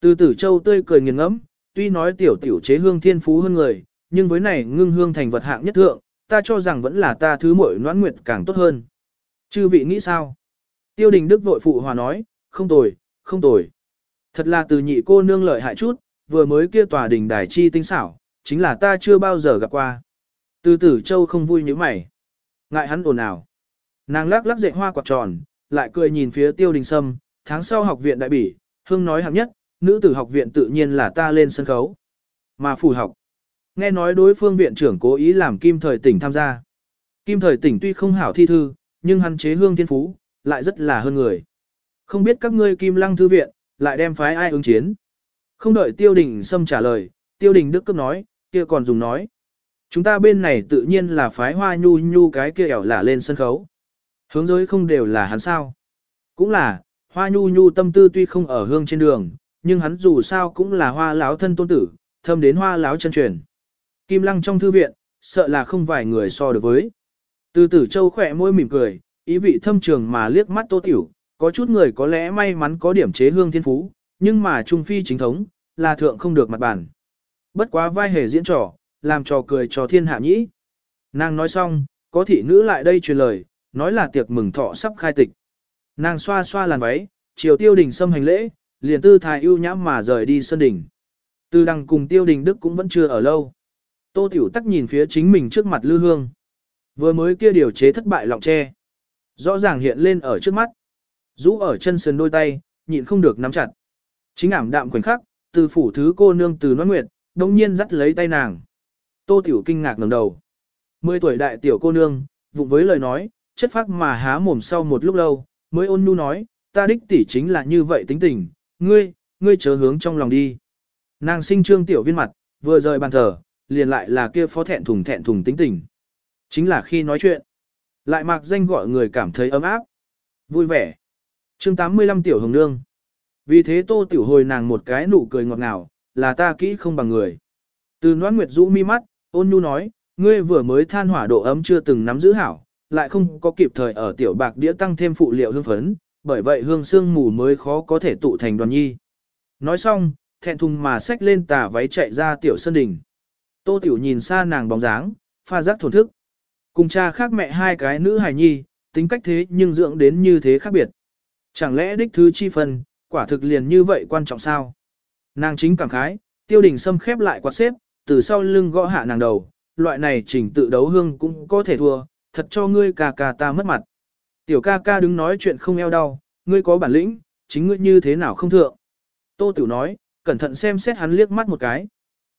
Từ tử châu tươi cười nghiền ngẫm, tuy nói tiểu tiểu chế hương thiên phú hơn người, nhưng với này ngưng hương thành vật hạng nhất thượng, ta cho rằng vẫn là ta thứ muội noãn nguyệt càng tốt hơn. Chư vị nghĩ sao? Tiêu đình đức vội phụ hòa nói, không tồi, không tồi. Thật là từ nhị cô nương lợi hại chút, vừa mới kia tòa đình đài chi tinh xảo, chính là ta chưa bao giờ gặp qua. Từ tử châu không vui như mày. Ngại hắn ồn ào. Nàng lắc lắc dậy hoa quạt tròn, lại cười nhìn phía tiêu đình sâm, tháng sau học viện đại bỉ, hương nói hạng nhất, nữ tử học viện tự nhiên là ta lên sân khấu. Mà phù học. Nghe nói đối phương viện trưởng cố ý làm kim thời tỉnh tham gia. Kim thời tỉnh tuy không hảo thi thư, nhưng hắn chế hương thiên phú, lại rất là hơn người. Không biết các ngươi kim lăng thư viện, lại đem phái ai ứng chiến. Không đợi tiêu đình sâm trả lời, tiêu đình đức cấp nói, kia còn dùng nói. Chúng ta bên này tự nhiên là phái hoa nhu nhu cái kia ẻo lả lên sân khấu. Hướng giới không đều là hắn sao. Cũng là, hoa nhu nhu tâm tư tuy không ở hương trên đường, nhưng hắn dù sao cũng là hoa láo thân tôn tử, thâm đến hoa láo chân truyền. Kim lăng trong thư viện, sợ là không vài người so được với. Từ tử châu khỏe môi mỉm cười, ý vị thâm trường mà liếc mắt tô tiểu, có chút người có lẽ may mắn có điểm chế hương thiên phú, nhưng mà trung phi chính thống, là thượng không được mặt bản. Bất quá vai hề diễn trò, làm trò cười cho thiên hạ nhĩ. Nàng nói xong, có thị nữ lại đây truyền lời, nói là tiệc mừng thọ sắp khai tịch. Nàng xoa xoa làn váy, chiều tiêu đình xâm hành lễ, liền tư thái ưu nhãm mà rời đi sân đỉnh. Từ đằng cùng tiêu đình đức cũng vẫn chưa ở lâu. Tô tiểu tắc nhìn phía chính mình trước mặt lư hương. Vừa mới kia điều chế thất bại lọng tre. Rõ ràng hiện lên ở trước mắt. Rũ ở chân sườn đôi tay, nhịn không được nắm chặt. Chính ảm đạm khoảnh khắc, từ phủ thứ cô nương từ noan nguyệt, đồng nhiên dắt lấy tay nàng. Tô tiểu kinh ngạc ngẩng đầu. Mười tuổi đại tiểu cô nương, vụng với lời nói, chất phác mà há mồm sau một lúc lâu, mới ôn nhu nói, ta đích tỷ chính là như vậy tính tình, ngươi, ngươi chớ hướng trong lòng đi. Nàng sinh trương tiểu viên mặt, vừa rời bàn thờ, liền lại là kia phó thẹn thùng thẹn thùng tính tình. Chính là khi nói chuyện, lại mặc danh gọi người cảm thấy ấm áp, vui vẻ. chương 85 tiểu hồng nương. Vì thế tô tiểu hồi nàng một cái nụ cười ngọt ngào, là ta kỹ không bằng người. Từ noan nguyệt rũ mi mắt, ôn nhu nói, ngươi vừa mới than hỏa độ ấm chưa từng nắm giữ hảo, lại không có kịp thời ở tiểu bạc đĩa tăng thêm phụ liệu hương phấn, bởi vậy hương sương mù mới khó có thể tụ thành đoàn nhi. Nói xong, thẹn thùng mà xách lên tà váy chạy ra tiểu sân đình. Tô tiểu nhìn xa nàng bóng dáng, pha giác thổn thức. Cùng cha khác mẹ hai cái nữ hài nhi, tính cách thế nhưng dưỡng đến như thế khác biệt. Chẳng lẽ đích thứ chi phần, quả thực liền như vậy quan trọng sao? Nàng chính cảm khái, tiêu đình xâm khép lại quạt xếp, từ sau lưng gõ hạ nàng đầu, loại này trình tự đấu hương cũng có thể thua, thật cho ngươi cà cà ta mất mặt. Tiểu ca ca đứng nói chuyện không eo đau, ngươi có bản lĩnh, chính ngươi như thế nào không thượng. Tô Tiểu nói, cẩn thận xem xét hắn liếc mắt một cái.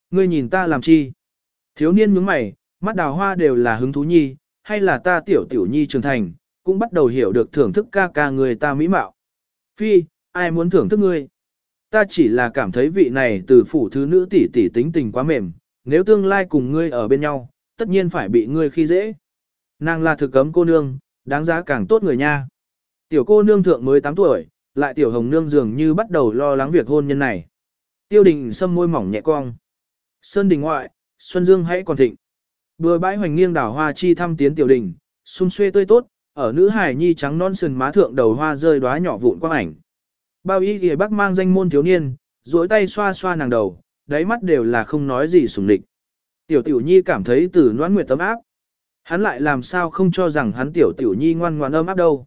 Ngươi nhìn ta làm chi? Thiếu niên nhướng mày, mắt đào hoa đều là hứng thú nhi, hay là ta tiểu tiểu nhi trưởng thành, cũng bắt đầu hiểu được thưởng thức ca ca người ta mỹ mạo. Phi, ai muốn thưởng thức ngươi? Ta chỉ là cảm thấy vị này từ phủ thứ nữ tỷ tỷ tính tình quá mềm, nếu tương lai cùng ngươi ở bên nhau, tất nhiên phải bị ngươi khi dễ. Nàng là thực cấm cô nương, đáng giá càng tốt người nha. Tiểu cô nương thượng mới 8 tuổi, lại tiểu hồng nương dường như bắt đầu lo lắng việc hôn nhân này. Tiêu đình sâm môi mỏng nhẹ cong. Sơn đình ngoại, Xuân Dương hãy còn thịnh. Bừa bãi hoành nghiêng đảo hoa chi thăm tiến tiểu đình, xung xuê tươi tốt, ở nữ hải nhi trắng non sườn má thượng đầu hoa rơi đóa nhỏ vụn quang ảnh. Bao y ghề bác mang danh môn thiếu niên, duỗi tay xoa xoa nàng đầu, đáy mắt đều là không nói gì sùng địch. Tiểu tiểu nhi cảm thấy từ noãn nguyệt tấm áp. Hắn lại làm sao không cho rằng hắn tiểu tiểu nhi ngoan ngoan ấm áp đâu.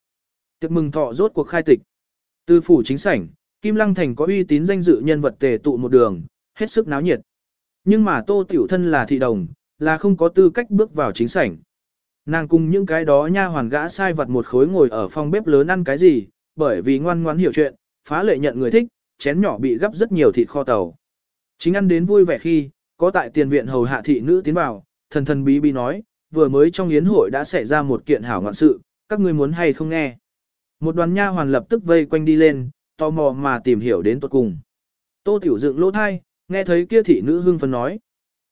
Tiệc mừng thọ rốt cuộc khai tịch. Từ phủ chính sảnh, Kim Lăng Thành có uy tín danh dự nhân vật tề tụ một đường, hết sức náo nhiệt. Nhưng mà tô tiểu thân là thị đồng, là không có tư cách bước vào chính sảnh. Nàng cùng những cái đó nha hoàn gã sai vật một khối ngồi ở phòng bếp lớn ăn cái gì, bởi vì ngoan ngoãn hiểu chuyện, phá lệ nhận người thích, chén nhỏ bị gấp rất nhiều thịt kho tàu. Chính ăn đến vui vẻ khi, có tại tiền viện hầu hạ thị nữ tiến vào, thần thần bí bí nói, vừa mới trong yến hội đã xảy ra một kiện hảo ngoạn sự, các ngươi muốn hay không nghe. Một đoàn nha hoàn lập tức vây quanh đi lên, tò mò mà tìm hiểu đến tuột cùng. Tô Tiểu dựng lỗ thai, nghe thấy kia thị nữ hưng phấn nói.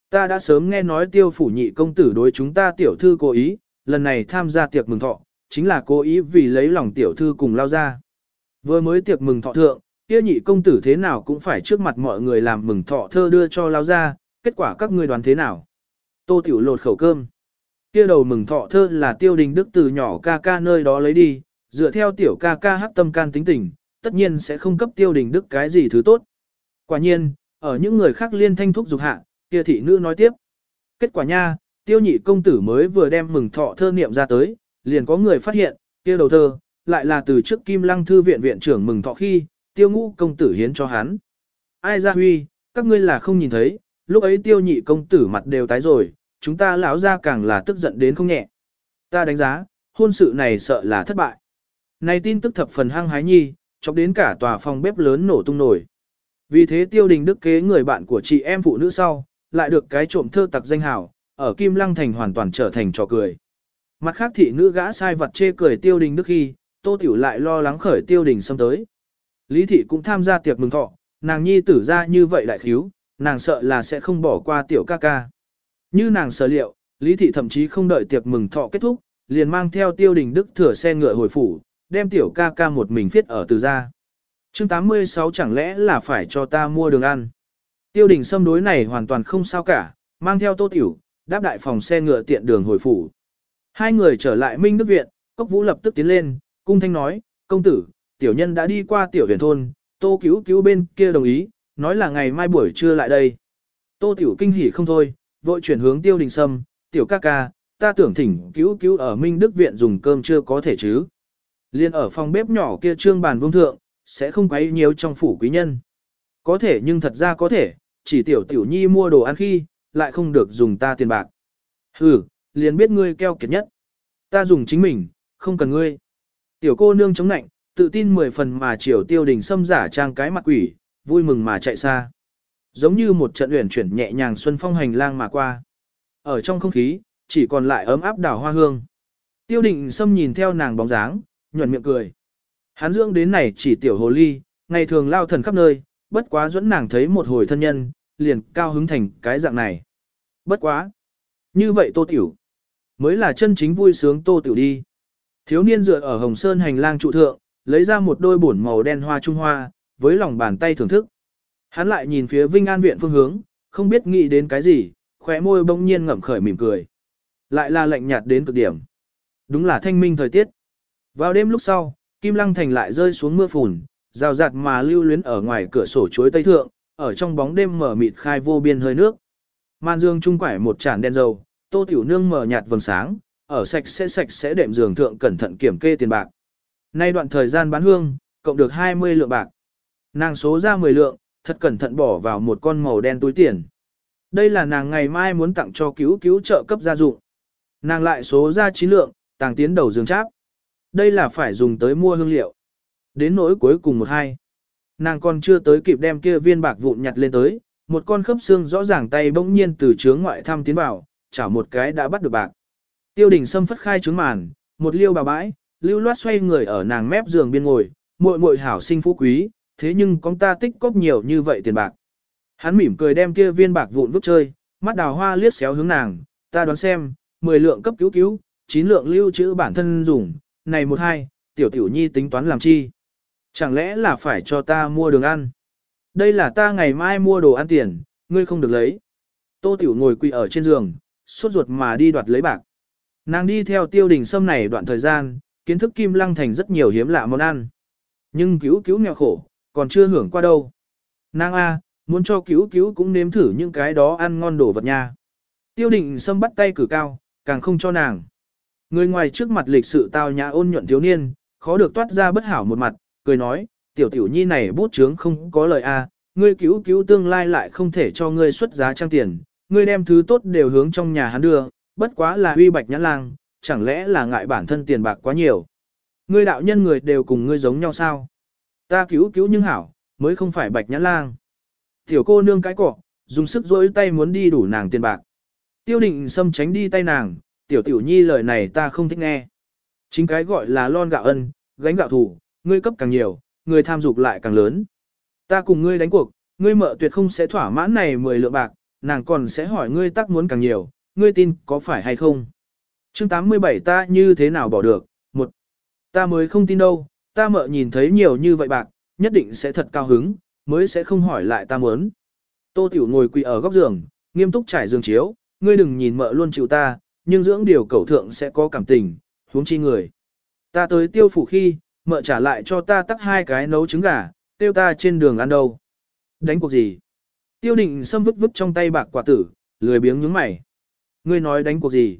Ta đã sớm nghe nói tiêu phủ nhị công tử đối chúng ta tiểu thư cố ý, lần này tham gia tiệc mừng thọ, chính là cố ý vì lấy lòng tiểu thư cùng lao ra. Vừa mới tiệc mừng thọ thượng, kia nhị công tử thế nào cũng phải trước mặt mọi người làm mừng thọ thơ đưa cho lao ra, kết quả các ngươi đoán thế nào. Tô Tiểu lột khẩu cơm. Kia đầu mừng thọ thơ là tiêu đình đức từ nhỏ ca ca nơi đó lấy đi, dựa theo tiểu ca ca hát tâm can tính tình, tất nhiên sẽ không cấp tiêu đình đức cái gì thứ tốt. Quả nhiên, ở những người khác liên thanh thúc dục hạ, kia thị nữ nói tiếp. Kết quả nha, tiêu nhị công tử mới vừa đem mừng thọ thơ niệm ra tới, liền có người phát hiện, kia đầu thơ, lại là từ trước Kim Lăng Thư viện viện trưởng mừng thọ khi, tiêu ngũ công tử hiến cho hắn. Ai ra huy, các ngươi là không nhìn thấy, lúc ấy tiêu nhị công tử mặt đều tái rồi, chúng ta lão ra càng là tức giận đến không nhẹ. Ta đánh giá, hôn sự này sợ là thất bại. Này tin tức thập phần hăng hái nhi, chọc đến cả tòa phòng bếp lớn nổ tung nổi. Vì thế tiêu đình đức kế người bạn của chị em phụ nữ sau, lại được cái trộm thơ tặc danh hào, ở Kim Lăng Thành hoàn toàn trở thành trò cười. Mặt khác thị nữ gã sai vật chê cười tiêu đình đức khi, tô tiểu lại lo lắng khởi tiêu đình xâm tới. Lý thị cũng tham gia tiệc mừng thọ, nàng nhi tử ra như vậy lại thiếu, nàng sợ là sẽ không bỏ qua tiểu ca ca. Như nàng sở liệu, Lý thị thậm chí không đợi tiệc mừng thọ kết thúc, liền mang theo tiêu đình đức thừa xe ngựa hồi phủ, đem tiểu ca ca một mình viết ở từ ra. chương 86 chẳng lẽ là phải cho ta mua đường ăn. Tiêu đình xâm đối này hoàn toàn không sao cả, mang theo tô tiểu, đáp đại phòng xe ngựa tiện đường hồi phủ. Hai người trở lại Minh Đức Viện, Cốc Vũ lập tức tiến lên, cung thanh nói, công tử, tiểu nhân đã đi qua tiểu huyền thôn, tô cứu cứu bên kia đồng ý, nói là ngày mai buổi trưa lại đây. Tô tiểu kinh hỉ không thôi, vội chuyển hướng tiêu đình sâm, tiểu ca ca, ta tưởng thỉnh cứu cứu ở Minh Đức Viện dùng cơm chưa có thể chứ. Liên ở phòng bếp nhỏ kia trương bàn vương thượng, sẽ không quấy nhiều trong phủ quý nhân. Có thể nhưng thật ra có thể, chỉ tiểu tiểu nhi mua đồ ăn khi, lại không được dùng ta tiền bạc. Hừ, liền biết ngươi keo kiệt nhất. Ta dùng chính mình, không cần ngươi. Tiểu cô nương chống nạnh, tự tin mười phần mà chiều tiêu đình xâm giả trang cái mặt quỷ, vui mừng mà chạy xa. Giống như một trận uyển chuyển nhẹ nhàng xuân phong hành lang mà qua. Ở trong không khí, chỉ còn lại ấm áp đào hoa hương. Tiêu định xâm nhìn theo nàng bóng dáng, nhuận miệng cười. Hắn dưỡng đến này chỉ tiểu hồ ly, ngày thường lao thần khắp nơi, bất quá dẫn nàng thấy một hồi thân nhân, liền cao hứng thành cái dạng này. Bất quá. Như vậy tô tiểu. Mới là chân chính vui sướng tô tiểu đi. Thiếu niên dựa ở hồng sơn hành lang trụ thượng, lấy ra một đôi bổn màu đen hoa trung hoa, với lòng bàn tay thưởng thức. Hắn lại nhìn phía Vinh An viện phương hướng, không biết nghĩ đến cái gì, khóe môi bỗng nhiên ngậm khởi mỉm cười. Lại là lạnh nhạt đến cực điểm. Đúng là thanh minh thời tiết. Vào đêm lúc sau, Kim Lăng Thành lại rơi xuống mưa phùn, rào rạt mà lưu luyến ở ngoài cửa sổ chuối tây thượng, ở trong bóng đêm mở mịt khai vô biên hơi nước. Man dương trung quải một tràn đen dầu, tô tiểu nương mở nhạt vầng sáng, ở sạch sẽ sạch sẽ đệm giường thượng cẩn thận kiểm kê tiền bạc. Nay đoạn thời gian bán hương, cộng được 20 lượng bạc. Nàng số ra 10 lượng, thật cẩn thận bỏ vào một con màu đen túi tiền. Đây là nàng ngày mai muốn tặng cho cứu cứu trợ cấp gia dụng. Nàng lại số ra trí lượng, tàng tiến đầu giường cháp. Đây là phải dùng tới mua hương liệu. Đến nỗi cuối cùng một hai. Nàng còn chưa tới kịp đem kia viên bạc vụn nhặt lên tới, một con khớp xương rõ ràng tay bỗng nhiên từ chướng ngoại thăm tiến vào, chảo một cái đã bắt được bạc. Tiêu đình sâm phất khai trướng màn, một liêu bà bãi, lưu loát xoay người ở nàng mép giường biên ngồi, muội muội hảo sinh phú quý, thế nhưng con ta tích cóp nhiều như vậy tiền bạc. Hắn mỉm cười đem kia viên bạc vụn vứt chơi, mắt đào hoa liếc xéo hướng nàng, ta đoán xem, 10 lượng cấp cứu cứu, 9 lượng lưu trữ bản thân dùng, này một hai, tiểu tiểu nhi tính toán làm chi. Chẳng lẽ là phải cho ta mua đường ăn? Đây là ta ngày mai mua đồ ăn tiền, ngươi không được lấy. Tô tiểu ngồi quỳ ở trên giường, suốt ruột mà đi đoạt lấy bạc. Nàng đi theo tiêu đình sâm này đoạn thời gian, kiến thức kim lăng thành rất nhiều hiếm lạ món ăn. Nhưng cứu cứu nghèo khổ, còn chưa hưởng qua đâu. Nàng A, muốn cho cứu cứu cũng nếm thử những cái đó ăn ngon đồ vật nha. Tiêu định sâm bắt tay cử cao, càng không cho nàng. Người ngoài trước mặt lịch sự tao nhã ôn nhuận thiếu niên, khó được toát ra bất hảo một mặt, cười nói, tiểu tiểu nhi này bút chướng không có lời a, ngươi cứu cứu tương lai lại không thể cho ngươi xuất giá trang tiền, ngươi đem thứ tốt đều hướng trong nhà hắn đưa, bất quá là uy bạch nhãn lang, chẳng lẽ là ngại bản thân tiền bạc quá nhiều. Ngươi đạo nhân người đều cùng ngươi giống nhau sao? Ta cứu cứu nhưng hảo, mới không phải bạch nhãn lang. Tiểu cô nương cái cỏ, dùng sức dối tay muốn đi đủ nàng tiền bạc. Tiêu định xâm tránh đi tay nàng, tiểu tiểu nhi lời này ta không thích nghe. Chính cái gọi là lon gạo ân, gánh gạo thủ, ngươi cấp càng nhiều, người tham dục lại càng lớn. Ta cùng ngươi đánh cuộc, ngươi mợ tuyệt không sẽ thỏa mãn này 10 lượng bạc, nàng còn sẽ hỏi ngươi tác muốn càng nhiều, ngươi tin có phải hay không. chương 87 ta như thế nào bỏ được, một, ta mới không tin đâu, ta mợ nhìn thấy nhiều như vậy bạc, nhất định sẽ thật cao hứng, mới sẽ không hỏi lại ta muốn. Tô Tiểu ngồi quỳ ở góc giường, nghiêm túc trải giường chiếu, ngươi đừng nhìn mợ luôn chịu ta, nhưng dưỡng điều cầu thượng sẽ có cảm tình, huống chi người. Ta tới tiêu phủ khi, mợ trả lại cho ta tắt hai cái nấu trứng gà, tiêu ta trên đường ăn đâu. Đánh cuộc gì? Tiêu định xâm vứt vứt trong tay bạc quả tử, lười biếng nhướng mày. Ngươi nói đánh cuộc gì?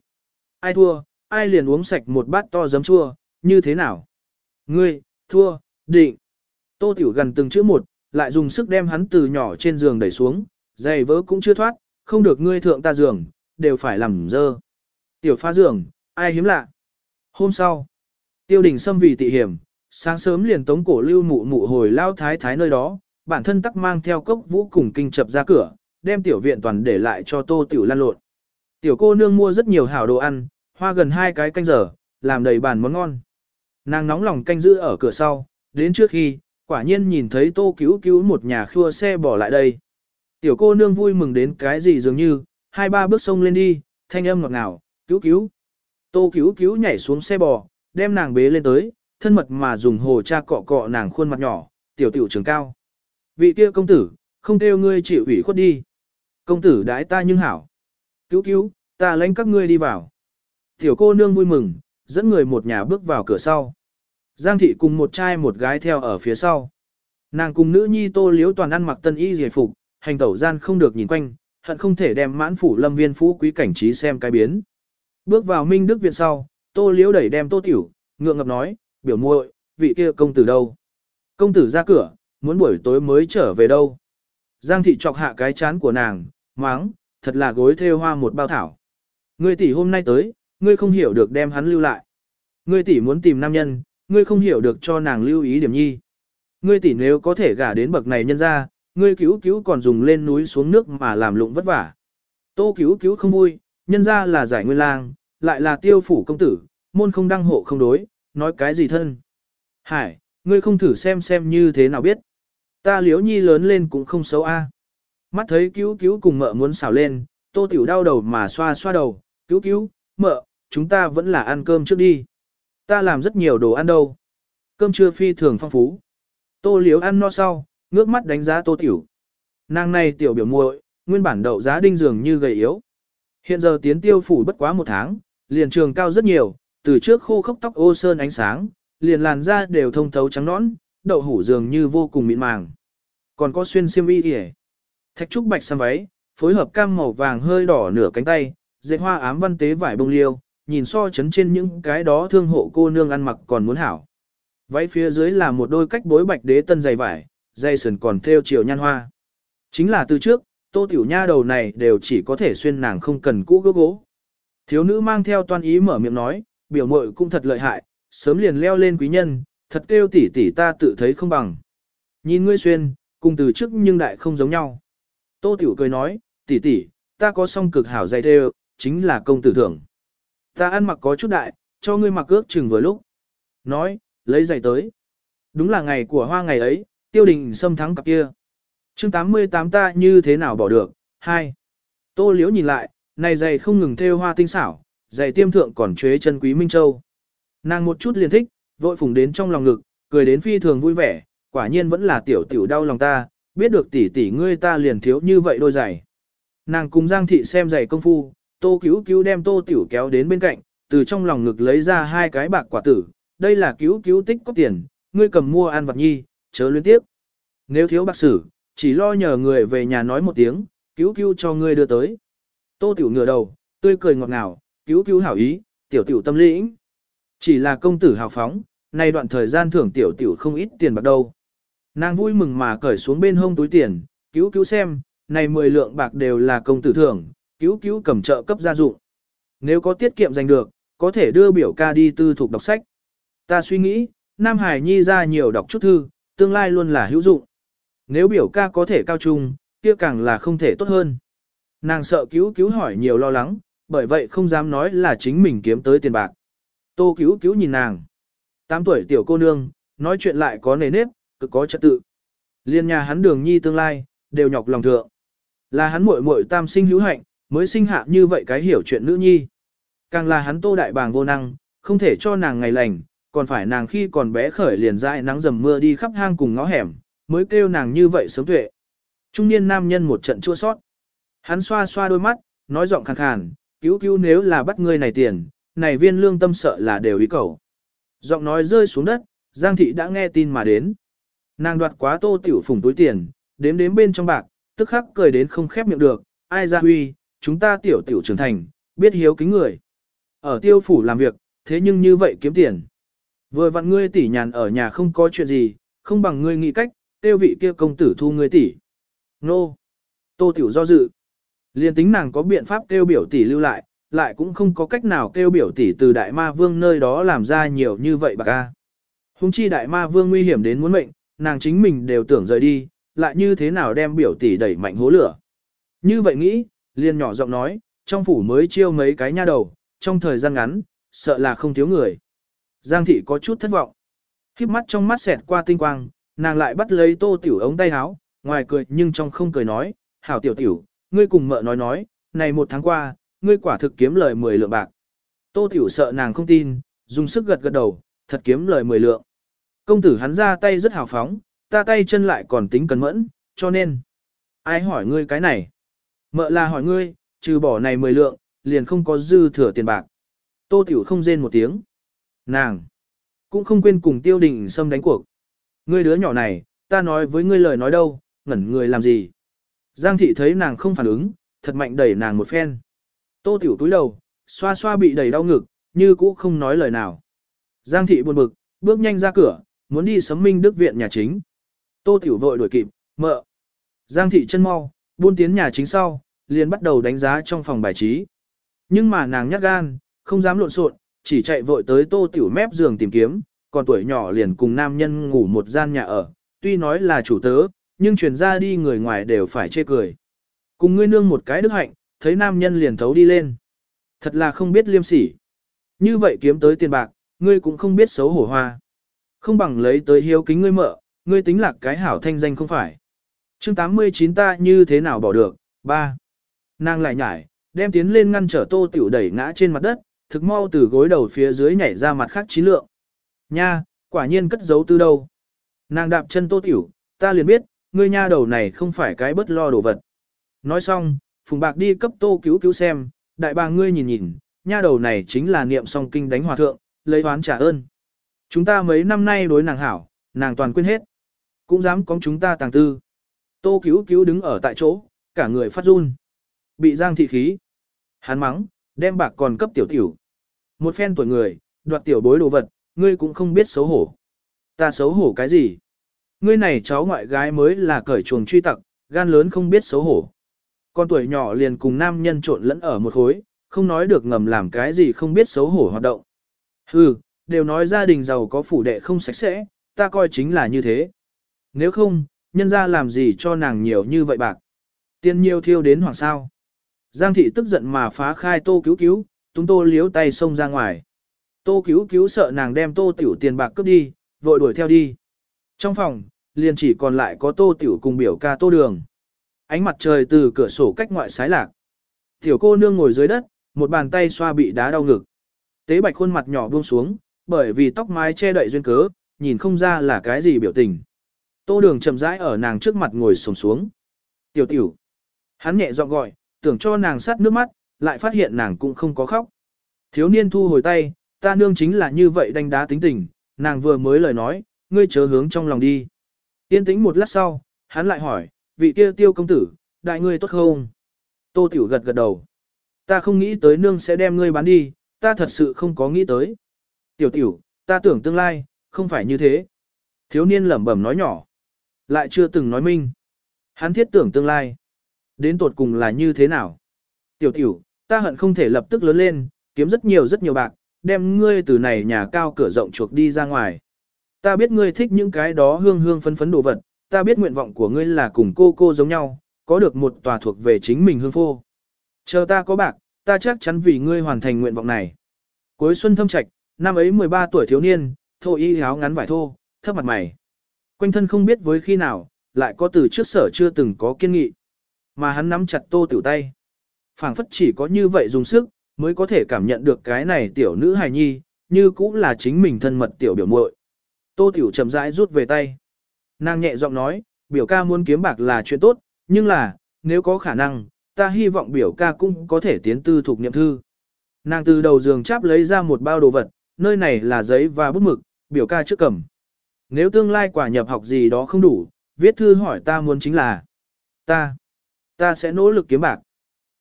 Ai thua, ai liền uống sạch một bát to giấm chua, như thế nào? Ngươi, thua, định. Tô Tiểu gần từng chữ một, lại dùng sức đem hắn từ nhỏ trên giường đẩy xuống, giày vỡ cũng chưa thoát, không được ngươi thượng ta giường, đều phải làm dơ. Tiểu phá giường, ai hiếm lạ. Hôm sau, tiêu đình xâm vì tị hiểm, sáng sớm liền tống cổ lưu mụ mụ hồi lao thái thái nơi đó, bản thân tắc mang theo cốc vũ cùng kinh chập ra cửa, đem tiểu viện toàn để lại cho tô tiểu lan lộn. Tiểu cô nương mua rất nhiều hảo đồ ăn, hoa gần hai cái canh giờ, làm đầy bàn món ngon. Nàng nóng lòng canh giữ ở cửa sau, đến trước khi, quả nhiên nhìn thấy tô cứu cứu một nhà khua xe bỏ lại đây. Tiểu cô nương vui mừng đến cái gì dường như, hai ba bước sông lên đi, thanh âm ngọt ngào, cứu cứu. Tô cứu cứu nhảy xuống xe bò, đem nàng bế lên tới, thân mật mà dùng hồ cha cọ cọ nàng khuôn mặt nhỏ, tiểu tiểu trường cao. Vị kia công tử, không kêu ngươi chịu ủy khuất đi. Công tử đãi ta nhưng hảo. Cứu cứu, ta lãnh các ngươi đi vào. Tiểu cô nương vui mừng, dẫn người một nhà bước vào cửa sau. Giang thị cùng một trai một gái theo ở phía sau. Nàng cùng nữ nhi tô liếu toàn ăn mặc tân y giải phục, hành tẩu gian không được nhìn quanh, hận không thể đem mãn phủ lâm viên phú quý cảnh trí xem cái biến. Bước vào Minh Đức Viện sau, tô liếu đẩy đem tô tiểu, ngượng ngập nói, biểu muội, vị kia công tử đâu? Công tử ra cửa, muốn buổi tối mới trở về đâu? Giang thị chọc hạ cái chán của nàng, máng, thật là gối thêu hoa một bao thảo. Ngươi tỷ hôm nay tới, ngươi không hiểu được đem hắn lưu lại. Ngươi tỷ muốn tìm nam nhân, ngươi không hiểu được cho nàng lưu ý điểm nhi. Ngươi tỷ nếu có thể gả đến bậc này nhân ra, ngươi cứu cứu còn dùng lên núi xuống nước mà làm lụng vất vả. Tô cứu cứu không vui, nhân ra là giải nguyên lang, lại là tiêu phủ công tử, môn không đăng hộ không đối, nói cái gì thân. Hải, ngươi không thử xem xem như thế nào biết. Ta liếu nhi lớn lên cũng không xấu a. Mắt thấy cứu cứu cùng mợ muốn xào lên, tô tiểu đau đầu mà xoa xoa đầu, cứu cứu, mợ, chúng ta vẫn là ăn cơm trước đi. Ta làm rất nhiều đồ ăn đâu. Cơm trưa phi thường phong phú. Tô liếu ăn no sau, ngước mắt đánh giá tô tiểu. Nàng này tiểu biểu muội, nguyên bản đậu giá đinh dường như gầy yếu. Hiện giờ tiến tiêu phủ bất quá một tháng, liền trường cao rất nhiều, từ trước khô khốc tóc ô sơn ánh sáng, liền làn da đều thông thấu trắng nõn, đậu hủ dường như vô cùng mịn màng. Còn có xuyên xiêm y kìa. Thạch trúc bạch xăm váy, phối hợp cam màu vàng hơi đỏ nửa cánh tay, dệt hoa ám văn tế vải bông liêu, nhìn so chấn trên những cái đó thương hộ cô nương ăn mặc còn muốn hảo. Váy phía dưới là một đôi cách bối bạch đế tân dày vải, dây sườn còn thêu chiều nhan hoa. Chính là từ trước, tô tiểu nha đầu này đều chỉ có thể xuyên nàng không cần cũ gốc gỗ. Thiếu nữ mang theo toan ý mở miệng nói, biểu mội cũng thật lợi hại, sớm liền leo lên quý nhân, thật kêu tỷ tỷ ta tự thấy không bằng. Nhìn ngươi xuyên, cùng từ trước nhưng đại không giống nhau. Tô tiểu cười nói, tỷ tỷ, ta có song cực hảo dày thêu, chính là công tử thưởng. Ta ăn mặc có chút đại, cho ngươi mặc ước chừng vừa lúc. Nói, lấy giày tới. Đúng là ngày của hoa ngày ấy, tiêu đình xâm thắng cặp kia. chương 88 ta như thế nào bỏ được, hai. Tô liễu nhìn lại, này giày không ngừng thêu hoa tinh xảo, giày tiêm thượng còn chế chân quý Minh Châu. Nàng một chút liền thích, vội phùng đến trong lòng ngực, cười đến phi thường vui vẻ, quả nhiên vẫn là tiểu tiểu đau lòng ta, biết được tỷ tỷ ngươi ta liền thiếu như vậy đôi giày. Nàng cùng Giang thị xem giày công phu, tô cứu cứu đem tô tiểu kéo đến bên cạnh, từ trong lòng ngực lấy ra hai cái bạc quả tử, đây là cứu cứu tích có tiền, ngươi cầm mua ăn vật nhi, chớ luyến tiếp. Nếu thiếu bạc sử, chỉ lo nhờ người về nhà nói một tiếng, cứu cứu cho ngươi đưa tới. Tô tiểu ngửa đầu, tươi cười ngọt ngào, cứu cứu hảo ý, tiểu tiểu tâm lĩnh. Chỉ là công tử hào phóng, nay đoạn thời gian thưởng tiểu tiểu không ít tiền bạc đâu. Nàng vui mừng mà cởi xuống bên hông túi tiền, cứu cứu xem, này 10 lượng bạc đều là công tử thưởng, cứu cứu cầm trợ cấp gia dụng. Nếu có tiết kiệm giành được, có thể đưa biểu ca đi tư thuộc đọc sách. Ta suy nghĩ, Nam Hải Nhi ra nhiều đọc chút thư, tương lai luôn là hữu dụng. Nếu biểu ca có thể cao trung, kia càng là không thể tốt hơn. Nàng sợ cứu cứu hỏi nhiều lo lắng, bởi vậy không dám nói là chính mình kiếm tới tiền bạc. Tô cứu cứu nhìn nàng. Tám tuổi tiểu cô nương, nói chuyện lại có nề nếp, cực có trật tự. Liên nhà hắn đường nhi tương lai, đều nhọc lòng thượng. Là hắn muội muội tam sinh hữu hạnh, mới sinh hạ như vậy cái hiểu chuyện nữ nhi. Càng là hắn tô đại bàng vô năng, không thể cho nàng ngày lành, còn phải nàng khi còn bé khởi liền dại nắng dầm mưa đi khắp hang cùng ngõ hẻm, mới kêu nàng như vậy sớm tuệ. Trung niên nam nhân một trận chua sót. Hắn xoa xoa đôi mắt, nói giọng khàn khàn, cứu cứu nếu là bắt ngươi này tiền, này viên lương tâm sợ là đều ý cầu. Giọng nói rơi xuống đất, Giang thị đã nghe tin mà đến. Nàng đoạt quá tô tiểu phùng túi tiền, đếm đếm bên trong bạc, tức khắc cười đến không khép miệng được, ai ra huy, chúng ta tiểu tiểu trưởng thành, biết hiếu kính người. Ở tiêu phủ làm việc, thế nhưng như vậy kiếm tiền. Vừa vặn ngươi tỷ nhàn ở nhà không có chuyện gì, không bằng ngươi nghĩ cách, tiêu vị kia công tử thu ngươi tỷ. Nô! Tô tiểu do dự. Liên tính nàng có biện pháp tiêu biểu tỷ lưu lại, lại cũng không có cách nào tiêu biểu tỷ từ đại ma vương nơi đó làm ra nhiều như vậy bạc ca. Hùng chi đại ma vương nguy hiểm đến muốn mệnh, nàng chính mình đều tưởng rời đi, lại như thế nào đem biểu tỷ đẩy mạnh hố lửa. Như vậy nghĩ, liền nhỏ giọng nói, trong phủ mới chiêu mấy cái nha đầu, trong thời gian ngắn, sợ là không thiếu người. Giang thị có chút thất vọng. Khiếp mắt trong mắt xẹt qua tinh quang, nàng lại bắt lấy tô tiểu ống tay áo, ngoài cười nhưng trong không cười nói, hảo tiểu tiểu, ngươi cùng mợ nói nói, này một tháng qua, ngươi quả thực kiếm lời 10 lượng bạc. Tô tiểu sợ nàng không tin, dùng sức gật gật đầu, thật kiếm lời 10 lượng. Công tử hắn ra tay rất hào phóng, ta tay chân lại còn tính cẩn mẫn, cho nên. Ai hỏi ngươi cái này? Mợ là hỏi ngươi, trừ bỏ này 10 lượng, liền không có dư thừa tiền bạc. Tô Tiểu không rên một tiếng. Nàng! Cũng không quên cùng tiêu đình xâm đánh cuộc. Ngươi đứa nhỏ này, ta nói với ngươi lời nói đâu, ngẩn người làm gì? Giang thị thấy nàng không phản ứng, thật mạnh đẩy nàng một phen. Tô Tiểu túi đầu, xoa xoa bị đẩy đau ngực, như cũ không nói lời nào. Giang thị buồn bực, bước nhanh ra cửa, muốn đi sấm minh đức viện nhà chính. Tô Tiểu vội đuổi kịp, mợ. Giang thị chân mau, buôn tiến nhà chính sau, liền bắt đầu đánh giá trong phòng bài trí. Nhưng mà nàng nhát gan, không dám lộn xộn, chỉ chạy vội tới Tô Tiểu mép giường tìm kiếm, còn tuổi nhỏ liền cùng nam nhân ngủ một gian nhà ở, tuy nói là chủ tớ, nhưng truyền ra đi người ngoài đều phải chê cười. Cùng ngươi nương một cái đức hạnh, thấy nam nhân liền thấu đi lên. Thật là không biết liêm sỉ. Như vậy kiếm tới tiền bạc, ngươi cũng không biết xấu hổ hoa. Không bằng lấy tới hiếu kính ngươi mợ, ngươi tính là cái hảo thanh danh không phải. chương 89 ta như thế nào bỏ được, ba. Nàng lại nhảy, đem tiến lên ngăn trở tô tiểu đẩy ngã trên mặt đất, thực mau từ gối đầu phía dưới nhảy ra mặt khác trí lượng. Nha, quả nhiên cất giấu từ đâu. Nàng đạp chân tô tiểu, ta liền biết, ngươi nha đầu này không phải cái bất lo đồ vật. Nói xong, Phùng Bạc đi cấp tô cứu cứu xem, đại bà ngươi nhìn nhìn, nha đầu này chính là niệm song kinh đánh hòa thượng, lấy oán trả ơn. Chúng ta mấy năm nay đối nàng hảo, nàng toàn quên hết. Cũng dám có chúng ta tàng tư. Tô cứu cứu đứng ở tại chỗ, cả người phát run. Bị giang thị khí. Hắn mắng, đem bạc còn cấp tiểu tiểu. Một phen tuổi người, đoạt tiểu bối đồ vật, ngươi cũng không biết xấu hổ. Ta xấu hổ cái gì? Ngươi này cháu ngoại gái mới là cởi chuồng truy tặc, gan lớn không biết xấu hổ. Con tuổi nhỏ liền cùng nam nhân trộn lẫn ở một khối, không nói được ngầm làm cái gì không biết xấu hổ hoạt động. Hừ, đều nói gia đình giàu có phủ đệ không sạch sẽ, ta coi chính là như thế. Nếu không, nhân ra làm gì cho nàng nhiều như vậy bạc. Tiền nhiều thiêu đến hoàng sao. Giang thị tức giận mà phá khai tô cứu cứu, tung tô liếu tay xông ra ngoài. Tô cứu cứu sợ nàng đem tô tiểu tiền bạc cướp đi, vội đuổi theo đi. Trong phòng, liền chỉ còn lại có tô tiểu cùng biểu ca tô đường. Ánh mặt trời từ cửa sổ cách ngoại sái lạc. Tiểu cô nương ngồi dưới đất, một bàn tay xoa bị đá đau ngực. Tế bạch khuôn mặt nhỏ buông xuống, bởi vì tóc mái che đậy duyên cớ, nhìn không ra là cái gì biểu tình. Tô đường chậm rãi ở nàng trước mặt ngồi sồm xuống. Tiểu tiểu. Hắn nhẹ giọng gọi, tưởng cho nàng sắt nước mắt, lại phát hiện nàng cũng không có khóc. Thiếu niên thu hồi tay, ta nương chính là như vậy đánh đá tính tình, nàng vừa mới lời nói, ngươi chớ hướng trong lòng đi. Yên tĩnh một lát sau, hắn lại hỏi, vị kia tiêu công tử, đại ngươi tốt không? Tô tiểu gật gật đầu. Ta không nghĩ tới nương sẽ đem ngươi bán đi, ta thật sự không có nghĩ tới. Tiểu tiểu, ta tưởng tương lai, không phải như thế. Thiếu niên lẩm bẩm nói nhỏ. Lại chưa từng nói minh. Hắn thiết tưởng tương lai. Đến tột cùng là như thế nào? Tiểu tiểu, ta hận không thể lập tức lớn lên, kiếm rất nhiều rất nhiều bạc, đem ngươi từ này nhà cao cửa rộng chuộc đi ra ngoài. Ta biết ngươi thích những cái đó hương hương phấn phấn đồ vật, ta biết nguyện vọng của ngươi là cùng cô cô giống nhau, có được một tòa thuộc về chính mình hương phô. Chờ ta có bạc, ta chắc chắn vì ngươi hoàn thành nguyện vọng này. Cuối xuân thâm trạch, năm ấy 13 tuổi thiếu niên, thô y áo ngắn vải thô, thấp mặt mày. Quanh thân không biết với khi nào, lại có từ trước sở chưa từng có kiên nghị. Mà hắn nắm chặt tô tiểu tay. phảng phất chỉ có như vậy dùng sức, mới có thể cảm nhận được cái này tiểu nữ hài nhi, như cũng là chính mình thân mật tiểu biểu muội. Tô tiểu chậm rãi rút về tay. Nàng nhẹ giọng nói, biểu ca muốn kiếm bạc là chuyện tốt, nhưng là, nếu có khả năng, ta hy vọng biểu ca cũng có thể tiến tư thuộc niệm thư. Nàng từ đầu giường cháp lấy ra một bao đồ vật, nơi này là giấy và bút mực, biểu ca trước cầm. Nếu tương lai quả nhập học gì đó không đủ, viết thư hỏi ta muốn chính là ta, ta sẽ nỗ lực kiếm bạc.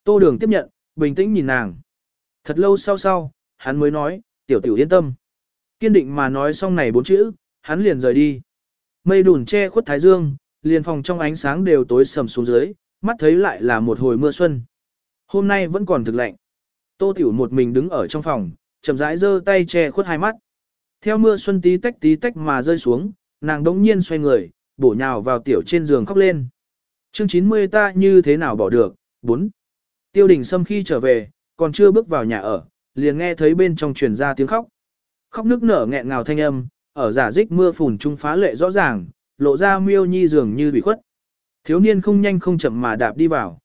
Tô đường tiếp nhận, bình tĩnh nhìn nàng. Thật lâu sau sau, hắn mới nói, tiểu tiểu yên tâm. Kiên định mà nói xong này bốn chữ, hắn liền rời đi. Mây đùn che khuất thái dương, liền phòng trong ánh sáng đều tối sầm xuống dưới, mắt thấy lại là một hồi mưa xuân. Hôm nay vẫn còn thực lạnh. Tô tiểu một mình đứng ở trong phòng, chậm rãi giơ tay che khuất hai mắt. Theo mưa xuân tí tách tí tách mà rơi xuống, nàng đống nhiên xoay người, bổ nhào vào tiểu trên giường khóc lên. Chương 90 ta như thế nào bỏ được? 4. Tiêu đình Sâm khi trở về, còn chưa bước vào nhà ở, liền nghe thấy bên trong truyền ra tiếng khóc. Khóc nước nở nghẹn ngào thanh âm, ở giả dích mưa phùn trung phá lệ rõ ràng, lộ ra miêu nhi dường như bị khuất. Thiếu niên không nhanh không chậm mà đạp đi vào.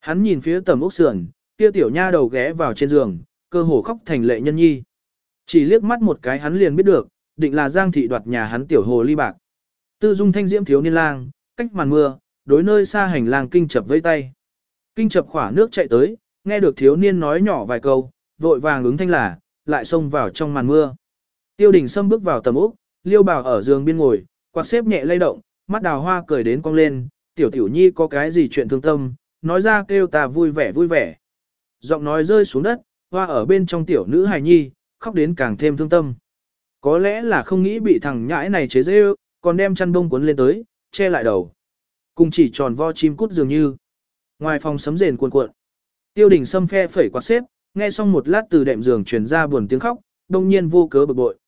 Hắn nhìn phía tầm ốc sườn, kia tiểu nha đầu ghé vào trên giường, cơ hồ khóc thành lệ nhân nhi. Chỉ liếc mắt một cái hắn liền biết được, định là Giang thị đoạt nhà hắn tiểu hồ ly bạc. Tư dung thanh diễm thiếu niên lang, cách màn mưa, đối nơi xa hành lang kinh chập vây tay. Kinh chập khỏa nước chạy tới, nghe được thiếu niên nói nhỏ vài câu, vội vàng ứng thanh là, lại xông vào trong màn mưa. Tiêu đình Sâm bước vào tầm úc, liêu bào ở giường biên ngồi, quạt xếp nhẹ lay động, mắt đào hoa cười đến cong lên, tiểu tiểu nhi có cái gì chuyện thương tâm, nói ra kêu ta vui vẻ vui vẻ. Giọng nói rơi xuống đất, hoa ở bên trong tiểu nữ hài nhi, khóc đến càng thêm thương tâm. Có lẽ là không nghĩ bị thằng nhãi này chế dễ còn đem chăn bông cuốn lên tới, che lại đầu. Cùng chỉ tròn vo chim cút dường như. Ngoài phòng sấm rền cuộn cuộn. Tiêu đình sâm phe phẩy quạt xếp, nghe xong một lát từ đệm giường truyền ra buồn tiếng khóc, đông nhiên vô cớ bực bội.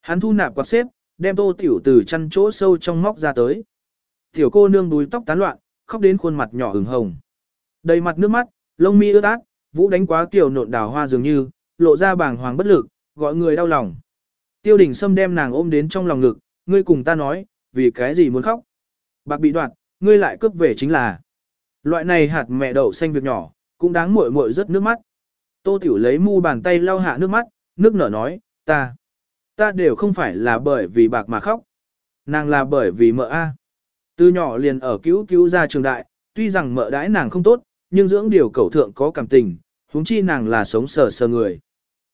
Hắn thu nạp quạt xếp, đem tô tiểu từ chăn chỗ sâu trong móc ra tới. Tiểu cô nương đuôi tóc tán loạn, khóc đến khuôn mặt nhỏ ửng hồng. Đầy mặt nước mắt, lông mi ướt át, vũ đánh quá tiểu nộn đào hoa dường như, lộ ra bàng hoàng bất lực, gọi người đau lòng. Tiêu đình Sâm đem nàng ôm đến trong lòng ngực, ngươi cùng ta nói, vì cái gì muốn khóc. Bạc bị đoạt, ngươi lại cướp về chính là. Loại này hạt mẹ đậu xanh việc nhỏ, cũng đáng muội muội rất nước mắt. Tô Tiểu lấy mu bàn tay lau hạ nước mắt, nước nở nói, ta, ta đều không phải là bởi vì bạc mà khóc. Nàng là bởi vì mợ A. Từ nhỏ liền ở cứu cứu ra trường đại, tuy rằng mợ đãi nàng không tốt, nhưng dưỡng điều cầu thượng có cảm tình, huống chi nàng là sống sờ sờ người.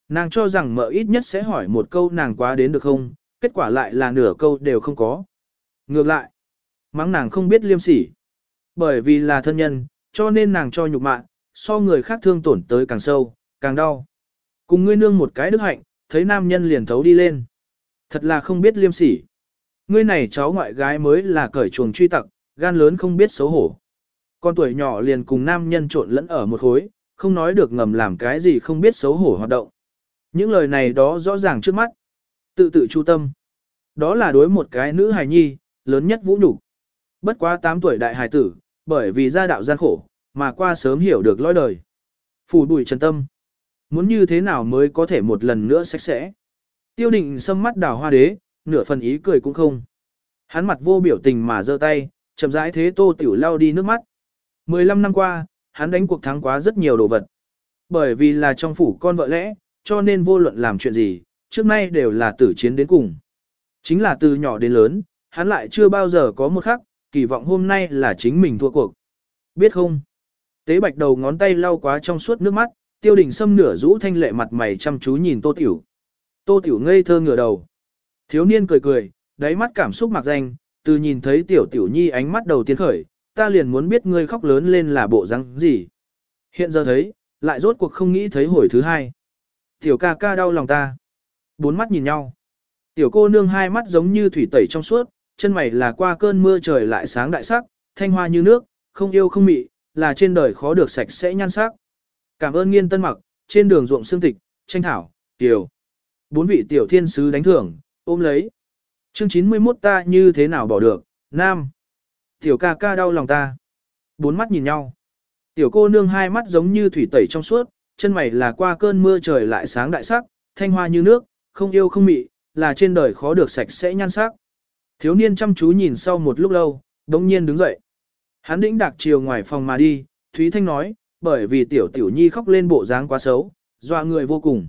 Nàng cho rằng mợ ít nhất sẽ hỏi một câu nàng quá đến được không, kết quả lại là nửa câu đều không có. Ngược lại, mắng nàng không biết liêm sỉ. Bởi vì là thân nhân, cho nên nàng cho nhục mạ, so người khác thương tổn tới càng sâu, càng đau. Cùng ngươi nương một cái đức hạnh, thấy nam nhân liền thấu đi lên. Thật là không biết liêm sỉ. Ngươi này cháu ngoại gái mới là cởi chuồng truy tặc, gan lớn không biết xấu hổ. Con tuổi nhỏ liền cùng nam nhân trộn lẫn ở một khối, không nói được ngầm làm cái gì không biết xấu hổ hoạt động. Những lời này đó rõ ràng trước mắt. Tự tự chu tâm. Đó là đối một cái nữ hài nhi, lớn nhất vũ nhục. Bất quá 8 tuổi đại hài tử, bởi vì gia đạo gian khổ, mà qua sớm hiểu được lối đời. Phủ bùi trần tâm. Muốn như thế nào mới có thể một lần nữa sạch sẽ. Tiêu định sâm mắt đào hoa đế, nửa phần ý cười cũng không. Hắn mặt vô biểu tình mà giơ tay, chậm rãi thế tô tiểu lao đi nước mắt. 15 năm qua, hắn đánh cuộc thắng quá rất nhiều đồ vật. Bởi vì là trong phủ con vợ lẽ, cho nên vô luận làm chuyện gì, trước nay đều là tử chiến đến cùng. Chính là từ nhỏ đến lớn, hắn lại chưa bao giờ có một khắc, kỳ vọng hôm nay là chính mình thua cuộc. Biết không? Tế bạch đầu ngón tay lau quá trong suốt nước mắt, tiêu đình sâm nửa rũ thanh lệ mặt mày chăm chú nhìn tô tiểu. Tô tiểu ngây thơ ngửa đầu. Thiếu niên cười cười, đáy mắt cảm xúc mặc danh, từ nhìn thấy tiểu tiểu nhi ánh mắt đầu tiên khởi, ta liền muốn biết ngươi khóc lớn lên là bộ răng gì. Hiện giờ thấy, lại rốt cuộc không nghĩ thấy hồi thứ hai. Tiểu ca ca đau lòng ta. Bốn mắt nhìn nhau. Tiểu cô nương hai mắt giống như thủy tẩy trong suốt, chân mày là qua cơn mưa trời lại sáng đại sắc, thanh hoa như nước, không yêu không mị, là trên đời khó được sạch sẽ nhan sắc. Cảm ơn nghiên tân mặc, trên đường ruộng xương tịch, tranh thảo, tiểu. Bốn vị tiểu thiên sứ đánh thưởng, ôm lấy. Chương 91 ta như thế nào bỏ được, nam. Tiểu ca ca đau lòng ta. Bốn mắt nhìn nhau. Tiểu cô nương hai mắt giống như thủy tẩy trong suốt, chân mày là qua cơn mưa trời lại sáng đại sắc, thanh hoa như nước, không yêu không mị, là trên đời khó được sạch sẽ nhan sắc. Thiếu niên chăm chú nhìn sau một lúc lâu, đống nhiên đứng dậy. Hắn đĩnh đạc chiều ngoài phòng mà đi, Thúy Thanh nói, bởi vì tiểu tiểu nhi khóc lên bộ dáng quá xấu, dọa người vô cùng.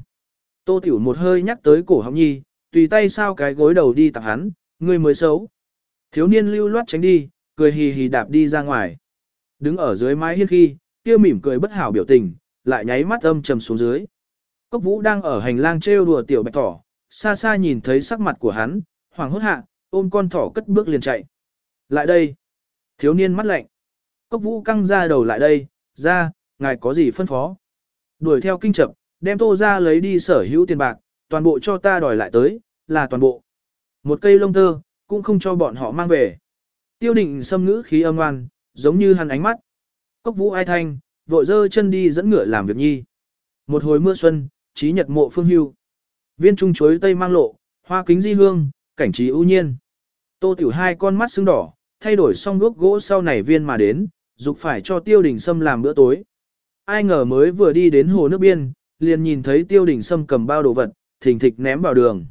Tô tiểu một hơi nhắc tới cổ họng nhi, tùy tay sao cái gối đầu đi tặng hắn, người mới xấu. Thiếu niên lưu loát tránh đi, cười hì hì đạp đi ra ngoài. Đứng ở dưới mái hiên khi, kia mỉm cười bất hảo biểu tình, lại nháy mắt âm trầm xuống dưới. Cốc vũ đang ở hành lang trêu đùa tiểu bạch thỏ, xa xa nhìn thấy sắc mặt của hắn, hoàng hốt hạ, ôm con thỏ cất bước liền chạy. Lại đây. Thiếu niên mắt lạnh. Cốc vũ căng ra đầu lại đây, ra, ngài có gì phân phó. Đuổi theo kinh chậm, đem tô ra lấy đi sở hữu tiền bạc, toàn bộ cho ta đòi lại tới, là toàn bộ. Một cây lông tơ, cũng không cho bọn họ mang về. Tiêu định xâm ngữ khí âm oan, giống như hắn ánh mắt. Cốc vũ ai thanh, vội dơ chân đi dẫn ngựa làm việc nhi. Một hồi mưa xuân, trí nhật mộ phương hưu. Viên trung chuối tây mang lộ, hoa kính di hương, cảnh trí ưu nhiên. Tô tiểu hai con mắt sưng đỏ, thay đổi xong gốc gỗ sau này viên mà đến, dục phải cho tiêu đình sâm làm bữa tối. Ai ngờ mới vừa đi đến hồ nước biên, liền nhìn thấy tiêu đình sâm cầm bao đồ vật, thình thịch ném vào đường.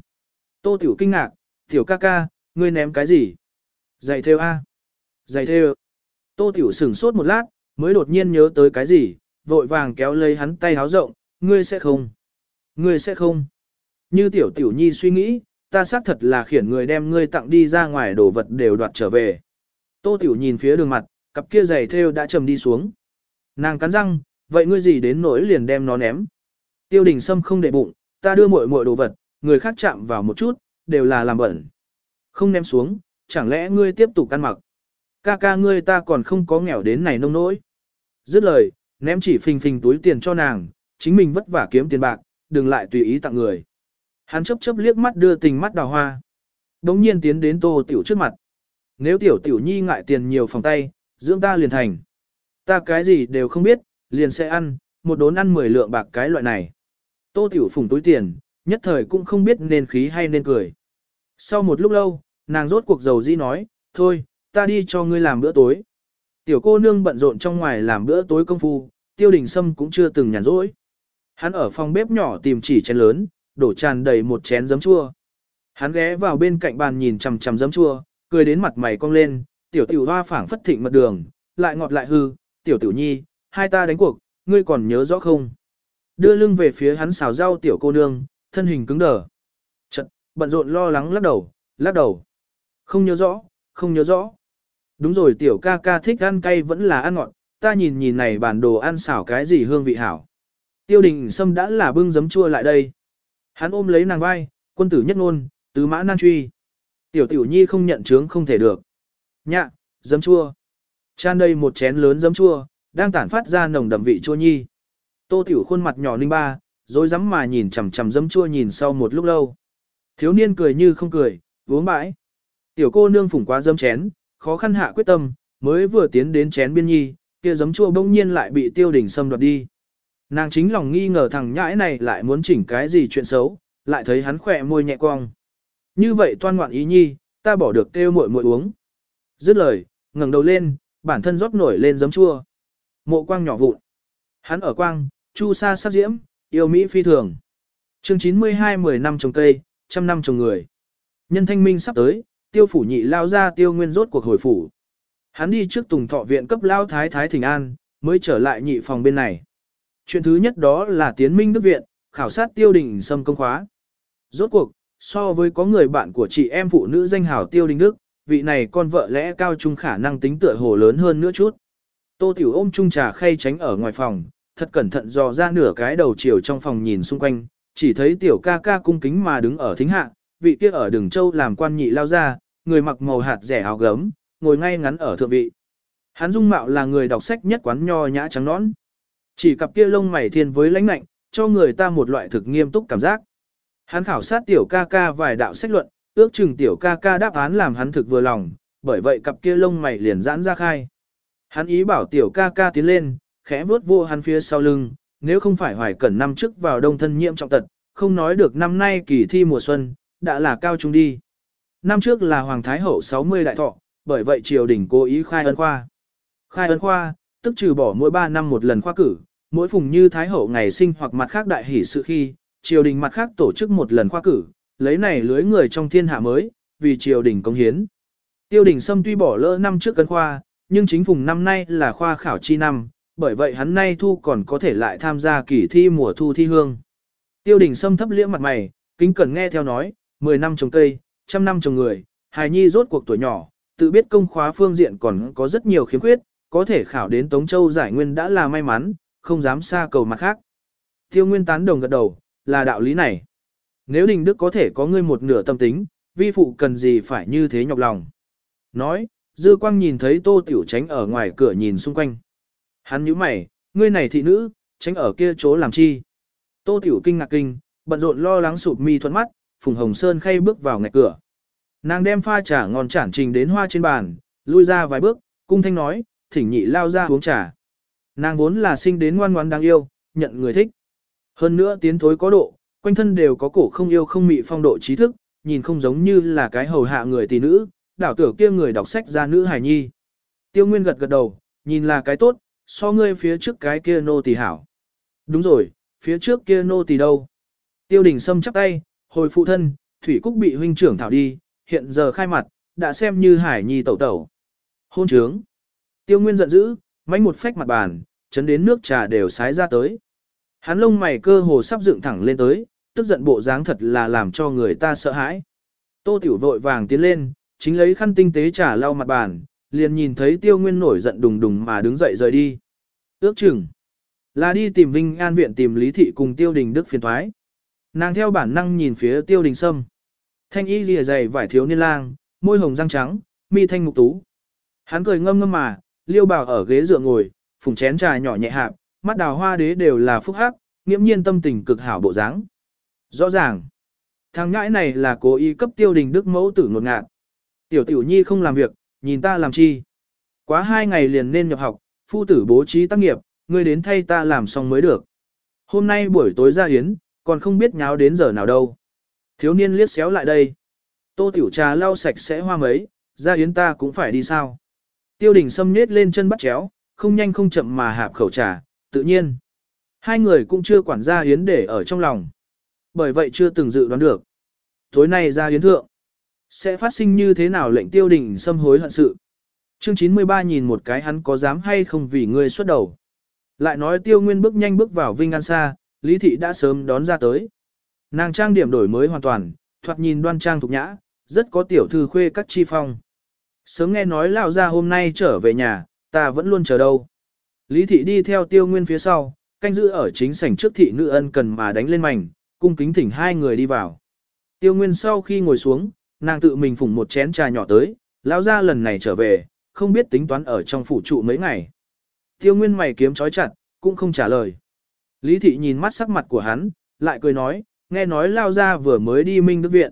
Tô tiểu kinh ngạc, tiểu ca ca, ngươi ném cái gì? Giày theo A. Giày theo. Tô tiểu sửng sốt một lát, mới đột nhiên nhớ tới cái gì, vội vàng kéo lấy hắn tay háo rộng, ngươi sẽ không. Ngươi sẽ không. Như tiểu tiểu nhi suy nghĩ, ta xác thật là khiển người đem ngươi tặng đi ra ngoài đồ vật đều đoạt trở về. Tô tiểu nhìn phía đường mặt, cặp kia giày theo đã trầm đi xuống. Nàng cắn răng, vậy ngươi gì đến nỗi liền đem nó ném. Tiêu đình sâm không để bụng, ta đưa muội muội đồ vật, người khác chạm vào một chút, đều là làm bẩn. Không ném xuống, chẳng lẽ ngươi tiếp tục ăn mặc. Ca ca ngươi ta còn không có nghèo đến này nông nỗi. Dứt lời, ném chỉ phình phình túi tiền cho nàng, chính mình vất vả kiếm tiền bạc, đừng lại tùy ý tặng người. Hắn chấp chấp liếc mắt đưa tình mắt đào hoa. Đống nhiên tiến đến tô tiểu trước mặt. Nếu tiểu tiểu nhi ngại tiền nhiều phòng tay, dưỡng ta liền thành. Ta cái gì đều không biết, liền sẽ ăn, một đốn ăn 10 lượng bạc cái loại này. Tô tiểu phùng túi tiền, nhất thời cũng không biết nên khí hay nên cười. Sau một lúc lâu, nàng rốt cuộc dầu di nói, thôi, ta đi cho ngươi làm bữa tối. Tiểu cô nương bận rộn trong ngoài làm bữa tối công phu, tiêu đình sâm cũng chưa từng nhàn rỗi. Hắn ở phòng bếp nhỏ tìm chỉ chén lớn, đổ tràn đầy một chén giấm chua. Hắn ghé vào bên cạnh bàn nhìn chằm chằm giấm chua, cười đến mặt mày cong lên, tiểu tiểu hoa phảng phất thịnh mật đường, lại ngọt lại hư, tiểu tiểu nhi, hai ta đánh cuộc, ngươi còn nhớ rõ không? Đưa lưng về phía hắn xào rau tiểu cô nương, thân hình cứng đờ. Chật, bận rộn lo lắng lắc đầu, lắc đầu. Không nhớ rõ, không nhớ rõ. Đúng rồi tiểu ca ca thích ăn cay vẫn là ăn ngọt, ta nhìn nhìn này bản đồ ăn xảo cái gì hương vị hảo. Tiêu đình sâm đã là bưng giấm chua lại đây. Hắn ôm lấy nàng vai, quân tử nhất ngôn, tứ mã nan truy. Tiểu tiểu nhi không nhận chướng không thể được. Nhạ, giấm chua. Chan đây một chén lớn giấm chua, đang tản phát ra nồng đậm vị chua nhi. Tô tiểu khuôn mặt nhỏ ninh ba, rồi rắm mà nhìn chằm chằm giấm chua nhìn sau một lúc lâu. Thiếu niên cười như không cười, uống bãi. Tiểu cô nương phủng quá giấm chén, khó khăn hạ quyết tâm, mới vừa tiến đến chén biên nhi, kia giấm chua bỗng nhiên lại bị tiêu đỉnh xâm đoạt đi. Nàng chính lòng nghi ngờ thằng nhãi này lại muốn chỉnh cái gì chuyện xấu, lại thấy hắn khỏe môi nhẹ cong. Như vậy toan ngoạn ý nhi, ta bỏ được kêu muội muội uống. Dứt lời, ngẩng đầu lên, bản thân rót nổi lên giấm chua. Mộ quang nhỏ vụn. Hắn ở quang, chu sa sắc diễm, yêu Mỹ phi thường. chương 92 10 năm trồng cây, trăm năm trồng người. Nhân thanh minh sắp tới, tiêu phủ nhị lao ra tiêu nguyên rốt cuộc hồi phủ. Hắn đi trước tùng thọ viện cấp lao thái thái thỉnh an, mới trở lại nhị phòng bên này. Chuyện thứ nhất đó là tiến minh đức viện, khảo sát tiêu đình xâm công khóa. Rốt cuộc, so với có người bạn của chị em phụ nữ danh hào tiêu đình đức, vị này con vợ lẽ cao trung khả năng tính tựa hồ lớn hơn nữa chút. Tô tiểu ôm chung trà khay tránh ở ngoài phòng, thật cẩn thận dò ra nửa cái đầu chiều trong phòng nhìn xung quanh, chỉ thấy tiểu ca ca cung kính mà đứng ở thính hạ, vị kia ở đường châu làm quan nhị lao ra, người mặc màu hạt rẻ áo gấm, ngồi ngay ngắn ở thượng vị. Hắn dung mạo là người đọc sách nhất quán nho nhã trắng nõn. Chỉ cặp kia lông mày thiên với lãnh lạnh, cho người ta một loại thực nghiêm túc cảm giác. Hắn khảo sát tiểu ca ca vài đạo sách luận, ước chừng tiểu ca ca đáp án làm hắn thực vừa lòng, bởi vậy cặp kia lông mày liền giãn ra khai. Hắn ý bảo tiểu ca ca tiến lên, khẽ vuốt vô hắn phía sau lưng, nếu không phải hoài cẩn năm trước vào đông thân nhiễm trọng tật, không nói được năm nay kỳ thi mùa xuân, đã là cao trung đi. Năm trước là Hoàng Thái Hậu 60 đại thọ, bởi vậy triều đình cố ý khai ân khoa. Khai ân khoa, tức trừ bỏ mỗi 3 năm một lần khoa cử, mỗi phùng như Thái Hậu ngày sinh hoặc mặt khác đại hỷ sự khi, triều đình mặt khác tổ chức một lần khoa cử, lấy này lưới người trong thiên hạ mới, vì triều đình công hiến. Tiêu đình Sâm tuy bỏ lỡ năm trước cân khoa, nhưng chính phùng năm nay là khoa khảo chi năm, bởi vậy hắn nay thu còn có thể lại tham gia kỳ thi mùa thu thi hương. Tiêu đình Sâm thấp liễm mặt mày, kính cẩn nghe theo nói, 10 năm trồng cây, trăm năm trồng người, hài nhi rốt cuộc tuổi nhỏ, tự biết công khóa phương diện còn có rất nhiều khiếm khuyết, có thể khảo đến Tống Châu giải nguyên đã là may mắn, không dám xa cầu mặt khác. Tiêu Nguyên tán đồng gật đầu, là đạo lý này. Nếu Đình Đức có thể có ngươi một nửa tâm tính, vi phụ cần gì phải như thế nhọc lòng. Nói, dư quang nhìn thấy tô tiểu tránh ở ngoài cửa nhìn xung quanh. Hắn nhíu mày, ngươi này thị nữ, tránh ở kia chỗ làm chi. Tô tiểu kinh ngạc kinh, bận rộn lo lắng sụp mi thuận mắt, Phùng Hồng Sơn khay bước vào ngạch cửa. Nàng đem pha trà ngon chản trình đến hoa trên bàn, lui ra vài bước, cung thanh nói, thỉnh nhị lao ra uống trà. Nàng vốn là sinh đến ngoan ngoãn đáng yêu, nhận người thích. Hơn nữa tiến thối có độ, quanh thân đều có cổ không yêu không mị phong độ trí thức, nhìn không giống như là cái hầu hạ người tỷ nữ, đảo tưởng kia người đọc sách ra nữ hài nhi. Tiêu Nguyên gật gật đầu, nhìn là cái tốt, so ngươi phía trước cái kia nô tỳ hảo. Đúng rồi, phía trước kia nô tỳ đâu? Tiêu Đình Sâm chắp tay, hồi phụ thân, Thủy Cúc bị huynh trưởng thảo đi, hiện giờ khai mặt, đã xem như hải nhi tẩu tẩu. Hôn trướng. Tiêu Nguyên giận dữ, mánh một phách mặt bàn, chấn đến nước trà đều sái ra tới. Hắn lông mày cơ hồ sắp dựng thẳng lên tới, tức giận bộ dáng thật là làm cho người ta sợ hãi. Tô Tiểu vội vàng tiến lên, chính lấy khăn tinh tế trà lau mặt bàn, liền nhìn thấy Tiêu Nguyên nổi giận đùng đùng mà đứng dậy rời đi. Ước chừng là đi tìm Vinh An viện tìm Lý Thị cùng Tiêu Đình Đức phiền thoái. Nàng theo bản năng nhìn phía Tiêu Đình Sâm. Thanh y lìa dày vải thiếu niên lang, môi hồng răng trắng, mi thanh mục tú. Hắn cười ngâm ngâm mà, liêu bảo ở ghế dựa ngồi, phùng chén trà nhỏ nhẹ hạp, mắt đào hoa đế đều là phúc hắc, nghiễm nhiên tâm tình cực hảo bộ dáng. Rõ ràng, thằng ngãi này là cố ý cấp tiêu đình đức mẫu tử ngột ngạt. Tiểu tiểu nhi không làm việc, nhìn ta làm chi. Quá hai ngày liền nên nhập học, phu tử bố trí tác nghiệp, ngươi đến thay ta làm xong mới được. Hôm nay buổi tối ra yến, còn không biết nháo đến giờ nào đâu. Thiếu niên liếc xéo lại đây. Tô tiểu trà lau sạch sẽ hoa mấy, ra yến ta cũng phải đi sao. Tiêu đình xâm nết lên chân bắt chéo, không nhanh không chậm mà hạp khẩu trà, tự nhiên. Hai người cũng chưa quản gia yến để ở trong lòng. Bởi vậy chưa từng dự đoán được. Tối nay ra yến thượng. Sẽ phát sinh như thế nào lệnh tiêu đình xâm hối hận sự. Chương 93 nhìn một cái hắn có dám hay không vì ngươi xuất đầu. Lại nói tiêu nguyên bước nhanh bước vào Vinh An Sa, Lý Thị đã sớm đón ra tới. Nàng trang điểm đổi mới hoàn toàn, thoạt nhìn đoan trang thục nhã, rất có tiểu thư khuê các chi phong. Sớm nghe nói lão ra hôm nay trở về nhà, ta vẫn luôn chờ đâu. Lý thị đi theo tiêu nguyên phía sau, canh giữ ở chính sảnh trước thị nữ ân cần mà đánh lên mảnh, cung kính thỉnh hai người đi vào. Tiêu nguyên sau khi ngồi xuống, nàng tự mình phủng một chén trà nhỏ tới, lão ra lần này trở về, không biết tính toán ở trong phủ trụ mấy ngày. Tiêu nguyên mày kiếm chói chặt, cũng không trả lời. Lý thị nhìn mắt sắc mặt của hắn, lại cười nói, nghe nói lao ra vừa mới đi minh đức viện.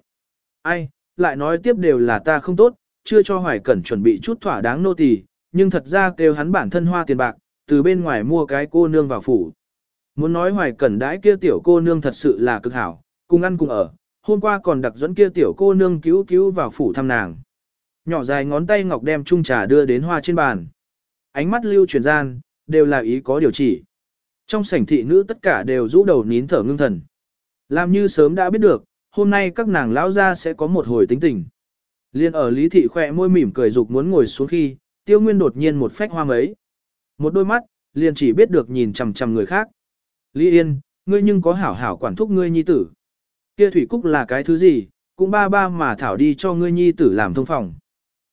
Ai, lại nói tiếp đều là ta không tốt, chưa cho Hoài Cẩn chuẩn bị chút thỏa đáng nô tỳ, nhưng thật ra kêu hắn bản thân hoa tiền bạc, từ bên ngoài mua cái cô nương vào phủ. Muốn nói Hoài Cẩn đãi kia tiểu cô nương thật sự là cực hảo, cùng ăn cùng ở, hôm qua còn đặc dẫn kia tiểu cô nương cứu cứu vào phủ thăm nàng. Nhỏ dài ngón tay ngọc đem chung trà đưa đến hoa trên bàn. Ánh mắt lưu truyền gian, đều là ý có điều chỉ. Trong sảnh thị nữ tất cả đều rũ đầu nín thở ngưng thần. Làm như sớm đã biết được, hôm nay các nàng lão ra sẽ có một hồi tính tình. Liên ở Lý Thị khỏe môi mỉm cười dục muốn ngồi xuống khi, Tiêu Nguyên đột nhiên một phách hoa mấy. Một đôi mắt, liền chỉ biết được nhìn chằm chằm người khác. Lý Yên, ngươi nhưng có hảo hảo quản thúc ngươi nhi tử. Kia thủy cúc là cái thứ gì, cũng ba ba mà thảo đi cho ngươi nhi tử làm thông phòng.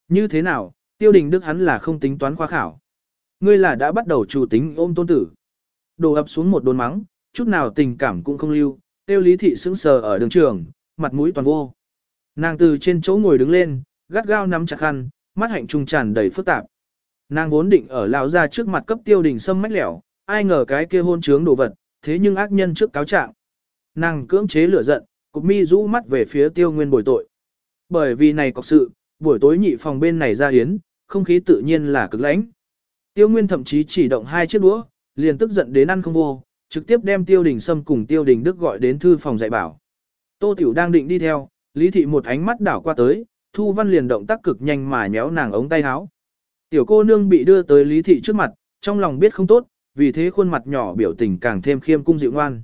Như thế nào, Tiêu Đình Đức hắn là không tính toán khoa khảo. Ngươi là đã bắt đầu chủ tính ôm tôn tử. Đồ ập xuống một đồn mắng, chút nào tình cảm cũng không lưu, tiêu lý thị sững sờ ở đường trường, mặt mũi toàn vô. Nàng từ trên chỗ ngồi đứng lên, gắt gao nắm chặt khăn, mắt hạnh trung tràn đầy phức tạp. Nàng vốn định ở lão ra trước mặt cấp tiêu đình sâm mách lẻo, ai ngờ cái kia hôn trướng đồ vật, thế nhưng ác nhân trước cáo trạng. Nàng cưỡng chế lửa giận, cục mi rũ mắt về phía tiêu nguyên bồi tội. Bởi vì này có sự, buổi tối nhị phòng bên này ra hiến, không khí tự nhiên là cực lãnh. Tiêu nguyên thậm chí chỉ động hai chiếc đũa, liền tức giận đến ăn không vô, trực tiếp đem tiêu đình sâm cùng tiêu đình đức gọi đến thư phòng dạy bảo. Tô Tiểu đang định đi theo, Lý Thị một ánh mắt đảo qua tới, Thu Văn liền động tác cực nhanh mà nhéo nàng ống tay áo. Tiểu cô nương bị đưa tới Lý Thị trước mặt, trong lòng biết không tốt, vì thế khuôn mặt nhỏ biểu tình càng thêm khiêm cung dịu ngoan.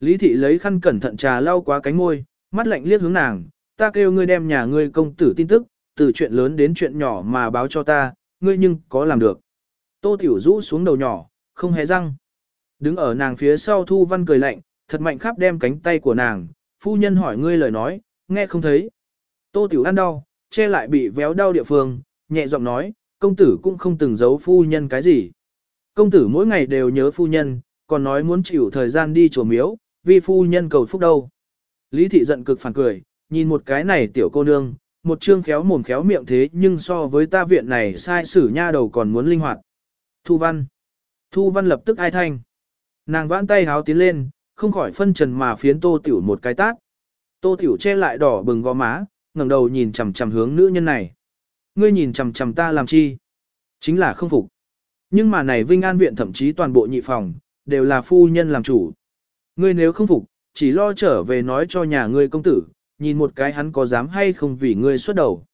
Lý Thị lấy khăn cẩn thận trà lau qua cánh môi, mắt lạnh liếc hướng nàng, ta kêu ngươi đem nhà ngươi công tử tin tức, từ chuyện lớn đến chuyện nhỏ mà báo cho ta, ngươi nhưng có làm được. Tô Tiểu rũ xuống đầu nhỏ, không hề răng. Đứng ở nàng phía sau Thu Văn cười lạnh, thật mạnh khắp đem cánh tay của nàng, phu nhân hỏi ngươi lời nói, nghe không thấy. Tô Tiểu ăn đau, che lại bị véo đau địa phương, nhẹ giọng nói, công tử cũng không từng giấu phu nhân cái gì. Công tử mỗi ngày đều nhớ phu nhân, còn nói muốn chịu thời gian đi chùa miếu, vì phu nhân cầu phúc đâu. Lý thị giận cực phản cười, nhìn một cái này tiểu cô nương, một chương khéo mồm khéo miệng thế nhưng so với ta viện này sai sử nha đầu còn muốn linh hoạt. Thu Văn. Thu Văn lập tức ai thanh. Nàng vãn tay háo tiến lên, không khỏi phân trần mà phiến Tô Tiểu một cái tát. Tô Tiểu che lại đỏ bừng gò má, ngẩng đầu nhìn chằm chằm hướng nữ nhân này. Ngươi nhìn chằm chằm ta làm chi? Chính là không phục. Nhưng mà này Vinh An viện thậm chí toàn bộ nhị phòng, đều là phu nhân làm chủ. Ngươi nếu không phục, chỉ lo trở về nói cho nhà ngươi công tử, nhìn một cái hắn có dám hay không vì ngươi xuất đầu.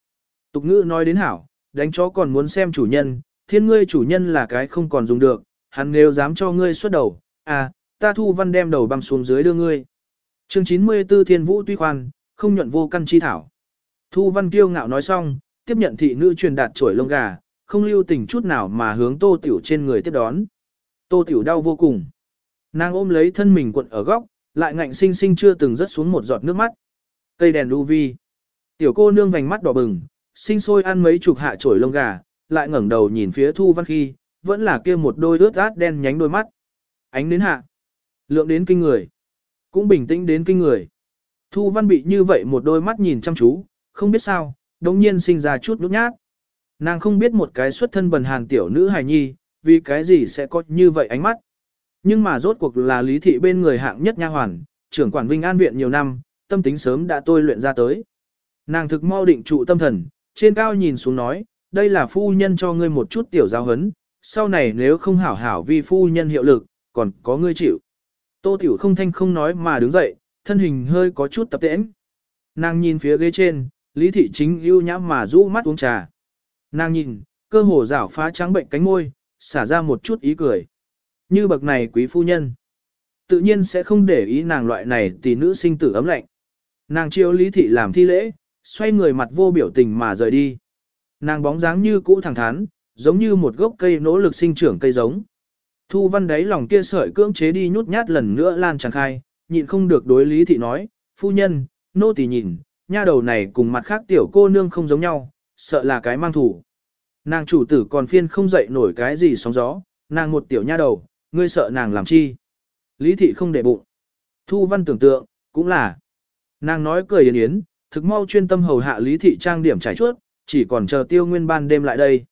Tục ngữ nói đến hảo, đánh chó còn muốn xem chủ nhân, thiên ngươi chủ nhân là cái không còn dùng được, hắn nếu dám cho ngươi xuất đầu, à, ta thu văn đem đầu băm xuống dưới đưa ngươi. Chương 94 Thiên Vũ tuy khoan, không nhuận vô căn chi thảo. Thu văn kiêu ngạo nói xong, tiếp nhận thị nữ truyền đạt chổi lông gà, không lưu tình chút nào mà hướng tô tiểu trên người tiếp đón. Tô tiểu đau vô cùng. Nàng ôm lấy thân mình quận ở góc, lại ngạnh sinh sinh chưa từng rớt xuống một giọt nước mắt. Cây đèn đu vi. Tiểu cô nương vành mắt đỏ bừng, sinh sôi ăn mấy chục hạ chổi lông gà, lại ngẩng đầu nhìn phía Thu Văn khi, vẫn là kia một đôi ướt át đen nhánh đôi mắt. Ánh đến hạ. Lượng đến kinh người. Cũng bình tĩnh đến kinh người. Thu Văn bị như vậy một đôi mắt nhìn chăm chú, không biết sao, đồng nhiên sinh ra chút nút nhát. Nàng không biết một cái xuất thân bần hàn tiểu nữ hài nhi, vì cái gì sẽ có như vậy ánh mắt. Nhưng mà rốt cuộc là lý thị bên người hạng nhất nha hoàn, trưởng quản Vinh An viện nhiều năm, tâm tính sớm đã tôi luyện ra tới. Nàng thực mau định trụ tâm thần, trên cao nhìn xuống nói, đây là phu nhân cho ngươi một chút tiểu giáo hấn, sau này nếu không hảo hảo vì phu nhân hiệu lực, còn có ngươi chịu. Tô tiểu không thanh không nói mà đứng dậy, thân hình hơi có chút tập tễnh. Nàng nhìn phía ghế trên, lý thị chính ưu nhãm mà rũ mắt uống trà. Nàng nhìn, cơ hồ rảo phá trắng bệnh cánh môi, xả ra một chút ý cười. Như bậc này quý phu nhân, tự nhiên sẽ không để ý nàng loại này tỷ nữ sinh tử ấm lạnh. Nàng chiêu lý thị làm thi lễ, xoay người mặt vô biểu tình mà rời đi. Nàng bóng dáng như cũ thẳng thắn, giống như một gốc cây nỗ lực sinh trưởng cây giống. Thu văn đáy lòng kia sợi cưỡng chế đi nhút nhát lần nữa lan tràn khai, nhịn không được đối lý thị nói, phu nhân, nô tỳ nhìn, nha đầu này cùng mặt khác tiểu cô nương không giống nhau, sợ là cái mang thủ. Nàng chủ tử còn phiên không dậy nổi cái gì sóng gió, nàng một tiểu nha đầu, ngươi sợ nàng làm chi. Lý thị không để bụng. Thu văn tưởng tượng, cũng là. Nàng nói cười yến yến, thực mau chuyên tâm hầu hạ lý thị trang điểm trải chuốt, chỉ còn chờ tiêu nguyên ban đêm lại đây.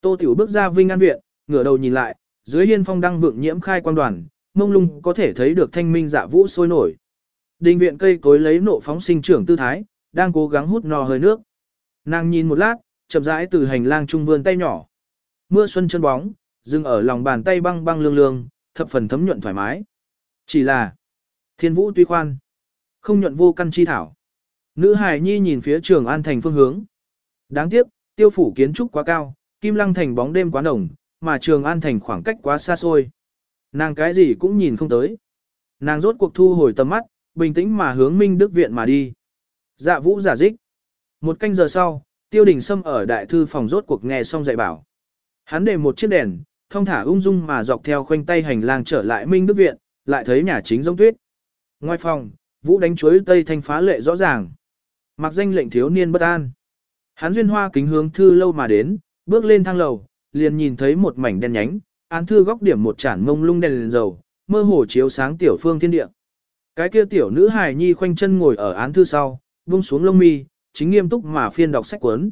Tô tiểu bước ra vinh an viện, ngửa đầu nhìn lại, dưới hiên phong đang vượng nhiễm khai quan đoàn, mông lung có thể thấy được thanh minh dạ vũ sôi nổi. Đình viện cây cối lấy nộ phóng sinh trưởng tư thái, đang cố gắng hút no hơi nước. Nàng nhìn một lát, chậm rãi từ hành lang trung vươn tay nhỏ. Mưa xuân chân bóng, dừng ở lòng bàn tay băng băng lương lương, thập phần thấm nhuận thoải mái. Chỉ là, thiên vũ tuy khoan, không nhuận vô căn chi thảo. Nữ hài nhi nhìn phía trường an thành phương hướng. Đáng tiếc, tiêu phủ kiến trúc quá cao, kim lăng thành bóng đêm quá nồng, mà trường an thành khoảng cách quá xa xôi. Nàng cái gì cũng nhìn không tới. Nàng rốt cuộc thu hồi tầm mắt, bình tĩnh mà hướng Minh Đức Viện mà đi. Dạ vũ giả dích. Một canh giờ sau, tiêu đình Sâm ở đại thư phòng rốt cuộc nghe xong dạy bảo. Hắn để một chiếc đèn, thông thả ung dung mà dọc theo khoanh tay hành lang trở lại Minh Đức Viện, lại thấy nhà chính giống tuyết. Ngoài phòng, vũ đánh chuối tây thanh phá lệ rõ ràng. Mặc danh lệnh thiếu niên bất an. Hắn duyên hoa kính hướng thư lâu mà đến, bước lên thang lầu, liền nhìn thấy một mảnh đen nhánh, án thư góc điểm một chản mông lung đèn lên dầu, mơ hồ chiếu sáng tiểu phương thiên địa. Cái kia tiểu nữ hài nhi khoanh chân ngồi ở án thư sau, buông xuống lông mi, chính nghiêm túc mà phiên đọc sách cuốn.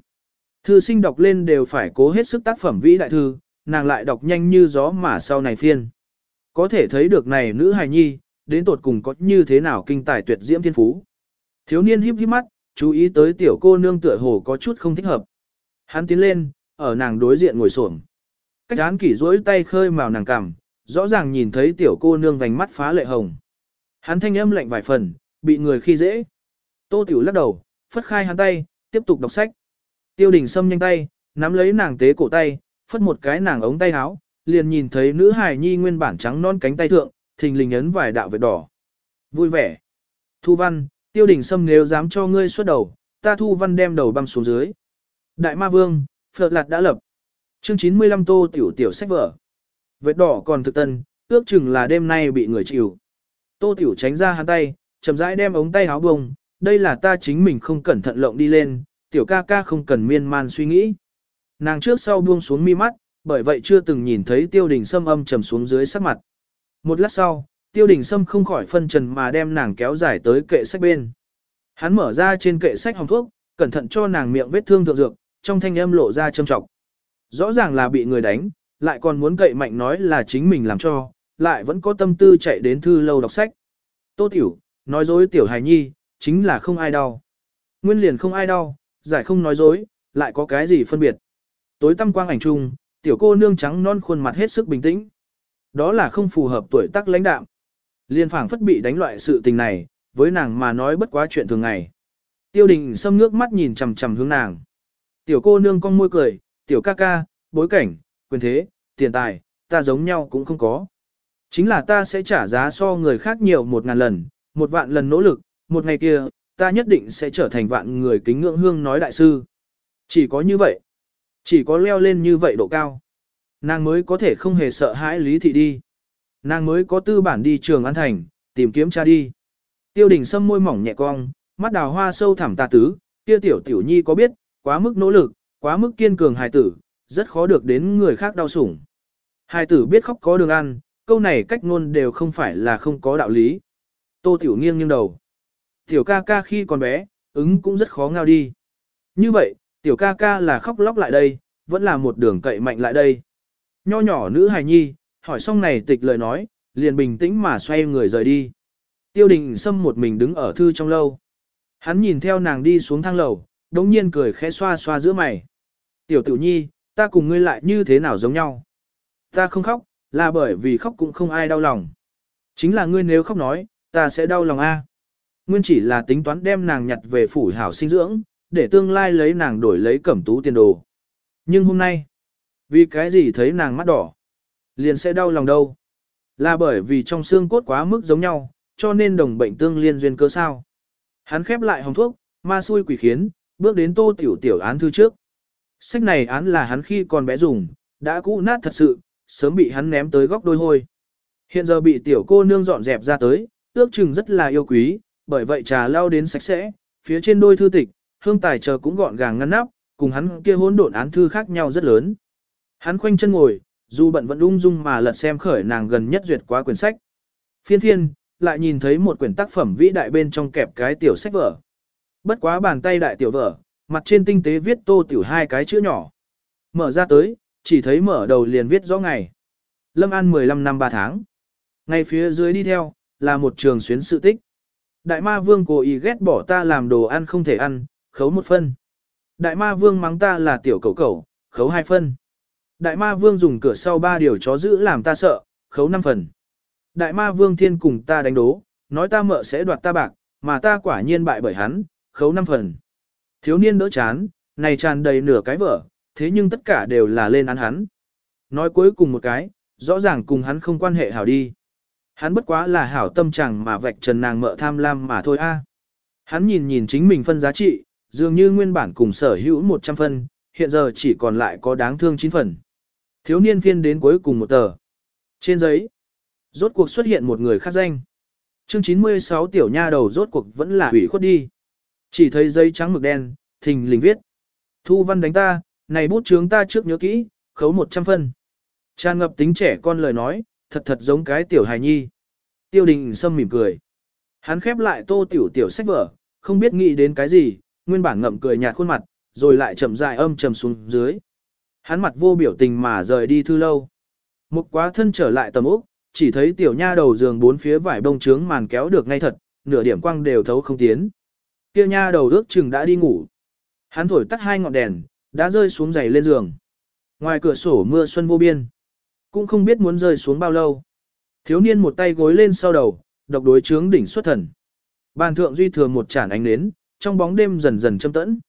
Thư sinh đọc lên đều phải cố hết sức tác phẩm vĩ đại thư, nàng lại đọc nhanh như gió mà sau này phiên. Có thể thấy được này nữ hài nhi, đến tột cùng có như thế nào kinh tài tuyệt diễm thiên phú. Thiếu niên híp híp mắt, chú ý tới tiểu cô nương tựa hồ có chút không thích hợp. Hắn tiến lên, ở nàng đối diện ngồi xổm. Cách án kỷ rỗi tay khơi màu nàng cằm, rõ ràng nhìn thấy tiểu cô nương vành mắt phá lệ hồng. Hắn thanh âm lạnh vài phần, bị người khi dễ. Tô tiểu lắc đầu, phất khai hắn tay, tiếp tục đọc sách. Tiêu đình xâm nhanh tay, nắm lấy nàng tế cổ tay, phất một cái nàng ống tay áo, liền nhìn thấy nữ hài nhi nguyên bản trắng non cánh tay thượng, thình lình ấn vài đạo vệt đỏ. Vui vẻ. Thu văn, tiêu đình xâm nếu dám cho ngươi xuất đầu, ta thu văn đem đầu băm xuống dưới. Đại ma vương, phợt lạt đã lập. Chương 95 tô tiểu tiểu sách vở. Vết đỏ còn thực tân, ước chừng là đêm nay bị người chịu. Tô tiểu tránh ra hắn tay, chậm rãi đem ống tay áo bông, đây là ta chính mình không cẩn thận lộng đi lên, tiểu ca ca không cần miên man suy nghĩ. Nàng trước sau buông xuống mi mắt, bởi vậy chưa từng nhìn thấy tiêu đình sâm âm trầm xuống dưới sắc mặt. Một lát sau, tiêu đình sâm không khỏi phân trần mà đem nàng kéo dài tới kệ sách bên. Hắn mở ra trên kệ sách hồng thuốc, cẩn thận cho nàng miệng vết thương thượng dược, trong thanh âm lộ ra châm trọng. Rõ ràng là bị người đánh, lại còn muốn cậy mạnh nói là chính mình làm cho, lại vẫn có tâm tư chạy đến thư lâu đọc sách. Tô Tiểu, nói dối Tiểu Hài Nhi, chính là không ai đau. Nguyên liền không ai đau, giải không nói dối, lại có cái gì phân biệt. Tối tăm quang ảnh chung, tiểu cô nương trắng non khuôn mặt hết sức bình tĩnh. Đó là không phù hợp tuổi tác lãnh đạm. Liên phảng phất bị đánh loại sự tình này, với nàng mà nói bất quá chuyện thường ngày. Tiêu đình xâm nước mắt nhìn chằm chằm hướng nàng. Tiểu cô nương con môi cười, tiểu ca ca, bối cảnh, quyền thế, tiền tài, ta giống nhau cũng không có. Chính là ta sẽ trả giá so người khác nhiều một ngàn lần, một vạn lần nỗ lực, một ngày kia, ta nhất định sẽ trở thành vạn người kính ngưỡng hương nói đại sư. Chỉ có như vậy, chỉ có leo lên như vậy độ cao, nàng mới có thể không hề sợ hãi lý thị đi. Nàng mới có tư bản đi trường an thành, tìm kiếm cha đi. Tiêu đình sâm môi mỏng nhẹ cong, mắt đào hoa sâu thẳm tà tứ, kia tiểu tiểu nhi có biết, quá mức nỗ lực, quá mức kiên cường hài tử, rất khó được đến người khác đau sủng. Hài tử biết khóc có đường ăn, câu này cách ngôn đều không phải là không có đạo lý. Tô tiểu nghiêng nghiêng đầu. Tiểu ca ca khi còn bé, ứng cũng rất khó ngao đi. Như vậy, tiểu ca ca là khóc lóc lại đây, vẫn là một đường cậy mạnh lại đây. Nho nhỏ nữ hài nhi, hỏi xong này tịch lời nói, liền bình tĩnh mà xoay người rời đi. Tiêu đình xâm một mình đứng ở thư trong lâu. Hắn nhìn theo nàng đi xuống thang lầu, đống nhiên cười khẽ xoa xoa giữa mày. Tiểu tử nhi, ta cùng ngươi lại như thế nào giống nhau? Ta không khóc, là bởi vì khóc cũng không ai đau lòng. Chính là ngươi nếu khóc nói, ta sẽ đau lòng a. Nguyên chỉ là tính toán đem nàng nhặt về phủ hảo sinh dưỡng, để tương lai lấy nàng đổi lấy cẩm tú tiền đồ. Nhưng hôm nay, vì cái gì thấy nàng mắt đỏ, liền sẽ đau lòng đâu. Là bởi vì trong xương cốt quá mức giống nhau, cho nên đồng bệnh tương liên duyên cơ sao. Hắn khép lại hồng thuốc, ma xui quỷ khiến, bước đến tô tiểu tiểu án thư trước. Sách này án là hắn khi còn bé dùng, đã cũ nát thật sự, sớm bị hắn ném tới góc đôi hôi. Hiện giờ bị tiểu cô nương dọn dẹp ra tới, ước chừng rất là yêu quý, bởi vậy trà lao đến sạch sẽ, phía trên đôi thư tịch, hương tài chờ cũng gọn gàng ngăn nắp, cùng hắn kia hỗn độn án thư khác nhau rất lớn. Hắn khoanh chân ngồi, dù bận vẫn ung dung mà lật xem khởi nàng gần nhất duyệt quá quyển sách. Phiên phiên, lại nhìn thấy một quyển tác phẩm vĩ đại bên trong kẹp cái tiểu sách vở. Bất quá bàn tay đại tiểu vở, mặt trên tinh tế viết tô tiểu hai cái chữ nhỏ. Mở ra tới, chỉ thấy mở đầu liền viết rõ ngày. Lâm An 15 năm 3 tháng. Ngay phía dưới đi theo, là một trường xuyến sự tích. Đại ma vương cố ý ghét bỏ ta làm đồ ăn không thể ăn, khấu một phân. Đại ma vương mắng ta là tiểu cầu cầu, khấu hai phân. Đại ma vương dùng cửa sau ba điều chó giữ làm ta sợ, khấu năm phần. Đại ma vương thiên cùng ta đánh đố, nói ta mợ sẽ đoạt ta bạc, mà ta quả nhiên bại bởi hắn, khấu năm phần. Thiếu niên đỡ chán, này tràn đầy nửa cái vở, thế nhưng tất cả đều là lên án hắn. Nói cuối cùng một cái, rõ ràng cùng hắn không quan hệ hảo đi. Hắn bất quá là hảo tâm chẳng mà vạch trần nàng mợ tham lam mà thôi a. Hắn nhìn nhìn chính mình phân giá trị, dường như nguyên bản cùng sở hữu 100 phân, hiện giờ chỉ còn lại có đáng thương 9 phần. Thiếu niên phiên đến cuối cùng một tờ. Trên giấy, rốt cuộc xuất hiện một người khác danh. Chương 96 tiểu nha đầu rốt cuộc vẫn là hủy khuất đi. Chỉ thấy giấy trắng mực đen, thình lình viết. Thu văn đánh ta, này bút chướng ta trước nhớ kỹ, khấu 100 phân. Tràn ngập tính trẻ con lời nói, thật thật giống cái tiểu hài nhi. Tiêu đình sâm mỉm cười. Hắn khép lại tô tiểu tiểu sách vở, không biết nghĩ đến cái gì, nguyên bản ngậm cười nhạt khuôn mặt, rồi lại chậm dài âm trầm xuống dưới. Hắn mặt vô biểu tình mà rời đi thư lâu. Một quá thân trở lại tầm úc, chỉ thấy tiểu nha đầu giường bốn phía vải bông trướng màn kéo được ngay thật, nửa điểm quang đều thấu không tiến. Kia nha đầu ước chừng đã đi ngủ. Hắn thổi tắt hai ngọn đèn, đã rơi xuống giày lên giường. Ngoài cửa sổ mưa xuân vô biên. Cũng không biết muốn rơi xuống bao lâu. Thiếu niên một tay gối lên sau đầu, độc đối trướng đỉnh xuất thần. Bàn thượng duy thừa một chản ánh nến, trong bóng đêm dần dần châm tẫn.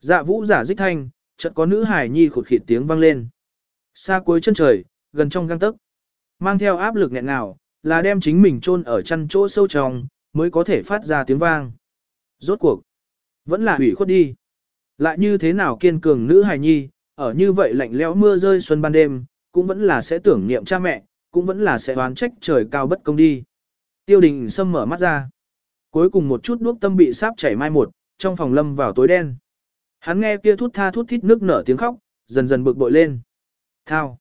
Dạ vũ giả dích thanh, chợt có nữ hải nhi khụt khịt tiếng vang lên. Xa cuối chân trời, gần trong găng tấc. Mang theo áp lực nghẹn nào, là đem chính mình chôn ở chân chỗ sâu trong, mới có thể phát ra tiếng vang. Rốt cuộc, vẫn là hủy khuất đi. Lại như thế nào kiên cường nữ hài nhi, ở như vậy lạnh lẽo mưa rơi xuân ban đêm, cũng vẫn là sẽ tưởng niệm cha mẹ, cũng vẫn là sẽ oán trách trời cao bất công đi. Tiêu đình sâm mở mắt ra. Cuối cùng một chút đuốc tâm bị sáp chảy mai một, trong phòng lâm vào tối đen. Hắn nghe kia thút tha thút thít nước nở tiếng khóc, dần dần bực bội lên. Thao.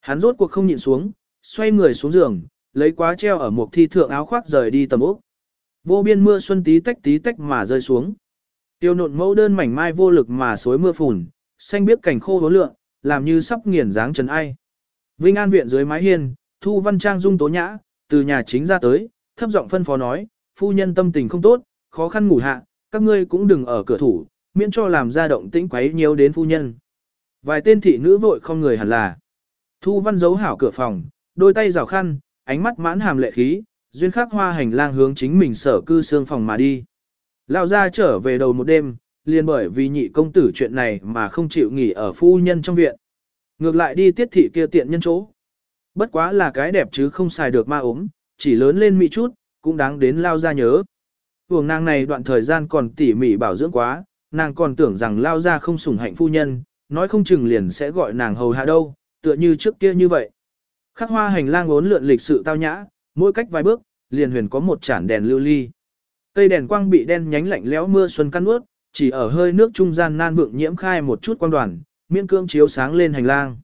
Hắn rốt cuộc không nhịn xuống, xoay người xuống giường, lấy quá treo ở một thi thượng áo khoác rời đi tầm ốc. Vô biên mưa xuân tí tách tí tách mà rơi xuống. Tiêu nộn mẫu đơn mảnh mai vô lực mà xối mưa phùn, xanh biếc cảnh khô hố lượng, làm như sắp nghiền dáng trần ai. Vinh An viện dưới mái hiên, Thu Văn Trang dung tố nhã, từ nhà chính ra tới, thấp giọng phân phó nói, phu nhân tâm tình không tốt, khó khăn ngủ hạ, các ngươi cũng đừng ở cửa thủ, miễn cho làm ra động tĩnh quấy nhiều đến phu nhân. Vài tên thị nữ vội không người hẳn là. Thu Văn giấu hảo cửa phòng, đôi tay rào khăn, ánh mắt mãn hàm lệ khí, duyên khắc hoa hành lang hướng chính mình sở cư xương phòng mà đi. Lão gia trở về đầu một đêm, liền bởi vì nhị công tử chuyện này mà không chịu nghỉ ở phu nhân trong viện. Ngược lại đi tiết thị kia tiện nhân chỗ. Bất quá là cái đẹp chứ không xài được ma ốm, chỉ lớn lên mị chút, cũng đáng đến lao ra nhớ. Hưởng nàng này đoạn thời gian còn tỉ mỉ bảo dưỡng quá, nàng còn tưởng rằng lao ra không sủng hạnh phu nhân, nói không chừng liền sẽ gọi nàng hầu hạ đâu, tựa như trước kia như vậy. Khắc hoa hành lang ốn lượn lịch sự tao nhã, mỗi cách vài bước, liền huyền có một chản đèn lưu ly. Cây đèn quang bị đen nhánh lạnh lẽo mưa xuân căn ướt, chỉ ở hơi nước trung gian nan vượng nhiễm khai một chút quang đoàn, miễn cương chiếu sáng lên hành lang.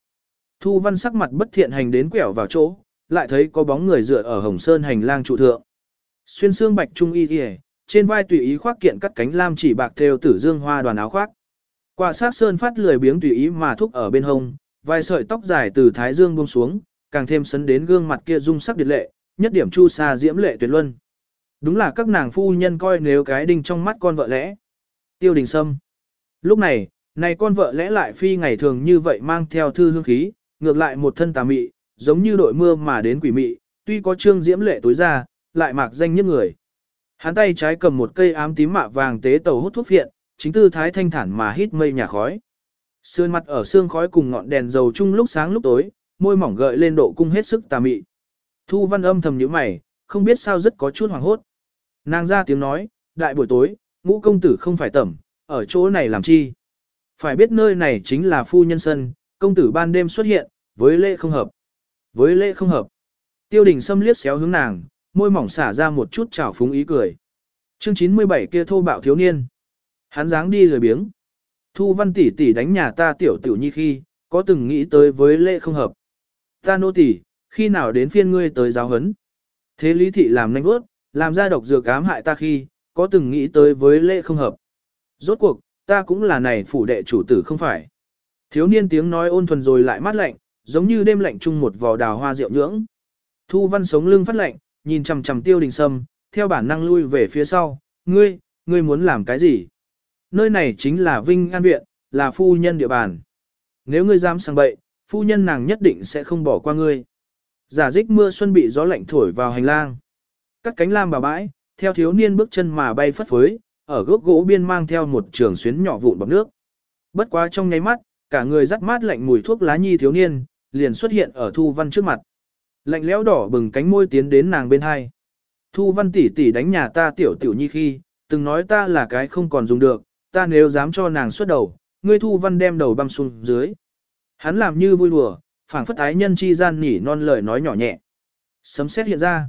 Thu văn sắc mặt bất thiện hành đến quẹo vào chỗ, lại thấy có bóng người dựa ở hồng sơn hành lang trụ thượng. Xuyên xương bạch trung y kìa, trên vai tùy ý khoác kiện cắt cánh lam chỉ bạc theo tử dương hoa đoàn áo khoác. Quả sát sơn phát lười biếng tùy ý mà thúc ở bên hông, vài sợi tóc dài từ thái dương buông xuống, càng thêm sấn đến gương mặt kia dung sắc điệt lệ, nhất điểm chu sa diễm lệ tuyệt luân. Đúng là các nàng phu nhân coi nếu cái đinh trong mắt con vợ lẽ. Tiêu đình sâm. Lúc này, này con vợ lẽ lại phi ngày thường như vậy mang theo thư hương khí, ngược lại một thân tà mị, giống như đội mưa mà đến quỷ mị, tuy có trương diễm lệ tối ra, lại mạc danh nhất người. Hắn tay trái cầm một cây ám tím mạ vàng tế tàu hút thuốc viện, chính tư thái thanh thản mà hít mây nhà khói. Sườn mặt ở xương khói cùng ngọn đèn dầu chung lúc sáng lúc tối, môi mỏng gợi lên độ cung hết sức tà mị. Thu văn âm thầm nhíu mày, không biết sao rất có chút hoảng hốt. Nàng ra tiếng nói, đại buổi tối, ngũ công tử không phải tẩm, ở chỗ này làm chi. Phải biết nơi này chính là phu nhân sân, công tử ban đêm xuất hiện, với lễ không hợp. Với lễ không hợp. Tiêu đình xâm liếc xéo hướng nàng, môi mỏng xả ra một chút trào phúng ý cười. Chương 97 kia thô bạo thiếu niên. Hắn dáng đi lười biếng. Thu văn tỷ tỷ đánh nhà ta tiểu tiểu nhi khi, có từng nghĩ tới với lễ không hợp. Ta nô tỷ, khi nào đến phiên ngươi tới giáo huấn. Thế lý thị làm nhanh bước, làm ra độc dược ám hại ta khi, có từng nghĩ tới với lễ không hợp. Rốt cuộc, ta cũng là này phủ đệ chủ tử không phải. Thiếu niên tiếng nói ôn thuần rồi lại mát lạnh, giống như đêm lạnh chung một vò đào hoa rượu nhưỡng. Thu văn sống lưng phát lạnh, nhìn chằm chằm tiêu đình sâm, theo bản năng lui về phía sau, ngươi, ngươi muốn làm cái gì? Nơi này chính là Vinh An Viện, là phu nhân địa bàn. Nếu ngươi dám sang bậy, phu nhân nàng nhất định sẽ không bỏ qua ngươi. Giả dích mưa xuân bị gió lạnh thổi vào hành lang. Các cánh lam bà bãi, theo thiếu niên bước chân mà bay phất phới, ở gốc gỗ biên mang theo một trường xuyến nhỏ vụn bọc nước. Bất quá trong nháy mắt, cả người rắc mát lạnh mùi thuốc lá nhi thiếu niên, liền xuất hiện ở Thu Văn trước mặt. Lạnh lẽo đỏ bừng cánh môi tiến đến nàng bên hai. Thu Văn tỷ tỷ đánh nhà ta tiểu tiểu nhi khi, từng nói ta là cái không còn dùng được, ta nếu dám cho nàng xuất đầu, ngươi Thu Văn đem đầu băm xuống dưới. Hắn làm như vui đùa, phảng phất ái nhân chi gian nỉ non lời nói nhỏ nhẹ. Sấm xét hiện ra.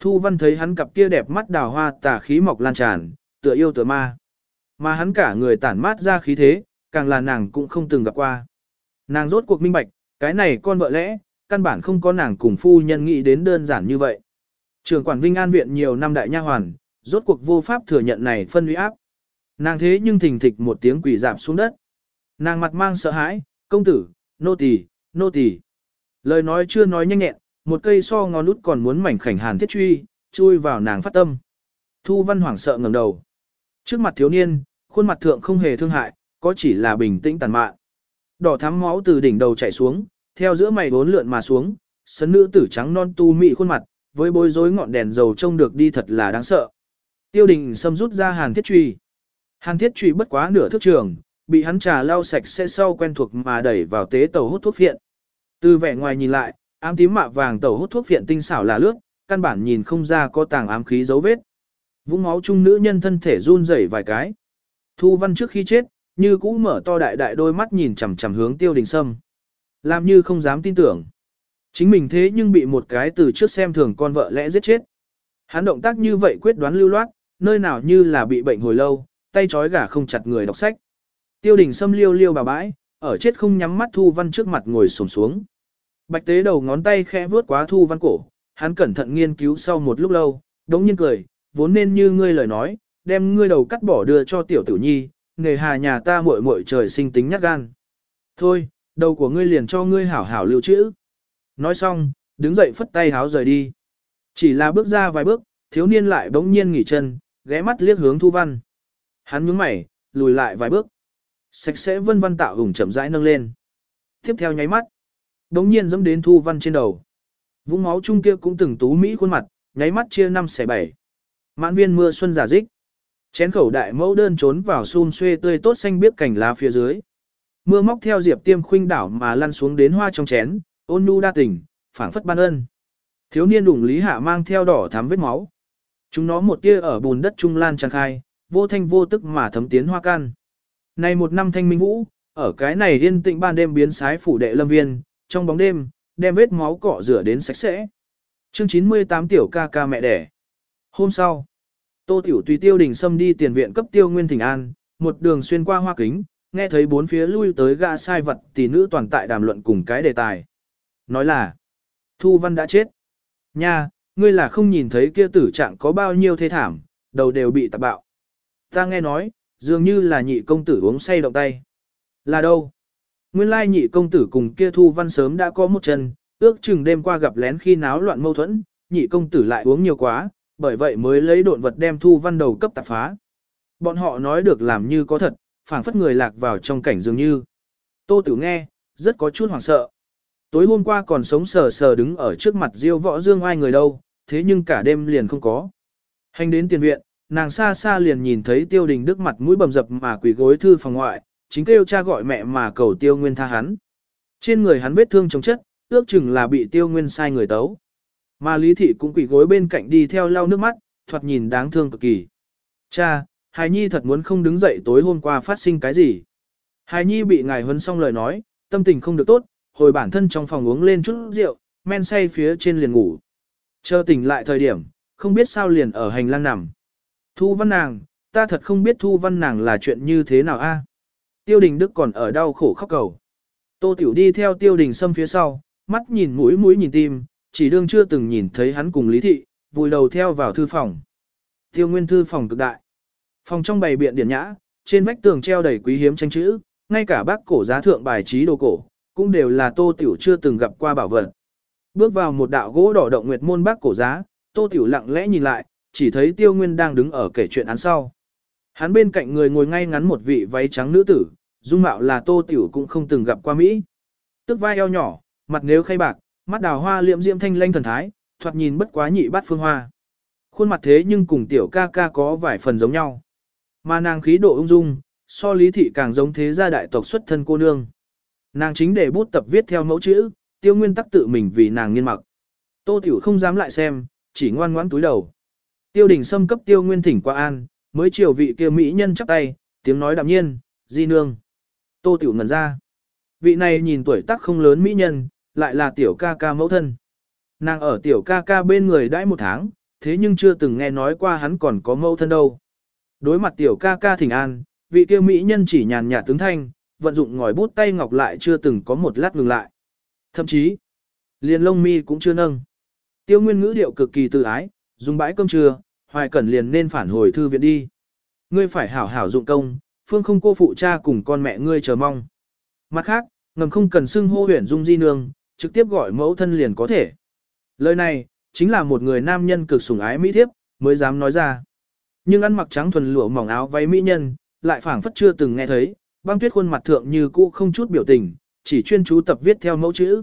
Thu Văn thấy hắn cặp kia đẹp mắt đào hoa tà khí mọc lan tràn, tựa yêu tựa ma. Mà hắn cả người tản mát ra khí thế, càng là nàng cũng không từng gặp qua. Nàng rốt cuộc minh bạch, cái này con vợ lẽ, căn bản không có nàng cùng phu nhân nghĩ đến đơn giản như vậy. Trường quản Vinh An viện nhiều năm đại nha hoàn, rốt cuộc vô pháp thừa nhận này phân uy áp. Nàng thế nhưng thình thịch một tiếng quỷ dạp xuống đất. Nàng mặt mang sợ hãi, công tử, nô tỳ, nô tỳ. Lời nói chưa nói nhanh nhẹn, một cây so ngón nút còn muốn mảnh khảnh hàn thiết truy, chui vào nàng phát tâm. Thu văn hoảng sợ ngẩng đầu. Trước mặt thiếu niên, khuôn mặt thượng không hề thương hại, có chỉ là bình tĩnh tàn mạn. Đỏ thắm máu từ đỉnh đầu chảy xuống, theo giữa mày bốn lượn mà xuống, Sấn nữ tử trắng non tu mị khuôn mặt, với bối rối ngọn đèn dầu trông được đi thật là đáng sợ. Tiêu đình xâm rút ra hàn thiết truy. Hàn thiết truy bất quá nửa thước trường, bị hắn trà lau sạch sẽ sau quen thuộc mà đẩy vào tế tàu hút thuốc phiện. Từ vẻ ngoài nhìn lại, ám tím mạ vàng tẩu hút thuốc phiện tinh xảo là lướt, căn bản nhìn không ra có tàng ám khí dấu vết. Vũng máu chung nữ nhân thân thể run rẩy vài cái. Thu văn trước khi chết, như cũ mở to đại đại đôi mắt nhìn chằm chằm hướng tiêu đình sâm. Làm như không dám tin tưởng. Chính mình thế nhưng bị một cái từ trước xem thường con vợ lẽ giết chết. Hắn động tác như vậy quyết đoán lưu loát, nơi nào như là bị bệnh hồi lâu, tay trói gà không chặt người đọc sách. Tiêu đình sâm liêu liêu bà bãi, ở chết không nhắm mắt thu văn trước mặt ngồi sổm xuống. Bạch tế đầu ngón tay khẽ vướt quá thu văn cổ, hắn cẩn thận nghiên cứu sau một lúc lâu, đống nhiên cười, vốn nên như ngươi lời nói, đem ngươi đầu cắt bỏ đưa cho tiểu tử nhi, nghề hà nhà ta muội muội trời sinh tính nhát gan. Thôi, đầu của ngươi liền cho ngươi hảo hảo lưu trữ. Nói xong, đứng dậy phất tay háo rời đi. Chỉ là bước ra vài bước, thiếu niên lại bỗng nhiên nghỉ chân, ghé mắt liếc hướng Thu Văn. Hắn nhướng mày, lùi lại vài bước. Sạch sẽ vân văn tạo hùng chậm rãi nâng lên. Tiếp theo nháy mắt, bỗng nhiên dẫm đến Thu Văn trên đầu. Vũng máu chung kia cũng từng tú mỹ khuôn mặt, nháy mắt chia năm xẻ bảy. Mãn viên mưa xuân giả dích. Chén khẩu đại mẫu đơn trốn vào xun xuê tươi tốt xanh biếc cảnh lá phía dưới. Mưa móc theo diệp tiêm khuynh đảo mà lăn xuống đến hoa trong chén, ôn nhu đa tình, phảng phất ban ân. Thiếu niên đủng lý hạ mang theo đỏ thắm vết máu. Chúng nó một tia ở bùn đất trung lan tràn khai, vô thanh vô tức mà thấm tiến hoa can. Này một năm thanh minh vũ, ở cái này yên tĩnh ban đêm biến sái phủ đệ lâm viên, trong bóng đêm, đem vết máu cọ rửa đến sạch sẽ. Chương 98 tiểu ca ca mẹ đẻ. Hôm sau, Tô Tiểu tùy tiêu đình xâm đi tiền viện cấp tiêu nguyên thỉnh an, một đường xuyên qua hoa kính, nghe thấy bốn phía lui tới gã sai vật tỷ nữ toàn tại đàm luận cùng cái đề tài. Nói là, Thu Văn đã chết. Nha, ngươi là không nhìn thấy kia tử trạng có bao nhiêu thế thảm, đầu đều bị tạp bạo. Ta nghe nói, dường như là nhị công tử uống say động tay. Là đâu? Nguyên lai nhị công tử cùng kia Thu Văn sớm đã có một chân, ước chừng đêm qua gặp lén khi náo loạn mâu thuẫn, nhị công tử lại uống nhiều quá, bởi vậy mới lấy độn vật đem Thu Văn đầu cấp tạp phá. Bọn họ nói được làm như có thật, phảng phất người lạc vào trong cảnh dường như. Tô Tử nghe, rất có chút hoảng sợ. Tối hôm qua còn sống sờ sờ đứng ở trước mặt Diêu Võ Dương ai người đâu, thế nhưng cả đêm liền không có. Hành đến tiền viện, nàng xa xa liền nhìn thấy Tiêu Đình Đức mặt mũi bầm dập mà quỳ gối thư phòng ngoại, chính kêu cha gọi mẹ mà cầu Tiêu Nguyên tha hắn. Trên người hắn vết thương chống chất, ước chừng là bị Tiêu Nguyên sai người tấu. Mà Lý Thị cũng quỳ gối bên cạnh đi theo lau nước mắt, thoạt nhìn đáng thương cực kỳ. Cha, Hài Nhi thật muốn không đứng dậy tối hôm qua phát sinh cái gì. Hài Nhi bị ngài huấn xong lời nói, tâm tình không được tốt, hồi bản thân trong phòng uống lên chút rượu, men say phía trên liền ngủ. Chờ tỉnh lại thời điểm, không biết sao liền ở hành lang nằm. Thu văn nàng, ta thật không biết thu văn nàng là chuyện như thế nào a. Tiêu đình Đức còn ở đau khổ khóc cầu. Tô Tiểu đi theo tiêu đình Sâm phía sau, mắt nhìn mũi mũi nhìn tim, chỉ đương chưa từng nhìn thấy hắn cùng Lý Thị, vùi đầu theo vào thư phòng. Tiêu nguyên thư phòng cực đại. Phòng trong bày biện điển nhã, trên vách tường treo đầy quý hiếm tranh chữ, ngay cả bác cổ giá thượng bài trí đồ cổ, cũng đều là Tô Tiểu chưa từng gặp qua bảo vật. Bước vào một đạo gỗ đỏ động nguyệt môn bác cổ giá, Tô Tiểu lặng lẽ nhìn lại, chỉ thấy Tiêu Nguyên đang đứng ở kể chuyện án sau. Hắn bên cạnh người ngồi ngay ngắn một vị váy trắng nữ tử, dung mạo là Tô Tiểu cũng không từng gặp qua Mỹ. Tức vai eo nhỏ, mặt nếu khay bạc, mắt đào hoa liệm diễm thanh lanh thần thái, thoạt nhìn bất quá nhị bát phương hoa. Khuôn mặt thế nhưng cùng tiểu ca ca có vài phần giống nhau. Mà nàng khí độ ung dung, so lý thị càng giống thế gia đại tộc xuất thân cô nương. Nàng chính để bút tập viết theo mẫu chữ, tiêu nguyên tắc tự mình vì nàng nghiên mặc. Tô tiểu không dám lại xem, chỉ ngoan ngoãn túi đầu. Tiêu đình xâm cấp tiêu nguyên thỉnh qua an, mới chiều vị kia mỹ nhân chắp tay, tiếng nói đạm nhiên, di nương. Tô tiểu ngẩn ra. Vị này nhìn tuổi tác không lớn mỹ nhân, lại là tiểu ca ca mẫu thân. Nàng ở tiểu ca ca bên người đãi một tháng, thế nhưng chưa từng nghe nói qua hắn còn có mẫu thân đâu. Đối mặt tiểu ca ca thỉnh an, vị kia mỹ nhân chỉ nhàn nhạt tướng thanh, vận dụng ngòi bút tay ngọc lại chưa từng có một lát ngừng lại. Thậm chí, liền lông mi cũng chưa nâng. Tiêu nguyên ngữ điệu cực kỳ tự ái, dùng bãi cơm trưa, hoài cẩn liền nên phản hồi thư viện đi. Ngươi phải hảo hảo dụng công, phương không cô phụ cha cùng con mẹ ngươi chờ mong. Mặt khác, ngầm không cần xưng hô huyền dung di nương, trực tiếp gọi mẫu thân liền có thể. Lời này, chính là một người nam nhân cực sủng ái mỹ thiếp, mới dám nói ra. Nhưng ăn mặc trắng thuần lụa mỏng áo váy mỹ nhân, lại phảng phất chưa từng nghe thấy, băng tuyết khuôn mặt thượng như cũ không chút biểu tình, chỉ chuyên chú tập viết theo mẫu chữ.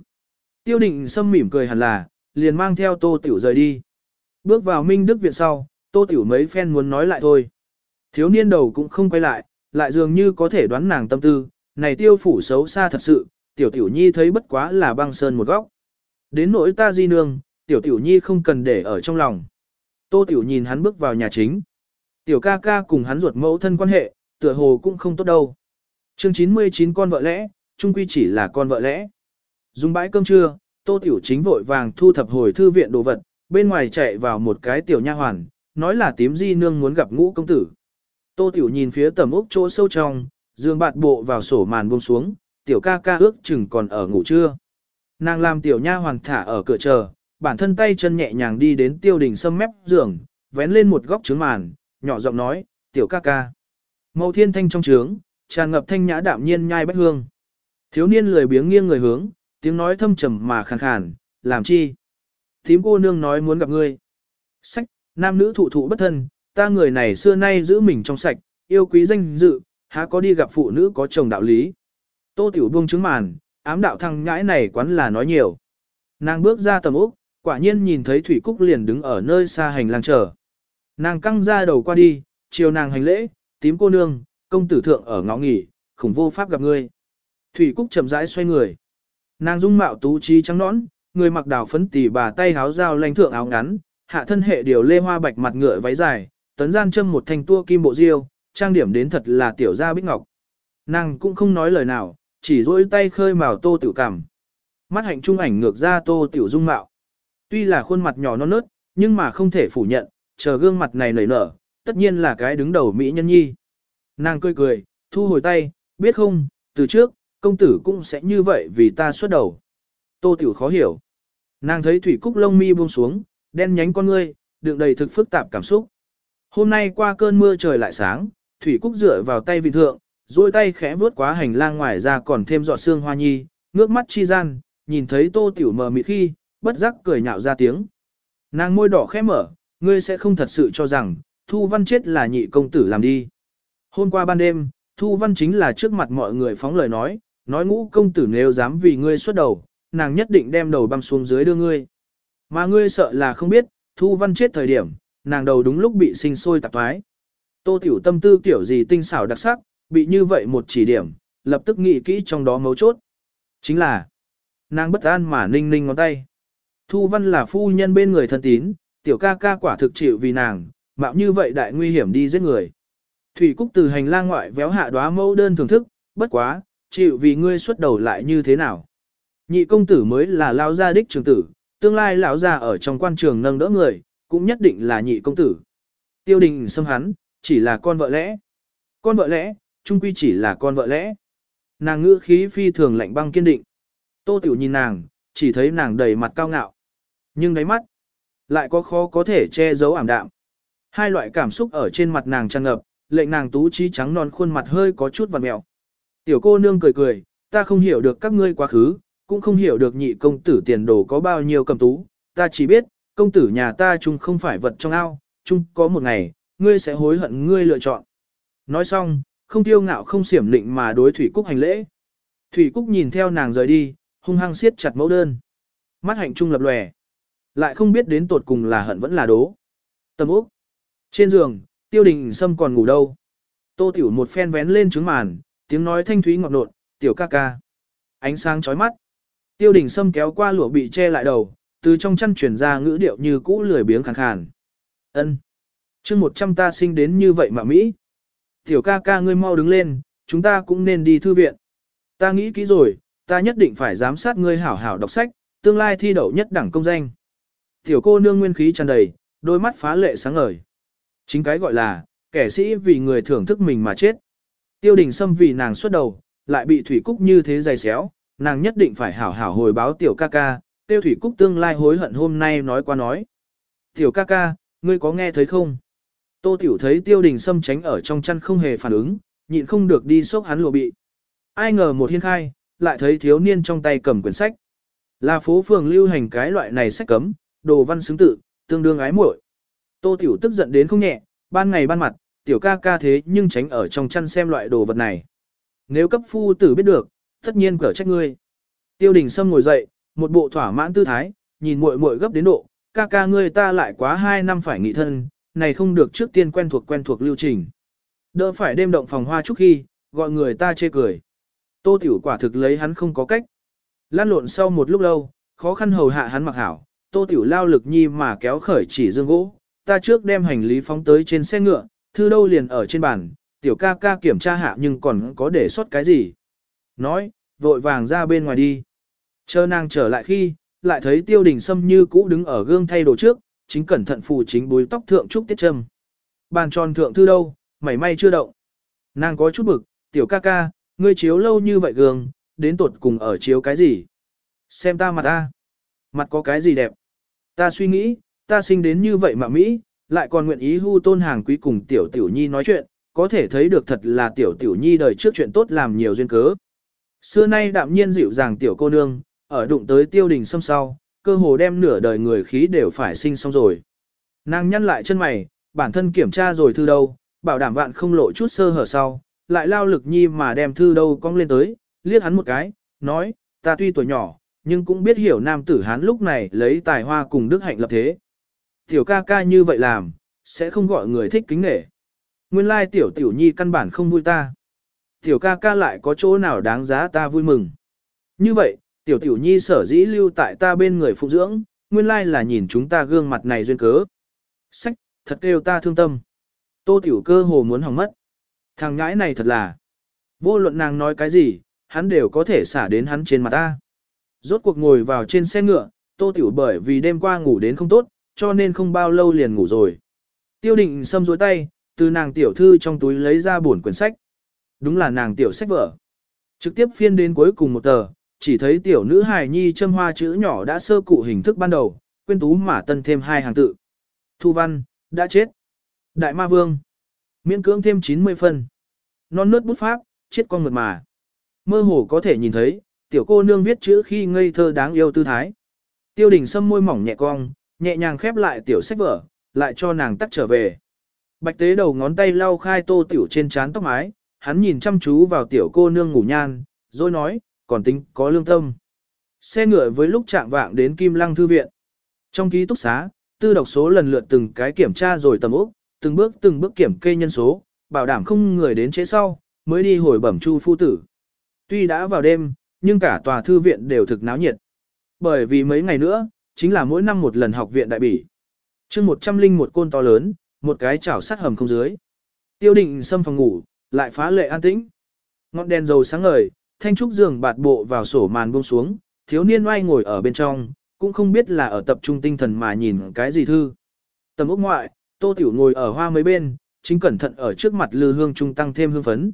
Tiêu định sâm mỉm cười hẳn là, liền mang theo tô tiểu rời đi. Bước vào Minh Đức Viện sau, tô tiểu mấy phen muốn nói lại thôi. Thiếu niên đầu cũng không quay lại, lại dường như có thể đoán nàng tâm tư, này tiêu phủ xấu xa thật sự, tiểu tiểu nhi thấy bất quá là băng sơn một góc. Đến nỗi ta di nương, tiểu tiểu nhi không cần để ở trong lòng. Tô tiểu nhìn hắn bước vào nhà chính. Tiểu ca ca cùng hắn ruột mẫu thân quan hệ, tựa hồ cũng không tốt đâu. Chương 99 con vợ lẽ, trung quy chỉ là con vợ lẽ. Dùng bãi cơm trưa, Tô Tiểu Chính vội vàng thu thập hồi thư viện đồ vật, bên ngoài chạy vào một cái tiểu nha hoàn, nói là tím di nương muốn gặp ngũ công tử. Tô Tiểu nhìn phía tầm ốc chỗ sâu trong, dương bạt bộ vào sổ màn buông xuống, tiểu ca ca ước chừng còn ở ngủ trưa. Nàng làm tiểu nha hoàn thả ở cửa chờ, bản thân tay chân nhẹ nhàng đi đến tiêu đình sâm mép giường, vén lên một góc trướng màn, nhỏ giọng nói, tiểu ca ca. Màu thiên thanh trong trướng, tràn ngập thanh nhã đạm nhiên nhai bách hương. Thiếu niên lười biếng nghiêng người hướng, tiếng nói thâm trầm mà khàn khàn, làm chi? Thím cô nương nói muốn gặp ngươi. Sách, nam nữ thụ thụ bất thân, ta người này xưa nay giữ mình trong sạch, yêu quý danh dự, há có đi gặp phụ nữ có chồng đạo lý. Tô tiểu buông trứng màn, ám đạo thăng nhãi này quán là nói nhiều. Nàng bước ra tầm úc, quả nhiên nhìn thấy Thủy Cúc liền đứng ở nơi xa hành lang chờ. Nàng căng ra đầu qua đi, chiều nàng hành lễ, tím cô nương, công tử thượng ở ngõ nghỉ, khủng vô pháp gặp ngươi. Thủy Cúc chậm rãi xoay người. Nàng dung mạo tú trí trắng nõn, người mặc đào phấn tỉ bà tay háo dao lanh thượng áo ngắn, hạ thân hệ điều lê hoa bạch mặt ngựa váy dài, tấn gian châm một thanh tua kim bộ diêu, trang điểm đến thật là tiểu gia bích ngọc. Nàng cũng không nói lời nào, chỉ duỗi tay khơi màu tô tiểu cảm. Mắt hạnh trung ảnh ngược ra tô tiểu dung mạo. Tuy là khuôn mặt nhỏ non nớt, nhưng mà không thể phủ nhận, chờ gương mặt này nảy nở, tất nhiên là cái đứng đầu mỹ nhân nhi. Nàng cười cười, thu hồi tay, biết không, từ trước, công tử cũng sẽ như vậy vì ta xuất đầu. Tô tiểu khó hiểu. Nàng thấy thủy cúc lông mi buông xuống, đen nhánh con ngươi, đựng đầy thực phức tạp cảm xúc. Hôm nay qua cơn mưa trời lại sáng, thủy cúc dựa vào tay vị thượng, duỗi tay khẽ vuốt quá hành lang ngoài ra còn thêm giọt sương hoa nhi, ngước mắt chi gian, nhìn thấy tô tiểu mờ mịt khi, bất giác cười nhạo ra tiếng. Nàng môi đỏ khẽ mở, ngươi sẽ không thật sự cho rằng, Thu Văn chết là nhị công tử làm đi. Hôm qua ban đêm, Thu Văn chính là trước mặt mọi người phóng lời nói, nói ngũ công tử nếu dám vì ngươi xuất đầu, nàng nhất định đem đầu băm xuống dưới đưa ngươi. Mà ngươi sợ là không biết, Thu Văn chết thời điểm, nàng đầu đúng lúc bị sinh sôi tạp thoái. Tô Tiểu tâm tư kiểu gì tinh xảo đặc sắc, bị như vậy một chỉ điểm, lập tức nghĩ kỹ trong đó mấu chốt. Chính là, nàng bất an mà ninh ninh ngón tay. Thu Văn là phu nhân bên người thân tín, tiểu ca ca quả thực chịu vì nàng, mạo như vậy đại nguy hiểm đi giết người. Thủy Cúc từ hành lang ngoại véo hạ đóa mẫu đơn thưởng thức, bất quá, chịu vì ngươi xuất đầu lại như thế nào. Nhị công tử mới là lao gia đích trường tử, tương lai lão gia ở trong quan trường nâng đỡ người, cũng nhất định là nhị công tử. Tiêu đình xâm hắn, chỉ là con vợ lẽ. Con vợ lẽ, trung quy chỉ là con vợ lẽ. Nàng ngữ khí phi thường lạnh băng kiên định. Tô tiểu nhìn nàng, chỉ thấy nàng đầy mặt cao ngạo. Nhưng đáy mắt, lại có khó có thể che giấu ảm đạm. Hai loại cảm xúc ở trên mặt nàng tràn ngập, lệnh nàng tú trí trắng non khuôn mặt hơi có chút vằn mẹo. Tiểu cô nương cười cười, ta không hiểu được các ngươi quá khứ, cũng không hiểu được nhị công tử tiền đồ có bao nhiêu cầm tú, ta chỉ biết, công tử nhà ta chung không phải vật trong ao, chung có một ngày, ngươi sẽ hối hận ngươi lựa chọn. Nói xong, không tiêu ngạo không xiểm định mà đối Thủy Cúc hành lễ. Thủy Cúc nhìn theo nàng rời đi, hung hăng siết chặt mẫu đơn. Mắt hạnh trung lập lòe. Lại không biết đến tột cùng là hận vẫn là đố. Tầm Úc. Trên giường, tiêu đình sâm còn ngủ đâu. Tô tiểu một phen vén lên trứng màn, tiếng nói thanh thúy ngọt nộn, tiểu ca ca. Ánh sáng chói mắt. Tiêu đình sâm kéo qua lụa bị che lại đầu, từ trong chăn chuyển ra ngữ điệu như cũ lười biếng khàn khàn. Ân, chương một trăm ta sinh đến như vậy mà Mỹ. Tiểu ca ca ngươi mau đứng lên, chúng ta cũng nên đi thư viện. Ta nghĩ kỹ rồi, ta nhất định phải giám sát ngươi hảo hảo đọc sách, tương lai thi đậu nhất đẳng công danh. Tiểu cô nương nguyên khí tràn đầy, đôi mắt phá lệ sáng ngời. Chính cái gọi là, kẻ sĩ vì người thưởng thức mình mà chết. Tiêu đình Sâm vì nàng xuất đầu, lại bị Thủy Cúc như thế dày xéo, nàng nhất định phải hảo hảo hồi báo tiểu ca ca, tiêu Thủy Cúc tương lai hối hận hôm nay nói qua nói. Tiểu ca ca, ngươi có nghe thấy không? Tô tiểu thấy tiêu đình Sâm tránh ở trong chăn không hề phản ứng, nhịn không được đi sốc hắn lùa bị. Ai ngờ một hiên khai, lại thấy thiếu niên trong tay cầm quyển sách. Là phố phường lưu hành cái loại này sách cấm, đồ văn xứng tự, tương đương ái muội. Tô tiểu tức giận đến không nhẹ, ban ngày ban mặt, tiểu ca ca thế nhưng tránh ở trong chăn xem loại đồ vật này. Nếu cấp phu tử biết được, tất nhiên cở trách ngươi. Tiêu đình Sâm ngồi dậy, một bộ thỏa mãn tư thái, nhìn muội muội gấp đến độ, ca ca ngươi ta lại quá hai năm phải nghị thân, này không được trước tiên quen thuộc quen thuộc lưu trình. Đỡ phải đêm động phòng hoa chúc khi, gọi người ta chê cười. Tô tiểu quả thực lấy hắn không có cách. Lan lộn sau một lúc lâu, khó khăn hầu hạ hắn mặc hảo, tô tiểu lao lực nhi mà kéo khởi chỉ dương gỗ. Ta trước đem hành lý phóng tới trên xe ngựa, thư đâu liền ở trên bàn, tiểu ca ca kiểm tra hạ nhưng còn có để sót cái gì. Nói, vội vàng ra bên ngoài đi. Chờ nàng trở lại khi, lại thấy tiêu đình sâm như cũ đứng ở gương thay đồ trước, chính cẩn thận phủ chính búi tóc thượng trúc tiết châm. Bàn tròn thượng thư đâu, mảy may chưa động. Nàng có chút bực, tiểu ca ca, ngươi chiếu lâu như vậy gương, đến tột cùng ở chiếu cái gì? Xem ta mặt ta. Mặt có cái gì đẹp? Ta suy nghĩ, ta sinh đến như vậy mà Mỹ, lại còn nguyện ý hưu tôn hàng quý cùng tiểu tiểu nhi nói chuyện, có thể thấy được thật là tiểu tiểu nhi đời trước chuyện tốt làm nhiều duyên cớ. Xưa nay đạm nhiên dịu dàng tiểu cô nương, ở đụng tới tiêu đình xâm sau, cơ hồ đem nửa đời người khí đều phải sinh xong rồi. Nàng nhăn lại chân mày, bản thân kiểm tra rồi thư đâu, bảo đảm vạn không lộ chút sơ hở sau, lại lao lực nhi mà đem thư đâu cong lên tới, liếc hắn một cái, nói, ta tuy tuổi nhỏ, nhưng cũng biết hiểu nam tử hán lúc này lấy tài hoa cùng đức hạnh lập thế. Tiểu ca ca như vậy làm, sẽ không gọi người thích kính nể. Nguyên lai tiểu tiểu nhi căn bản không vui ta. Tiểu ca ca lại có chỗ nào đáng giá ta vui mừng. Như vậy, tiểu tiểu nhi sở dĩ lưu tại ta bên người phụ dưỡng, nguyên lai là nhìn chúng ta gương mặt này duyên cớ. Sách, thật kêu ta thương tâm. Tô tiểu cơ hồ muốn hỏng mất. Thằng ngãi này thật là. Vô luận nàng nói cái gì, hắn đều có thể xả đến hắn trên mặt ta. Rốt cuộc ngồi vào trên xe ngựa, tô tiểu bởi vì đêm qua ngủ đến không tốt, cho nên không bao lâu liền ngủ rồi. Tiêu định xâm dối tay, từ nàng tiểu thư trong túi lấy ra buồn quyển sách. Đúng là nàng tiểu sách vở. Trực tiếp phiên đến cuối cùng một tờ, chỉ thấy tiểu nữ hài nhi châm hoa chữ nhỏ đã sơ cụ hình thức ban đầu, quên tú mà tân thêm hai hàng tự. Thu văn, đã chết. Đại ma vương. Miễn cưỡng thêm 90 phân. Non nớt bút pháp, chết con mượt mà. Mơ hồ có thể nhìn thấy, tiểu cô nương viết chữ khi ngây thơ đáng yêu tư thái. Tiêu đình sâm môi mỏng nhẹ cong, nhẹ nhàng khép lại tiểu sách vở, lại cho nàng tắt trở về. Bạch tế đầu ngón tay lau khai tô tiểu trên trán tóc mái, hắn nhìn chăm chú vào tiểu cô nương ngủ nhan, rồi nói, còn tính có lương tâm. Xe ngựa với lúc chạm vạng đến Kim Lăng Thư Viện. Trong ký túc xá, tư độc số lần lượt từng cái kiểm tra rồi tầm ốc, từng bước từng bước kiểm kê nhân số, bảo đảm không người đến chế sau, mới đi hồi bẩm chu phu tử. Tuy đã vào đêm, nhưng cả tòa thư viện đều thực náo nhiệt. Bởi vì mấy ngày nữa, chính là mỗi năm một lần học viện đại bỉ. chương một trăm linh một côn to lớn, một cái chảo sắt hầm không dưới. Tiêu định xâm phòng ngủ, lại phá lệ an tĩnh. Ngọn đèn dầu sáng ngời, thanh trúc giường bạt bộ vào sổ màn buông xuống, thiếu niên oai ngồi ở bên trong, cũng không biết là ở tập trung tinh thần mà nhìn cái gì thư. Tầm ốc ngoại, tô tiểu ngồi ở hoa mấy bên, chính cẩn thận ở trước mặt lư hương trung tăng thêm hương phấn.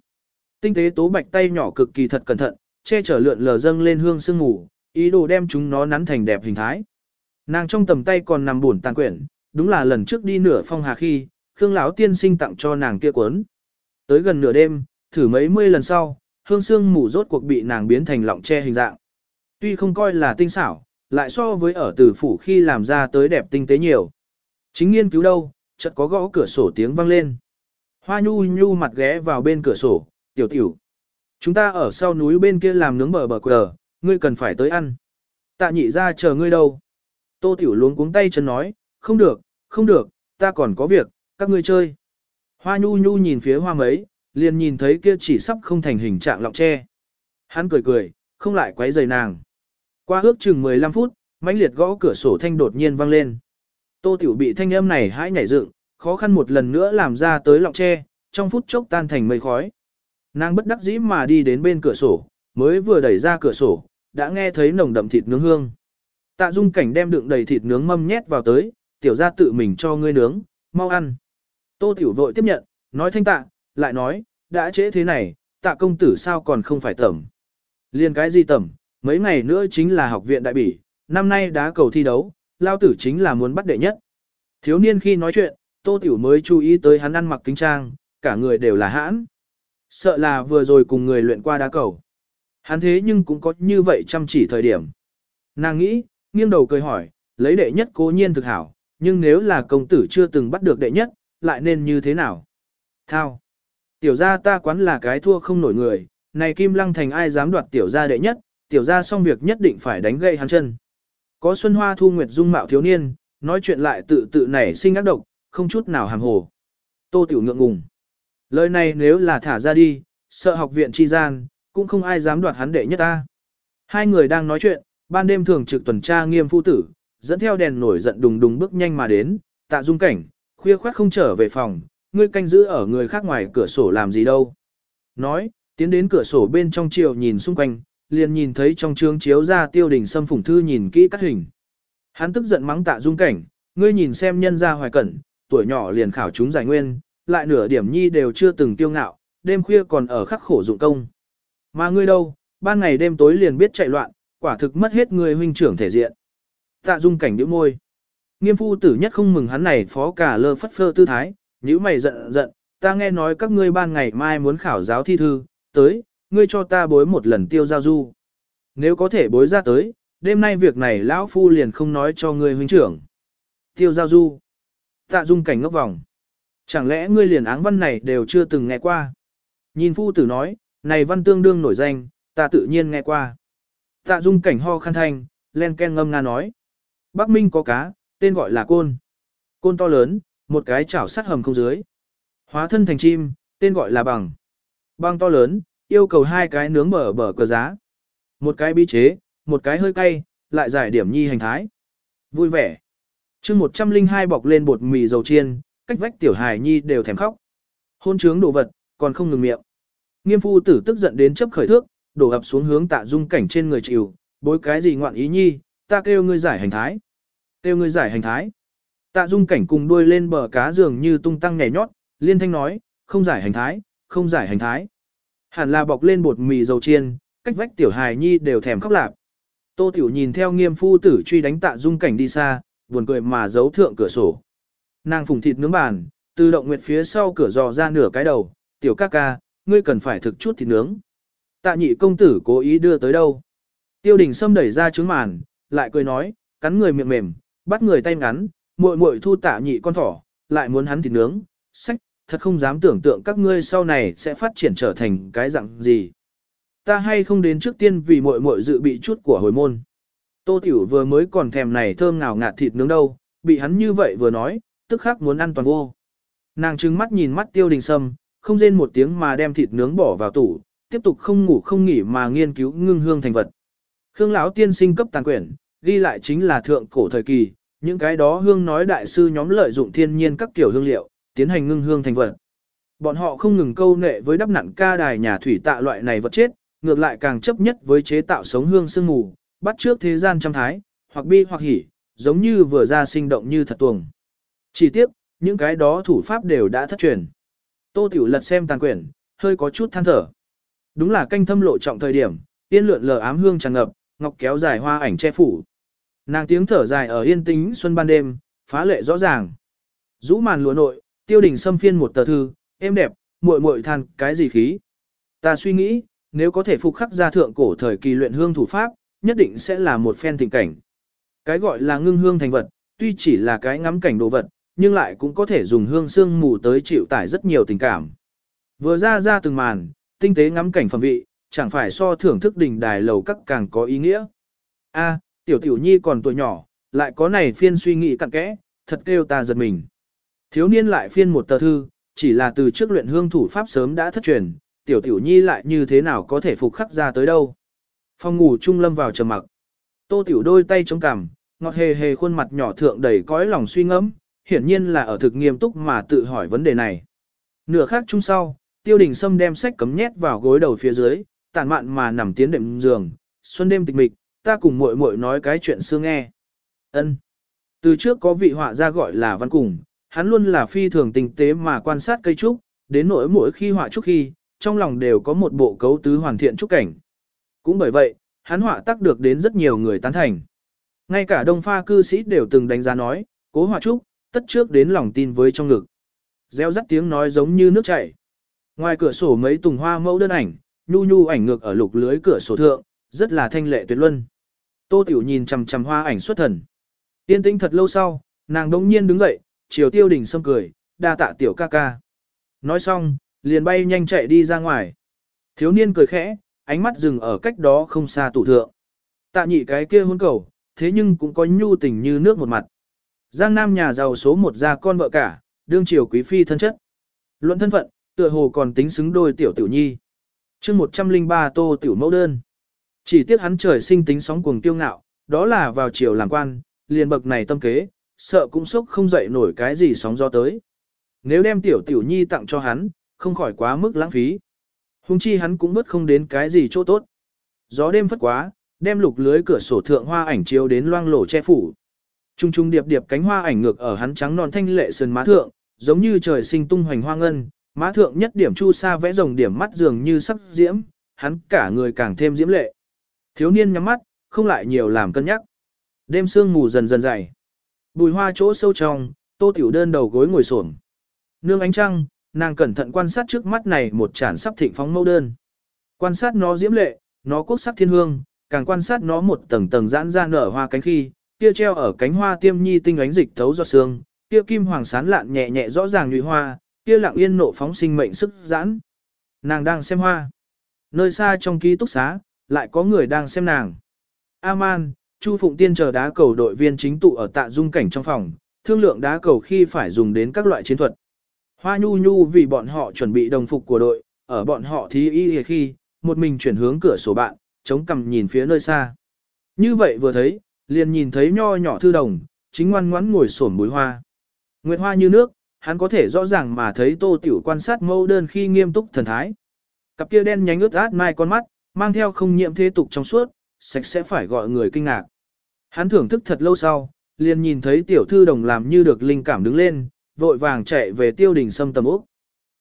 Tinh tế tố bạch tay nhỏ cực kỳ thật cẩn thận, che chở lượn lờ dâng lên hương sương ngủ, ý đồ đem chúng nó nắn thành đẹp hình thái. Nàng trong tầm tay còn nằm buồn tàn quyển, đúng là lần trước đi nửa phong hà khi, Khương lão tiên sinh tặng cho nàng kia cuốn. Tới gần nửa đêm, thử mấy mươi lần sau, hương xương mù rốt cuộc bị nàng biến thành lọng che hình dạng. Tuy không coi là tinh xảo, lại so với ở tử phủ khi làm ra tới đẹp tinh tế nhiều. Chính nghiên cứu đâu, chợt có gõ cửa sổ tiếng vang lên. Hoa nhu nhu mặt ghé vào bên cửa sổ, tiểu tiểu. Chúng ta ở sau núi bên kia làm nướng bờ bờ quờ, ngươi cần phải tới ăn. Tạ nhị ra chờ ngươi đâu. Tô tiểu luống cuống tay chân nói, không được, không được, ta còn có việc, các ngươi chơi. Hoa nhu nhu nhìn phía hoa mấy, liền nhìn thấy kia chỉ sắp không thành hình trạng lọng tre. Hắn cười cười, không lại quấy rầy nàng. Qua ước chừng 15 phút, mãnh liệt gõ cửa sổ thanh đột nhiên vang lên. Tô Tiểu bị thanh âm này hãi nhảy dựng, khó khăn một lần nữa làm ra tới lọng tre, trong phút chốc tan thành mây khói. Nàng bất đắc dĩ mà đi đến bên cửa sổ, mới vừa đẩy ra cửa sổ, đã nghe thấy nồng đậm thịt nướng hương. Tạ Dung Cảnh đem đựng đầy thịt nướng mâm nhét vào tới, tiểu ra tự mình cho ngươi nướng, mau ăn. Tô Tiểu vội tiếp nhận, nói thanh tạ, lại nói, đã trễ thế này, tạ công tử sao còn không phải tẩm. Liên cái gì tẩm, mấy ngày nữa chính là học viện đại bỉ, năm nay đá cầu thi đấu, lao tử chính là muốn bắt đệ nhất. Thiếu niên khi nói chuyện, Tô Tiểu mới chú ý tới hắn ăn mặc kính trang, cả người đều là hãn. Sợ là vừa rồi cùng người luyện qua đá cầu. Hắn thế nhưng cũng có như vậy chăm chỉ thời điểm. Nàng nghĩ, nghiêng đầu cười hỏi, lấy đệ nhất cố nhiên thực hảo, nhưng nếu là công tử chưa từng bắt được đệ nhất, lại nên như thế nào? Thao. Tiểu gia ta quán là cái thua không nổi người, này Kim Lăng Thành ai dám đoạt tiểu gia đệ nhất, tiểu gia xong việc nhất định phải đánh gậy hắn chân. Có Xuân Hoa Thu Nguyệt dung mạo thiếu niên, nói chuyện lại tự tự nảy sinh ác độc, không chút nào hàm hồ. Tô Tiểu ngượng ngùng. Lời này nếu là thả ra đi, sợ học viện chi gian, cũng không ai dám đoạt hắn đệ nhất ta. Hai người đang nói chuyện, ban đêm thường trực tuần tra nghiêm phu tử, dẫn theo đèn nổi giận đùng đùng bước nhanh mà đến, tạ dung cảnh, khuya khoát không trở về phòng, ngươi canh giữ ở người khác ngoài cửa sổ làm gì đâu. Nói, tiến đến cửa sổ bên trong chiều nhìn xung quanh, liền nhìn thấy trong trương chiếu ra tiêu đình xâm phủng thư nhìn kỹ các hình. Hắn tức giận mắng tạ dung cảnh, ngươi nhìn xem nhân gia hoài cẩn, tuổi nhỏ liền khảo chúng giải nguyên, lại nửa điểm nhi đều chưa từng tiêu ngạo, đêm khuya còn ở khắc khổ dụng công. Mà ngươi đâu, ban ngày đêm tối liền biết chạy loạn, quả thực mất hết người huynh trưởng thể diện. Tạ dung cảnh điệu môi. Nghiêm phu tử nhất không mừng hắn này phó cả lơ phất phơ tư thái, nhíu mày giận giận, ta nghe nói các ngươi ban ngày mai muốn khảo giáo thi thư, tới, ngươi cho ta bối một lần tiêu giao du. Nếu có thể bối ra tới, đêm nay việc này lão phu liền không nói cho ngươi huynh trưởng. Tiêu giao du. Tạ dung cảnh ngốc vòng. Chẳng lẽ ngươi liền áng văn này đều chưa từng nghe qua? Nhìn phu tử nói, này văn tương đương nổi danh, ta tự nhiên nghe qua. Tạ dung cảnh ho khăn thanh, len ken ngâm nga nói. Bắc Minh có cá, tên gọi là côn. Côn to lớn, một cái chảo sắt hầm không dưới. Hóa thân thành chim, tên gọi là bằng. Bằng to lớn, yêu cầu hai cái nướng bở bở cờ giá. Một cái bi chế, một cái hơi cay, lại giải điểm nhi hành thái. Vui vẻ. chương 102 bọc lên bột mì dầu chiên, cách vách tiểu hài nhi đều thèm khóc. Hôn trướng đồ vật, còn không ngừng miệng. Nghiêm phu tử tức giận đến chấp khởi thước, đổ ập xuống hướng tạ dung cảnh trên người chịu, bối cái gì ngoạn ý nhi, ta kêu ngươi giải hành thái. Kêu ngươi giải hành thái. Tạ dung cảnh cùng đuôi lên bờ cá dường như tung tăng nhảy nhót, liên thanh nói, không giải hành thái, không giải hành thái. Hẳn là bọc lên bột mì dầu chiên, cách vách tiểu hài nhi đều thèm khóc lạp. Tô tiểu nhìn theo nghiêm phu tử truy đánh tạ dung cảnh đi xa, buồn cười mà giấu thượng cửa sổ. Nàng phùng thịt nướng bàn, từ động nguyệt phía sau cửa dò ra nửa cái đầu, tiểu ca ca, ngươi cần phải thực chút thịt nướng. Tạ nhị công tử cố ý đưa tới đâu. Tiêu đình Sâm đẩy ra trứng màn, lại cười nói, cắn người miệng mềm, bắt người tay ngắn, muội muội thu tạ nhị con thỏ, lại muốn hắn thịt nướng, sách, thật không dám tưởng tượng các ngươi sau này sẽ phát triển trở thành cái dạng gì. Ta hay không đến trước tiên vì muội muội dự bị chút của hồi môn. Tô Tiểu vừa mới còn thèm này thơm ngào ngạt thịt nướng đâu, bị hắn như vậy vừa nói, tức khắc muốn ăn toàn vô. Nàng trừng mắt nhìn mắt tiêu đình sâm, không rên một tiếng mà đem thịt nướng bỏ vào tủ, tiếp tục không ngủ không nghỉ mà nghiên cứu ngưng hương thành vật. Khương lão tiên sinh cấp tàn quyển, ghi lại chính là thượng cổ thời kỳ, những cái đó hương nói đại sư nhóm lợi dụng thiên nhiên các kiểu hương liệu, tiến hành ngưng hương thành vật. Bọn họ không ngừng câu nệ với đắp nặn ca đài nhà thủy tạ loại này vật chết, ngược lại càng chấp nhất với chế tạo sống hương sương mù, bắt trước thế gian trăm thái, hoặc bi hoặc hỉ, giống như vừa ra sinh động như thật tuồng. Chỉ tiếc, những cái đó thủ pháp đều đã thất truyền. Tô Tiểu lật xem tàn quyển, hơi có chút than thở. Đúng là canh thâm lộ trọng thời điểm, tiên lượn lờ ám hương tràn ngập, ngọc kéo dài hoa ảnh che phủ. Nàng tiếng thở dài ở yên tĩnh xuân ban đêm, phá lệ rõ ràng. Rũ màn lụa nội, tiêu đình xâm phiên một tờ thư, êm đẹp, muội muội than cái gì khí. Ta suy nghĩ, nếu có thể phục khắc ra thượng cổ thời kỳ luyện hương thủ pháp, nhất định sẽ là một phen tình cảnh. Cái gọi là ngưng hương thành vật, tuy chỉ là cái ngắm cảnh đồ vật, nhưng lại cũng có thể dùng hương sương mù tới chịu tải rất nhiều tình cảm. Vừa ra ra từng màn, tinh tế ngắm cảnh phẩm vị, chẳng phải so thưởng thức đỉnh đài lầu các càng có ý nghĩa. A, tiểu tiểu nhi còn tuổi nhỏ, lại có này phiên suy nghĩ cặn kẽ, thật kêu ta giật mình. Thiếu niên lại phiên một tờ thư, chỉ là từ trước luyện hương thủ pháp sớm đã thất truyền, tiểu tiểu nhi lại như thế nào có thể phục khắc ra tới đâu. Phòng ngủ trung lâm vào trầm mặc. Tô tiểu đôi tay chống cằm, ngọt hề hề khuôn mặt nhỏ thượng đầy cõi lòng suy ngẫm, hiển nhiên là ở thực nghiêm túc mà tự hỏi vấn đề này. Nửa khác chung sau, tiêu đình sâm đem sách cấm nhét vào gối đầu phía dưới, tàn mạn mà nằm tiến đệm giường, xuân đêm tịch mịch, ta cùng muội muội nói cái chuyện xưa nghe. Ân. Từ trước có vị họa gia gọi là Văn Cùng, hắn luôn là phi thường tinh tế mà quan sát cây trúc, đến nỗi mỗi khi họa trúc khi, trong lòng đều có một bộ cấu tứ hoàn thiện trúc cảnh. Cũng bởi vậy, hắn họa tác được đến rất nhiều người tán thành. Ngay cả đông pha cư sĩ đều từng đánh giá nói, cố họa trúc, tất trước đến lòng tin với trong ngực. Gieo rắt tiếng nói giống như nước chảy. Ngoài cửa sổ mấy tùng hoa mẫu đơn ảnh, nhu nhu ảnh ngược ở lục lưới cửa sổ thượng, rất là thanh lệ tuyệt luân. Tô Tiểu nhìn chằm chằm hoa ảnh xuất thần. yên tĩnh thật lâu sau, nàng đống nhiên đứng dậy, chiều tiêu đình sâm cười, đa tạ tiểu ca ca. Nói xong, liền bay nhanh chạy đi ra ngoài. Thiếu niên cười khẽ, ánh mắt dừng ở cách đó không xa tủ thượng. Tạ nhị cái kia hôn cầu, thế nhưng cũng có nhu tình như nước một mặt. Giang Nam nhà giàu số một gia con vợ cả, đương triều quý phi thân chất. Luận thân phận, tựa hồ còn tính xứng đôi tiểu tiểu nhi. chương 103 tô tiểu mẫu đơn. Chỉ tiếc hắn trời sinh tính sóng cuồng tiêu ngạo, đó là vào chiều làm quan, liền bậc này tâm kế, sợ cũng sốc không dậy nổi cái gì sóng gió tới. Nếu đem tiểu tiểu nhi tặng cho hắn, không khỏi quá mức lãng phí. Hùng chi hắn cũng vớt không đến cái gì chỗ tốt. Gió đêm phất quá, đem lục lưới cửa sổ thượng hoa ảnh chiếu đến loang lổ che phủ. Trung trung điệp điệp cánh hoa ảnh ngược ở hắn trắng non thanh lệ sườn má thượng, giống như trời sinh tung hoành hoa ngân, má thượng nhất điểm chu sa vẽ rồng điểm mắt dường như sắc diễm, hắn cả người càng thêm diễm lệ. Thiếu niên nhắm mắt, không lại nhiều làm cân nhắc. Đêm sương mù dần dần dày. Bùi hoa chỗ sâu trong, tô tiểu đơn đầu gối ngồi xổm Nương ánh trăng, nàng cẩn thận quan sát trước mắt này một tràn sắp thịnh phóng mẫu đơn. Quan sát nó diễm lệ, nó quốc sắc thiên hương, càng quan sát nó một tầng tầng giãn ra nở hoa cánh khi, kia treo ở cánh hoa tiêm nhi tinh ánh dịch thấu giọt sương, kia kim hoàng sán lạn nhẹ nhẹ rõ ràng nhụy hoa, kia lặng yên nộ phóng sinh mệnh sức giãn. Nàng đang xem hoa. Nơi xa trong ký túc xá, lại có người đang xem nàng. Aman, Chu Phụng Tiên chờ đá cầu đội viên chính tụ ở tạ dung cảnh trong phòng, thương lượng đá cầu khi phải dùng đến các loại chiến thuật. Hoa nhu nhu vì bọn họ chuẩn bị đồng phục của đội, ở bọn họ thí y khi, một mình chuyển hướng cửa sổ bạn, chống cằm nhìn phía nơi xa. Như vậy vừa thấy, liền nhìn thấy nho nhỏ thư đồng, chính ngoan ngoãn ngồi sổn bối hoa. Nguyệt hoa như nước, hắn có thể rõ ràng mà thấy tô tiểu quan sát mâu đơn khi nghiêm túc thần thái. Cặp kia đen nhánh ướt át mai con mắt, mang theo không nhiễm thế tục trong suốt, sạch sẽ phải gọi người kinh ngạc. Hắn thưởng thức thật lâu sau, liền nhìn thấy tiểu thư đồng làm như được linh cảm đứng lên, vội vàng chạy về tiêu đình sâm tầm úc.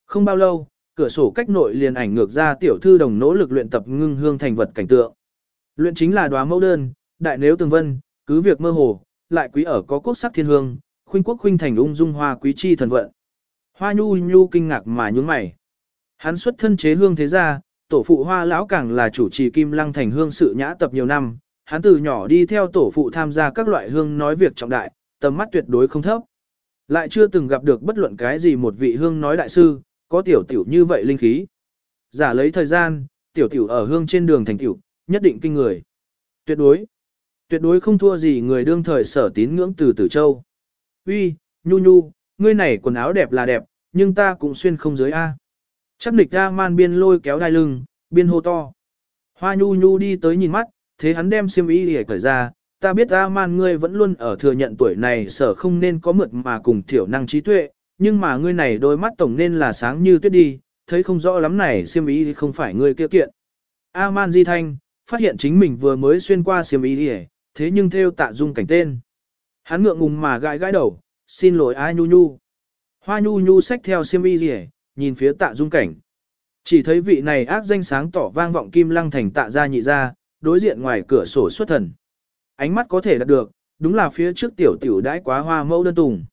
Không bao lâu, cửa sổ cách nội liền ảnh ngược ra tiểu thư đồng nỗ lực luyện tập ngưng hương thành vật cảnh tượng. Luyện chính là đóa mẫu đơn, đại nếu tường vân, cứ việc mơ hồ, lại quý ở có quốc sắc thiên hương, khuynh quốc khuynh thành ung dung hoa quý chi thần vận. Hoa nhu nhu kinh ngạc mà nhún mày. Hắn xuất thân chế hương thế gia, tổ phụ hoa lão càng là chủ trì kim lăng thành hương sự nhã tập nhiều năm, hắn từ nhỏ đi theo tổ phụ tham gia các loại hương nói việc trọng đại, tầm mắt tuyệt đối không thấp. Lại chưa từng gặp được bất luận cái gì một vị hương nói đại sư, có tiểu tiểu như vậy linh khí. Giả lấy thời gian, tiểu tiểu ở hương trên đường thành tiểu, nhất định kinh người. Tuyệt đối, tuyệt đối không thua gì người đương thời sở tín ngưỡng từ Tử Châu. Uy, nhu nhu, ngươi này quần áo đẹp là đẹp, nhưng ta cũng xuyên không dưới A. Chắc nịch ra man biên lôi kéo đai lưng, biên hô to. Hoa nhu nhu đi tới nhìn mắt, thế hắn đem xiêm y để cởi ra, ta biết ra man ngươi vẫn luôn ở thừa nhận tuổi này sở không nên có mượt mà cùng thiểu năng trí tuệ, nhưng mà ngươi này đôi mắt tổng nên là sáng như tuyết đi, thấy không rõ lắm này xiêm y thì không phải ngươi kia kiện. A man di thanh, phát hiện chính mình vừa mới xuyên qua xiêm y đi thế nhưng theo tạ dung cảnh tên. Hắn ngượng ngùng mà gãi gãi đầu, xin lỗi ai nhu nhu. Hoa nhu nhu xách theo xiêm y gì nhìn phía tạ dung cảnh. Chỉ thấy vị này ác danh sáng tỏ vang vọng kim lăng thành tạ gia nhị gia đối diện ngoài cửa sổ xuất thần. Ánh mắt có thể đạt được, đúng là phía trước tiểu tiểu đãi quá hoa mẫu đơn tùng.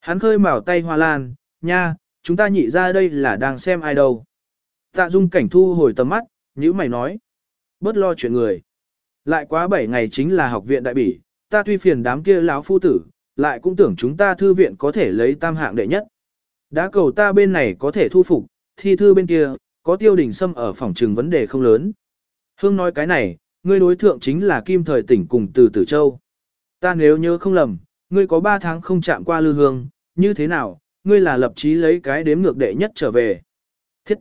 Hắn khơi mào tay hoa lan, nha, chúng ta nhị ra đây là đang xem ai đâu. Tạ dung cảnh thu hồi tầm mắt, như mày nói. Bớt lo chuyện người. Lại quá 7 ngày chính là học viện đại bỉ, ta tuy phiền đám kia lão phu tử, lại cũng tưởng chúng ta thư viện có thể lấy tam hạng đệ nhất. Đá cầu ta bên này có thể thu phục, thi thư bên kia, có tiêu đỉnh xâm ở phòng trừng vấn đề không lớn. Hương nói cái này, ngươi đối thượng chính là kim thời tỉnh cùng từ Tử Châu. Ta nếu nhớ không lầm, ngươi có 3 tháng không chạm qua lư hương, như thế nào, ngươi là lập chí lấy cái đếm ngược đệ nhất trở về. Thiết!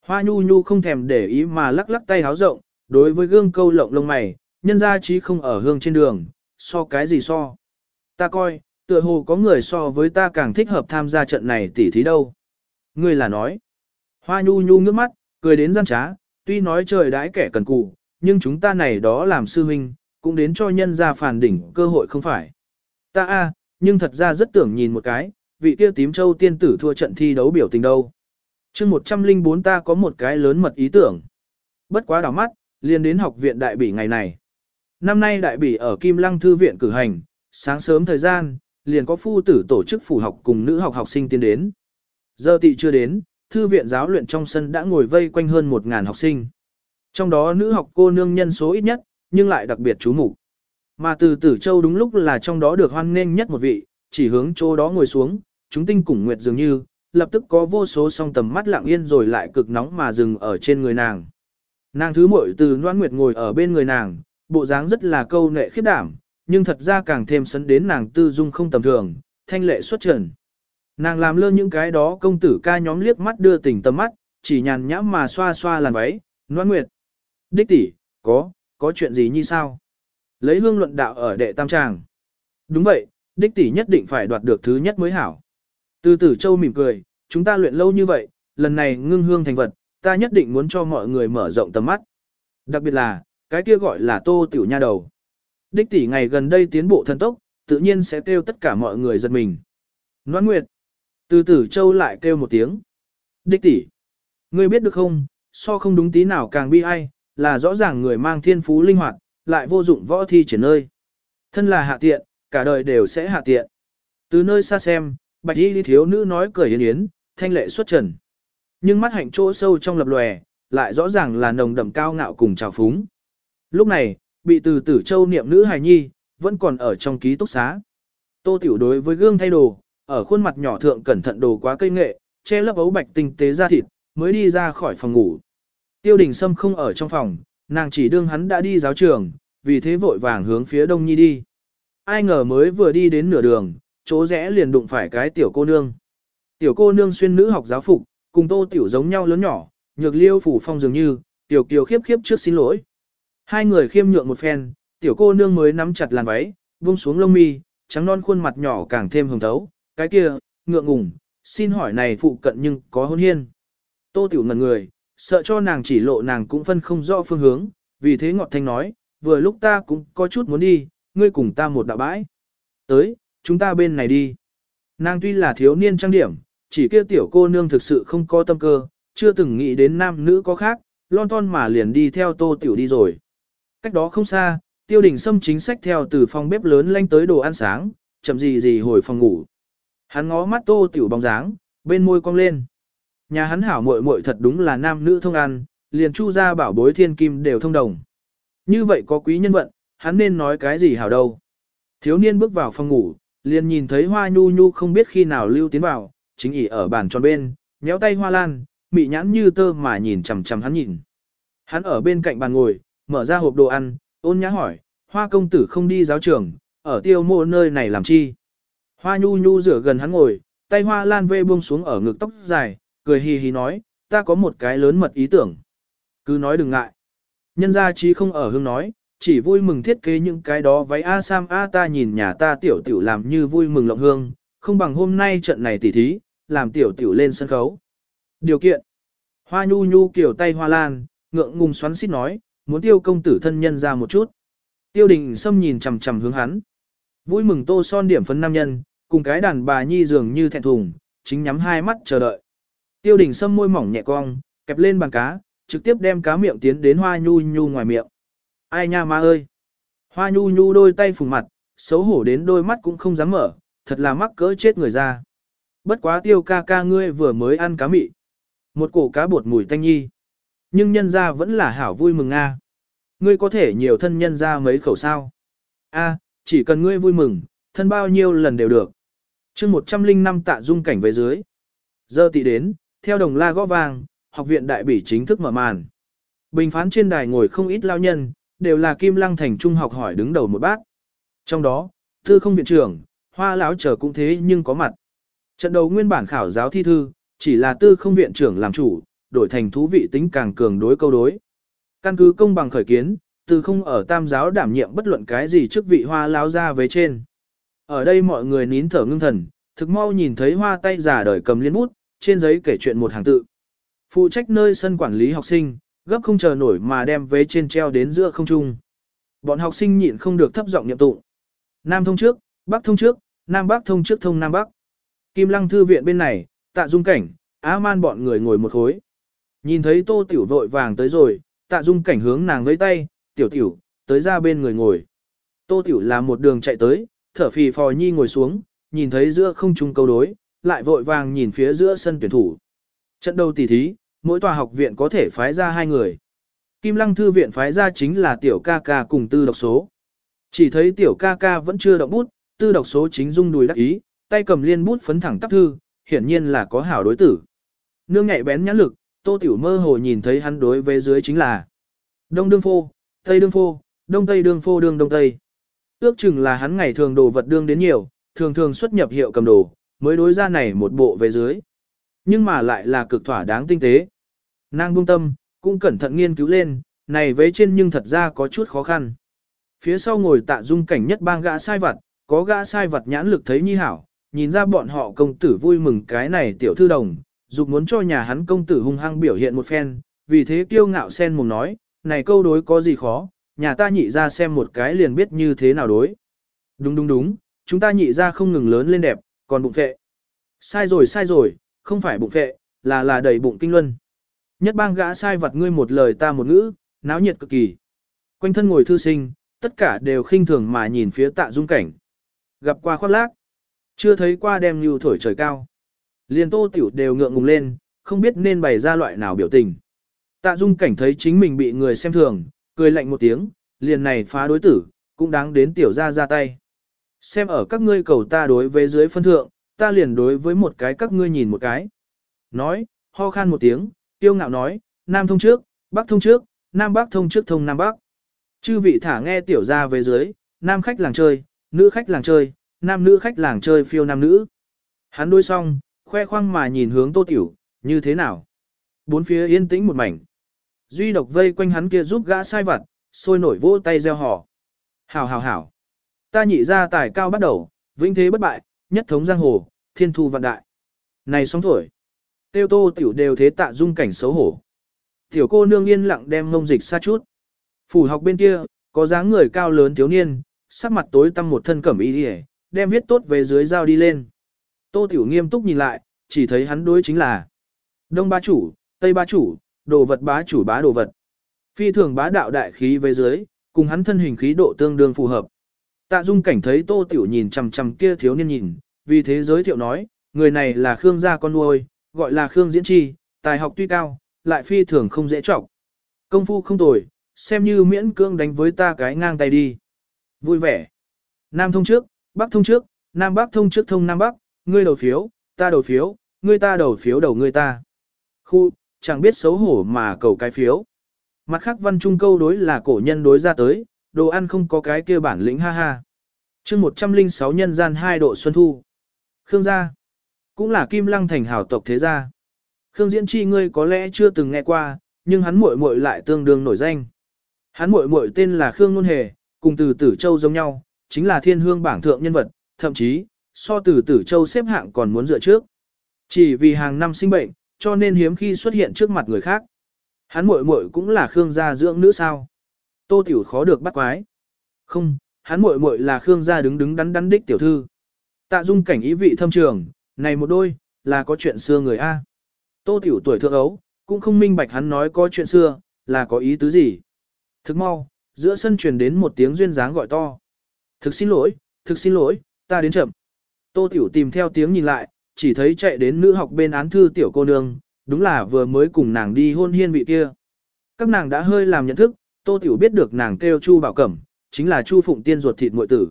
Hoa nhu nhu không thèm để ý mà lắc lắc tay háo rộng, đối với gương câu lộng lông mày, nhân ra chí không ở hương trên đường, so cái gì so. Ta coi, tựa hồ có người so với ta càng thích hợp tham gia trận này tỉ thí đâu. Ngươi là nói. Hoa nhu nhu ngước mắt, cười đến gian trá, tuy nói trời đãi kẻ cần cù, nhưng chúng ta này đó làm sư huynh, cũng đến cho nhân ra phản đỉnh cơ hội không phải. Ta a, nhưng thật ra rất tưởng nhìn một cái, vị kia tím châu tiên tử thua trận thi đấu biểu tình đâu. chương 104 ta có một cái lớn mật ý tưởng. Bất quá đảo mắt, liền đến học viện đại bỉ ngày này. Năm nay đại bỉ ở Kim Lăng Thư viện cử hành, sáng sớm thời gian, liền có phu tử tổ chức phủ học cùng nữ học học sinh tiến đến. Giờ tị chưa đến, thư viện giáo luyện trong sân đã ngồi vây quanh hơn 1.000 học sinh. Trong đó nữ học cô nương nhân số ít nhất, nhưng lại đặc biệt chú mục Mà từ tử châu đúng lúc là trong đó được hoan nghênh nhất một vị, chỉ hướng chỗ đó ngồi xuống, chúng tinh cùng nguyệt dường như, lập tức có vô số song tầm mắt lặng yên rồi lại cực nóng mà dừng ở trên người nàng. Nàng thứ muội từ noan nguyệt ngồi ở bên người nàng, bộ dáng rất là câu nệ khiếp đảm, nhưng thật ra càng thêm sấn đến nàng tư dung không tầm thường, thanh lệ xuất trần. Nàng làm lơ những cái đó công tử ca nhóm liếc mắt đưa tình tầm mắt, chỉ nhàn nhãm mà xoa xoa làn váy, noan nguyệt. Đích tỷ, có, có chuyện gì như sao? Lấy hương luận đạo ở đệ tam tràng. Đúng vậy, đích tỷ nhất định phải đoạt được thứ nhất mới hảo. Từ tử châu mỉm cười, chúng ta luyện lâu như vậy, lần này ngưng hương thành vật, ta nhất định muốn cho mọi người mở rộng tầm mắt. Đặc biệt là, cái kia gọi là tô tiểu nha đầu. Đích tỷ ngày gần đây tiến bộ thần tốc, tự nhiên sẽ kêu tất cả mọi người giật mình. Noãn Nguyệt. Từ tử châu lại kêu một tiếng. Đích tỷ. Ngươi biết được không, so không đúng tí nào càng bi ai, là rõ ràng người mang thiên phú linh hoạt, lại vô dụng võ thi triển nơi. Thân là hạ tiện, cả đời đều sẽ hạ tiện. Từ nơi xa xem, bạch y thiếu nữ nói cười yến yến, thanh lệ xuất trần. Nhưng mắt hạnh chỗ sâu trong lập lòe, lại rõ ràng là nồng đậm cao ngạo cùng trào phúng. Lúc này, bị từ tử châu niệm nữ hài nhi, vẫn còn ở trong ký túc xá. Tô tiểu đối với gương thay đồ, ở khuôn mặt nhỏ thượng cẩn thận đồ quá cây nghệ, che lớp ấu bạch tinh tế ra thịt, mới đi ra khỏi phòng ngủ. Tiêu đình Sâm không ở trong phòng, nàng chỉ đương hắn đã đi giáo trường, vì thế vội vàng hướng phía đông nhi đi. Ai ngờ mới vừa đi đến nửa đường, chỗ rẽ liền đụng phải cái tiểu cô nương. Tiểu cô nương xuyên nữ học giáo phục, cùng tô tiểu giống nhau lớn nhỏ, nhược liêu phủ phong dường như, tiểu kiều khiếp khiếp trước xin lỗi. Hai người khiêm nhượng một phen, tiểu cô nương mới nắm chặt làn váy, buông xuống lông mi, trắng non khuôn mặt nhỏ càng thêm hồng thấu, cái kia, ngượng ngùng, xin hỏi này phụ cận nhưng có hôn hiên. Tô tiểu ngần người, sợ cho nàng chỉ lộ nàng cũng phân không rõ phương hướng, vì thế ngọt thanh nói, vừa lúc ta cũng có chút muốn đi, ngươi cùng ta một đạo bãi. Tới, chúng ta bên này đi. Nàng tuy là thiếu niên trang điểm, chỉ kia tiểu cô nương thực sự không có tâm cơ, chưa từng nghĩ đến nam nữ có khác, lon ton mà liền đi theo tô tiểu đi rồi. Cách đó không xa, tiêu đình xâm chính sách theo từ phòng bếp lớn lanh tới đồ ăn sáng, chậm gì gì hồi phòng ngủ. Hắn ngó mắt tô tiểu bóng dáng, bên môi cong lên. Nhà hắn hảo muội muội thật đúng là nam nữ thông ăn, liền chu ra bảo bối thiên kim đều thông đồng. Như vậy có quý nhân vận, hắn nên nói cái gì hảo đâu. Thiếu niên bước vào phòng ngủ, liền nhìn thấy hoa nhu nhu không biết khi nào lưu tiến vào, chính ỉ ở bàn tròn bên, nhéo tay hoa lan, mị nhãn như tơ mà nhìn chằm chằm hắn nhìn. Hắn ở bên cạnh bàn ngồi, mở ra hộp đồ ăn, ôn nhã hỏi, hoa công tử không đi giáo trường, ở tiêu mộ nơi này làm chi. Hoa nhu nhu rửa gần hắn ngồi, tay hoa lan vê buông xuống ở ngực tóc dài, cười hì hì nói, ta có một cái lớn mật ý tưởng. Cứ nói đừng ngại. Nhân gia trí không ở hương nói, chỉ vui mừng thiết kế những cái đó váy A Sam A ta nhìn nhà ta tiểu tiểu làm như vui mừng lộng hương, không bằng hôm nay trận này tỉ thí, làm tiểu tiểu lên sân khấu. Điều kiện. Hoa nhu nhu kiểu tay hoa lan, ngượng ngùng xoắn xít nói, muốn tiêu công tử thân nhân ra một chút. Tiêu đình xâm nhìn chằm chằm hướng hắn. Vui mừng tô son điểm phấn nam nhân, cùng cái đàn bà nhi dường như thẹn thùng, chính nhắm hai mắt chờ đợi. Tiêu đình sâm môi mỏng nhẹ cong, kẹp lên bàn cá, trực tiếp đem cá miệng tiến đến hoa nhu nhu ngoài miệng. Ai nha ma ơi! Hoa nhu nhu đôi tay phùng mặt, xấu hổ đến đôi mắt cũng không dám mở, thật là mắc cỡ chết người ra. Bất quá tiêu ca ca ngươi vừa mới ăn cá mị. Một cổ cá bột mùi tanh nhi. Nhưng nhân ra vẫn là hảo vui mừng a. Ngươi có thể nhiều thân nhân ra mấy khẩu sao. A, chỉ cần ngươi vui mừng, thân bao nhiêu lần đều được. chương 105 tạ dung cảnh về dưới. Giờ tị đến, theo đồng la gõ vàng học viện đại bỉ chính thức mở màn. Bình phán trên đài ngồi không ít lao nhân, đều là Kim Lăng thành trung học hỏi đứng đầu một bác. Trong đó, tư không viện trưởng, hoa lão chờ cũng thế nhưng có mặt. Trận đầu nguyên bản khảo giáo thi thư, chỉ là tư không viện trưởng làm chủ, đổi thành thú vị tính càng cường đối câu đối. Căn cứ công bằng khởi kiến, từ không ở tam giáo đảm nhiệm bất luận cái gì trước vị hoa lão ra với trên. Ở đây mọi người nín thở ngưng thần, thực mau nhìn thấy hoa tay giả đời cầm liên bút, trên giấy kể chuyện một hàng tự. Phụ trách nơi sân quản lý học sinh, gấp không chờ nổi mà đem vế trên treo đến giữa không trung. Bọn học sinh nhịn không được thấp giọng niệm tụng. Nam thông trước, Bắc thông trước, Nam Bắc thông trước thông Nam Bắc. Kim Lăng thư viện bên này, Tạ Dung Cảnh, Á Man bọn người ngồi một khối. Nhìn thấy Tô Tiểu vội vàng tới rồi, Tạ Dung Cảnh hướng nàng với tay, "Tiểu Tiểu, tới ra bên người ngồi." Tô Tiểu là một đường chạy tới, thở phì phò nhi ngồi xuống, nhìn thấy giữa không trung câu đối, lại vội vàng nhìn phía giữa sân tuyển thủ. Trận đầu tỷ thí, mỗi tòa học viện có thể phái ra hai người. Kim Lăng Thư viện phái ra chính là tiểu ca ca cùng tư độc số. Chỉ thấy tiểu ca ca vẫn chưa động bút, tư độc số chính dung đùi đắc ý, tay cầm liên bút phấn thẳng tắp thư, hiển nhiên là có hảo đối tử. Nương nhạy bén nhãn lực, tô tiểu mơ hồ nhìn thấy hắn đối với dưới chính là Đông đương phô, Tây đương phô, Đông Tây đương phô đương Đông Tây. Ước chừng là hắn ngày thường đồ vật đương đến nhiều, thường thường xuất nhập hiệu cầm đồ, mới đối ra này một bộ về dưới. Nhưng mà lại là cực thỏa đáng tinh tế. Nàng buông tâm, cũng cẩn thận nghiên cứu lên, này vế trên nhưng thật ra có chút khó khăn. Phía sau ngồi tạ dung cảnh nhất bang gã sai vật, có gã sai vật nhãn lực thấy nhi hảo, nhìn ra bọn họ công tử vui mừng cái này tiểu thư đồng, dục muốn cho nhà hắn công tử hung hăng biểu hiện một phen, vì thế kiêu ngạo sen mồm nói, này câu đối có gì khó, nhà ta nhị ra xem một cái liền biết như thế nào đối. Đúng đúng đúng, chúng ta nhị ra không ngừng lớn lên đẹp, còn bụng phệ. Sai rồi sai rồi, không phải bụng phệ, là là đầy bụng kinh luân. Nhất bang gã sai vật ngươi một lời ta một ngữ, náo nhiệt cực kỳ. Quanh thân ngồi thư sinh, tất cả đều khinh thường mà nhìn phía tạ dung cảnh. Gặp qua khoác lác. Chưa thấy qua đem như thổi trời cao. Liền tô tiểu đều ngượng ngùng lên, không biết nên bày ra loại nào biểu tình. Tạ Dung cảnh thấy chính mình bị người xem thường, cười lạnh một tiếng, liền này phá đối tử, cũng đáng đến tiểu ra ra tay. Xem ở các ngươi cầu ta đối với dưới phân thượng, ta liền đối với một cái các ngươi nhìn một cái. Nói, ho khan một tiếng, tiêu ngạo nói, Nam thông trước, Bắc thông trước, Nam Bắc thông trước thông Nam Bắc. Chư vị thả nghe tiểu ra về dưới, Nam khách làng chơi, nữ khách làng chơi, Nam nữ khách làng chơi phiêu nam nữ. Hắn đôi xong, khoe khoang mà nhìn hướng tô tiểu, như thế nào? Bốn phía yên tĩnh một mảnh. Duy độc vây quanh hắn kia giúp gã sai vặt, sôi nổi vỗ tay gieo hò Hảo hảo hảo. Ta nhị ra tài cao bắt đầu, vinh thế bất bại, nhất thống giang hồ, thiên thu vạn đại. Này sóng thổi. Tiêu tô tiểu đều thế tạ dung cảnh xấu hổ. Tiểu cô nương yên lặng đem ngông dịch xa chút. Phủ học bên kia, có dáng người cao lớn thiếu niên, sắc mặt tối tăm một thân cẩm y đi đem viết tốt về dưới dao đi lên. Tô tiểu nghiêm túc nhìn lại, chỉ thấy hắn đối chính là Đông bá chủ, Tây bá chủ, đồ vật bá chủ bá đồ vật. Phi thường bá đạo đại khí về dưới, cùng hắn thân hình khí độ tương đương phù hợp. Tạ Dung cảnh thấy Tô Tiểu nhìn chằm chằm kia thiếu niên nhìn, vì thế giới thiệu nói, người này là Khương gia con nuôi, gọi là Khương Diễn Chi, tài học tuy cao, lại phi thường không dễ trọng. Công phu không tồi, xem như miễn cưỡng đánh với ta cái ngang tay đi. Vui vẻ. Nam thông trước, Bắc thông trước, Nam Bắc thông trước thông Nam Bắc, ngươi đầu phiếu, ta đầu phiếu, ngươi ta đầu phiếu đầu ngươi ta. Khu, chẳng biết xấu hổ mà cầu cái phiếu. Mặt khác văn trung câu đối là cổ nhân đối ra tới, đồ ăn không có cái kia bản lĩnh ha ha. chương 106 nhân gian 2 độ xuân thu. Khương gia, cũng là kim lăng thành hảo tộc thế gia. Khương Diễn Chi ngươi có lẽ chưa từng nghe qua, nhưng hắn muội muội lại tương đương nổi danh. Hắn muội muội tên là Khương Nôn Hề, cùng từ Tử Châu giống nhau, chính là thiên hương bảng thượng nhân vật, thậm chí, so từ Tử Châu xếp hạng còn muốn dựa trước. Chỉ vì hàng năm sinh bệnh, cho nên hiếm khi xuất hiện trước mặt người khác. Hắn muội muội cũng là Khương gia dưỡng nữ sao? Tô Tiểu khó được bắt quái. Không, hắn muội muội là Khương gia đứng đứng đắn đắn đích tiểu thư. Tạ Dung cảnh ý vị thâm trường, này một đôi, là có chuyện xưa người A. Tô Tiểu tuổi thượng ấu, cũng không minh bạch hắn nói có chuyện xưa, là có ý tứ gì. Thức mau, giữa sân truyền đến một tiếng duyên dáng gọi to. Thực xin lỗi, thực xin lỗi, ta đến chậm. Tô Tiểu tìm theo tiếng nhìn lại, chỉ thấy chạy đến nữ học bên án thư tiểu cô nương, đúng là vừa mới cùng nàng đi hôn hiên vị kia. Các nàng đã hơi làm nhận thức, Tô Tiểu biết được nàng kêu Chu Bảo Cẩm, chính là Chu Phụng Tiên ruột thịt muội tử.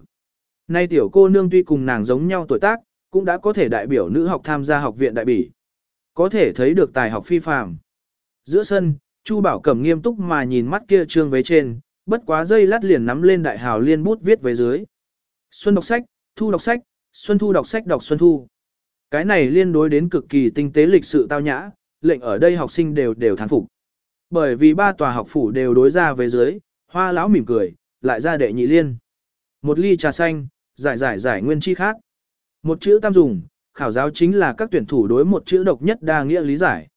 Nay tiểu cô nương tuy cùng nàng giống nhau tuổi tác, cũng đã có thể đại biểu nữ học tham gia học viện đại bỉ. Có thể thấy được tài học phi phàm. Giữa sân, Chu Bảo Cẩm nghiêm túc mà nhìn mắt kia trương vế trên, bất quá dây lát liền nắm lên đại hào liên bút viết về dưới. Xuân đọc sách, thu đọc sách, xuân thu đọc sách đọc xuân thu. Cái này liên đối đến cực kỳ tinh tế lịch sự tao nhã, lệnh ở đây học sinh đều đều thán phục. Bởi vì ba tòa học phủ đều đối ra về dưới, hoa lão mỉm cười, lại ra đệ nhị liên. Một ly trà xanh, giải giải giải nguyên chi khác. Một chữ tam dùng, khảo giáo chính là các tuyển thủ đối một chữ độc nhất đa nghĩa lý giải.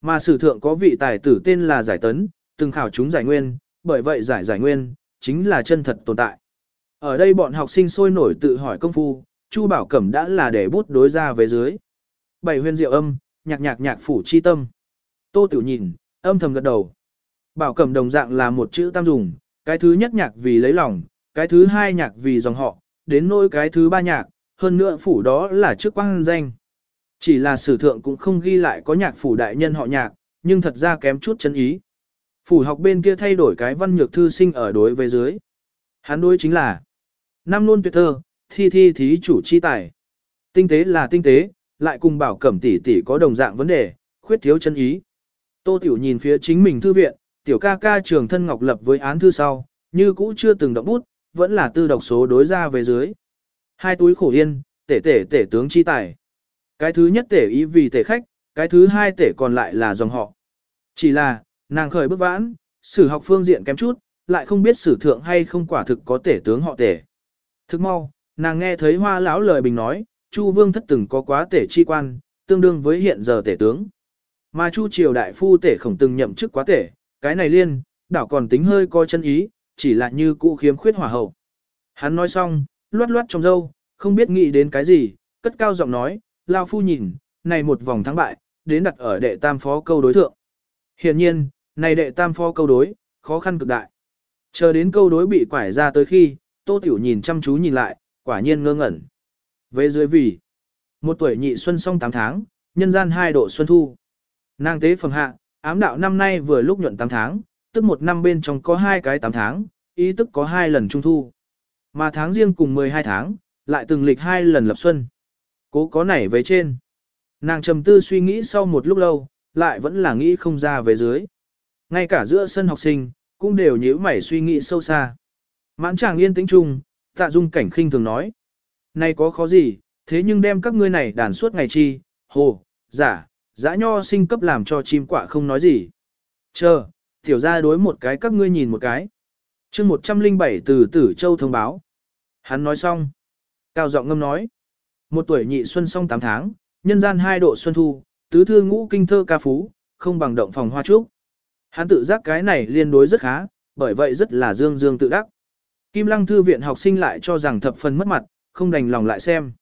Mà sử thượng có vị tài tử tên là giải tấn, từng khảo chúng giải nguyên, bởi vậy giải giải nguyên, chính là chân thật tồn tại. Ở đây bọn học sinh sôi nổi tự hỏi công phu, Chu Bảo Cẩm đã là để bút đối ra về dưới. Bảy huyền diệu âm, nhạc nhạc nhạc phủ chi tâm. Tô Tiểu nhìn, âm thầm gật đầu. Bảo Cẩm đồng dạng là một chữ tam dùng, cái thứ nhất nhạc vì lấy lòng, cái thứ hai nhạc vì dòng họ, đến nỗi cái thứ ba nhạc, hơn nữa phủ đó là chức quang danh. Chỉ là sử thượng cũng không ghi lại có nhạc phủ đại nhân họ nhạc, nhưng thật ra kém chút chân ý. Phủ học bên kia thay đổi cái văn nhược thư sinh ở đối với dưới. Hắn đối chính là năm luôn tuyệt thơ, thi thi thí chủ chi tài. Tinh tế là tinh tế, lại cùng bảo cẩm tỷ tỷ có đồng dạng vấn đề, khuyết thiếu chân ý. Tô Tiểu nhìn phía chính mình thư viện, tiểu ca ca trường thân ngọc lập với án thư sau, như cũ chưa từng động bút, vẫn là tư độc số đối ra về dưới. Hai túi khổ yên, tể tể tể tướng chi tài. Cái thứ nhất tể ý vì tể khách, cái thứ hai tể còn lại là dòng họ. Chỉ là, nàng khởi bước vãn, sử học phương diện kém chút, lại không biết sử thượng hay không quả thực có tể tướng họ tể. Thức mau, nàng nghe thấy hoa lão lời bình nói, Chu Vương thất từng có quá tể chi quan, tương đương với hiện giờ tể tướng. Mà Chu Triều đại phu tể khổng từng nhậm chức quá tể, cái này liên, đảo còn tính hơi coi chân ý, chỉ là như cũ khiếm khuyết hỏa hậu. Hắn nói xong, loát loát trong dâu, không biết nghĩ đến cái gì, cất cao giọng nói, lao phu nhìn, này một vòng thắng bại, đến đặt ở đệ tam phó câu đối thượng. Hiện nhiên, này đệ tam phó câu đối, khó khăn cực đại. Chờ đến câu đối bị quải ra tới khi, Tô Tiểu nhìn chăm chú nhìn lại, quả nhiên ngơ ngẩn. Về dưới vì, một tuổi nhị xuân song 8 tháng, nhân gian hai độ xuân thu. Nàng tế phẩm hạ, ám đạo năm nay vừa lúc nhuận 8 tháng, tức một năm bên trong có hai cái 8 tháng, ý tức có hai lần trung thu. Mà tháng riêng cùng 12 tháng, lại từng lịch hai lần lập xuân. Cố có nảy về trên. Nàng trầm tư suy nghĩ sau một lúc lâu, lại vẫn là nghĩ không ra về dưới. Ngay cả giữa sân học sinh, cũng đều nhíu mày suy nghĩ sâu xa. Mãn chàng yên tĩnh chung, tạ dung cảnh khinh thường nói. Này có khó gì, thế nhưng đem các ngươi này đàn suốt ngày chi, hồ, giả, giã nho sinh cấp làm cho chim quạ không nói gì. Chờ, tiểu ra đối một cái các ngươi nhìn một cái. chương 107 từ tử châu thông báo. Hắn nói xong. Cao giọng ngâm nói. Một tuổi nhị xuân xong 8 tháng, nhân gian hai độ xuân thu, tứ thư ngũ kinh thơ ca phú, không bằng động phòng hoa trúc. Hắn tự giác cái này liên đối rất khá, bởi vậy rất là dương dương tự đắc. Kim lăng thư viện học sinh lại cho rằng thập phần mất mặt, không đành lòng lại xem.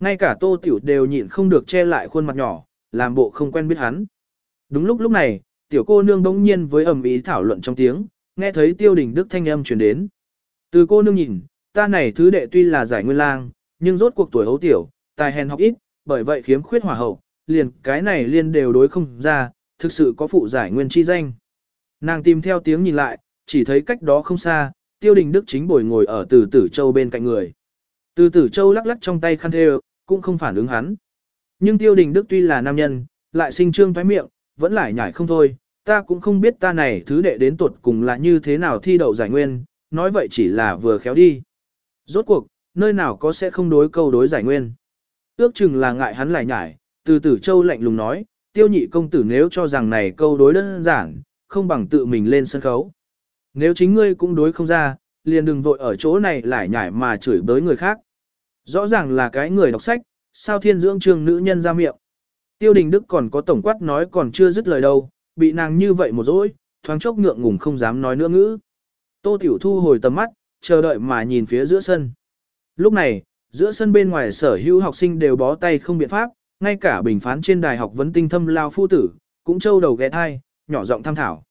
Ngay cả tô tiểu đều nhịn không được che lại khuôn mặt nhỏ, làm bộ không quen biết hắn. Đúng lúc lúc này, tiểu cô nương bỗng nhiên với ầm ý thảo luận trong tiếng, nghe thấy tiêu đình đức thanh âm truyền đến. Từ cô nương nhìn, ta này thứ đệ tuy là giải nguyên lang, nhưng rốt cuộc tuổi hấu tiểu, tài hèn học ít, bởi vậy khiếm khuyết hỏa hậu, liền cái này liên đều đối không ra, thực sự có phụ giải nguyên chi danh. Nàng tìm theo tiếng nhìn lại, chỉ thấy cách đó không xa, tiêu đình đức chính bồi ngồi ở từ tử châu bên cạnh người. Từ tử châu lắc lắc trong tay khăn thê cũng không phản ứng hắn. Nhưng tiêu đình đức tuy là nam nhân, lại sinh trương thoái miệng, vẫn lại nhảy không thôi, ta cũng không biết ta này thứ đệ đến tuột cùng là như thế nào thi đậu giải nguyên, nói vậy chỉ là vừa khéo đi. Rốt cuộc, nơi nào có sẽ không đối câu đối giải nguyên. Ước chừng là ngại hắn lại nhảy, từ tử châu lạnh lùng nói, tiêu nhị công tử nếu cho rằng này câu đối đơn giản, không bằng tự mình lên sân khấu. Nếu chính ngươi cũng đối không ra, liền đừng vội ở chỗ này lại nhảy mà chửi bới người khác. Rõ ràng là cái người đọc sách, sao thiên dưỡng trường nữ nhân ra miệng. Tiêu đình Đức còn có tổng quát nói còn chưa dứt lời đâu, bị nàng như vậy một dỗi, thoáng chốc ngượng ngùng không dám nói nữa ngữ. Tô Tiểu Thu hồi tầm mắt, chờ đợi mà nhìn phía giữa sân. Lúc này, giữa sân bên ngoài sở hữu học sinh đều bó tay không biện pháp, ngay cả bình phán trên đài học vấn tinh thâm lao phu tử, cũng trâu đầu ghé thai, nhỏ giọng tham thảo.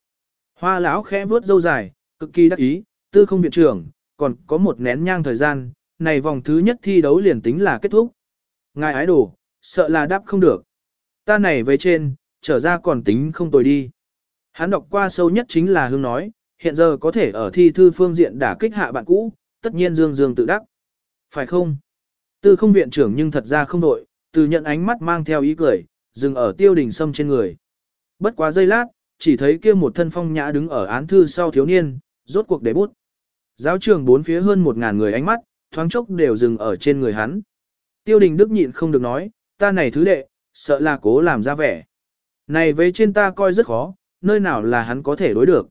Hoa lão khẽ vuốt râu dài, cực kỳ đắc ý, tư không viện trưởng, còn có một nén nhang thời gian, này vòng thứ nhất thi đấu liền tính là kết thúc. Ngài ái đồ, sợ là đáp không được. Ta này về trên, trở ra còn tính không tồi đi. Hắn đọc qua sâu nhất chính là hương nói, hiện giờ có thể ở thi thư phương diện đả kích hạ bạn cũ, tất nhiên dương dương tự đắc. Phải không? Tư không viện trưởng nhưng thật ra không đội, từ nhận ánh mắt mang theo ý cười, dừng ở tiêu đình sâm trên người. Bất quá giây lát, chỉ thấy kia một thân phong nhã đứng ở án thư sau thiếu niên, rốt cuộc để bút. Giáo trường bốn phía hơn một ngàn người ánh mắt, thoáng chốc đều dừng ở trên người hắn. Tiêu đình đức nhịn không được nói, ta này thứ đệ, sợ là cố làm ra vẻ. Này với trên ta coi rất khó, nơi nào là hắn có thể đối được.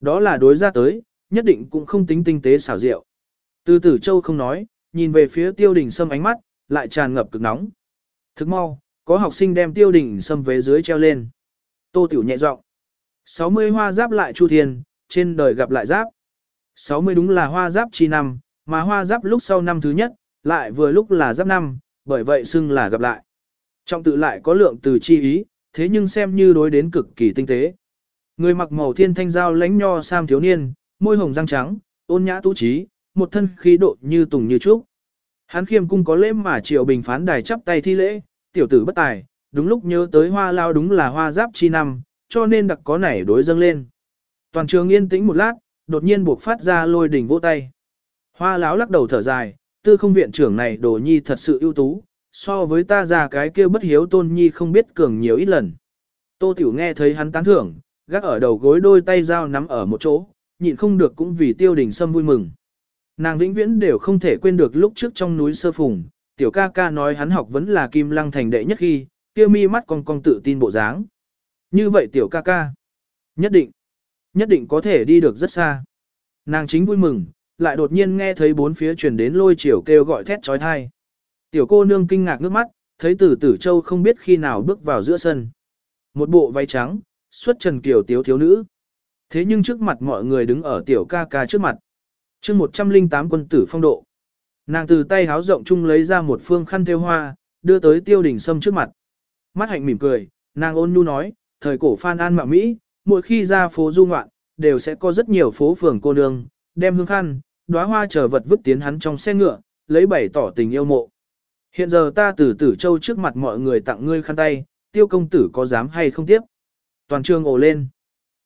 Đó là đối ra tới, nhất định cũng không tính tinh tế xảo diệu. Từ tử châu không nói, nhìn về phía tiêu đình sâm ánh mắt, lại tràn ngập cực nóng. Thức mau, có học sinh đem tiêu đình sâm về dưới treo lên. Tô tiểu nhẹ giọng 60 hoa giáp lại chu thiên, trên đời gặp lại giáp. 60 đúng là hoa giáp chi năm, mà hoa giáp lúc sau năm thứ nhất, lại vừa lúc là giáp năm, bởi vậy xưng là gặp lại. Trọng tự lại có lượng từ chi ý, thế nhưng xem như đối đến cực kỳ tinh tế. Người mặc màu thiên thanh giao lãnh nho sam thiếu niên, môi hồng răng trắng, ôn nhã tú trí, một thân khí độ như tùng như trúc. Hán khiêm cung có lễ mà triệu bình phán đài chắp tay thi lễ, tiểu tử bất tài, đúng lúc nhớ tới hoa lao đúng là hoa giáp chi năm, cho nên đặc có nảy đối dâng lên. Toàn trường yên tĩnh một lát, đột nhiên buộc phát ra lôi đỉnh vỗ tay. Hoa láo lắc đầu thở dài, tư không viện trưởng này đồ nhi thật sự ưu tú, so với ta ra cái kia bất hiếu tôn nhi không biết cường nhiều ít lần. Tô Tiểu nghe thấy hắn tán thưởng, gác ở đầu gối đôi tay dao nắm ở một chỗ, nhịn không được cũng vì tiêu đình sâm vui mừng. Nàng vĩnh viễn đều không thể quên được lúc trước trong núi sơ phùng, tiểu ca ca nói hắn học vẫn là kim lăng thành đệ nhất khi, kia mi mắt con con tự tin bộ dáng. Như vậy tiểu ca ca, nhất định, nhất định có thể đi được rất xa. Nàng chính vui mừng, lại đột nhiên nghe thấy bốn phía truyền đến lôi chiều kêu gọi thét trói thai. Tiểu cô nương kinh ngạc nước mắt, thấy tử tử châu không biết khi nào bước vào giữa sân. Một bộ váy trắng, xuất trần kiều tiếu thiếu nữ. Thế nhưng trước mặt mọi người đứng ở tiểu ca ca trước mặt. chương 108 quân tử phong độ. Nàng từ tay háo rộng chung lấy ra một phương khăn theo hoa, đưa tới tiêu đình sâm trước mặt. Mắt hạnh mỉm cười, nàng ôn nhu nói, thời cổ Phan An mạ Mỹ, mỗi khi ra phố du ngoạn, đều sẽ có rất nhiều phố phường cô nương, đem hương khăn, đóa hoa chờ vật vứt tiến hắn trong xe ngựa, lấy bày tỏ tình yêu mộ. Hiện giờ ta từ tử châu trước mặt mọi người tặng ngươi khăn tay, tiêu công tử có dám hay không tiếp. Toàn trường ồ lên.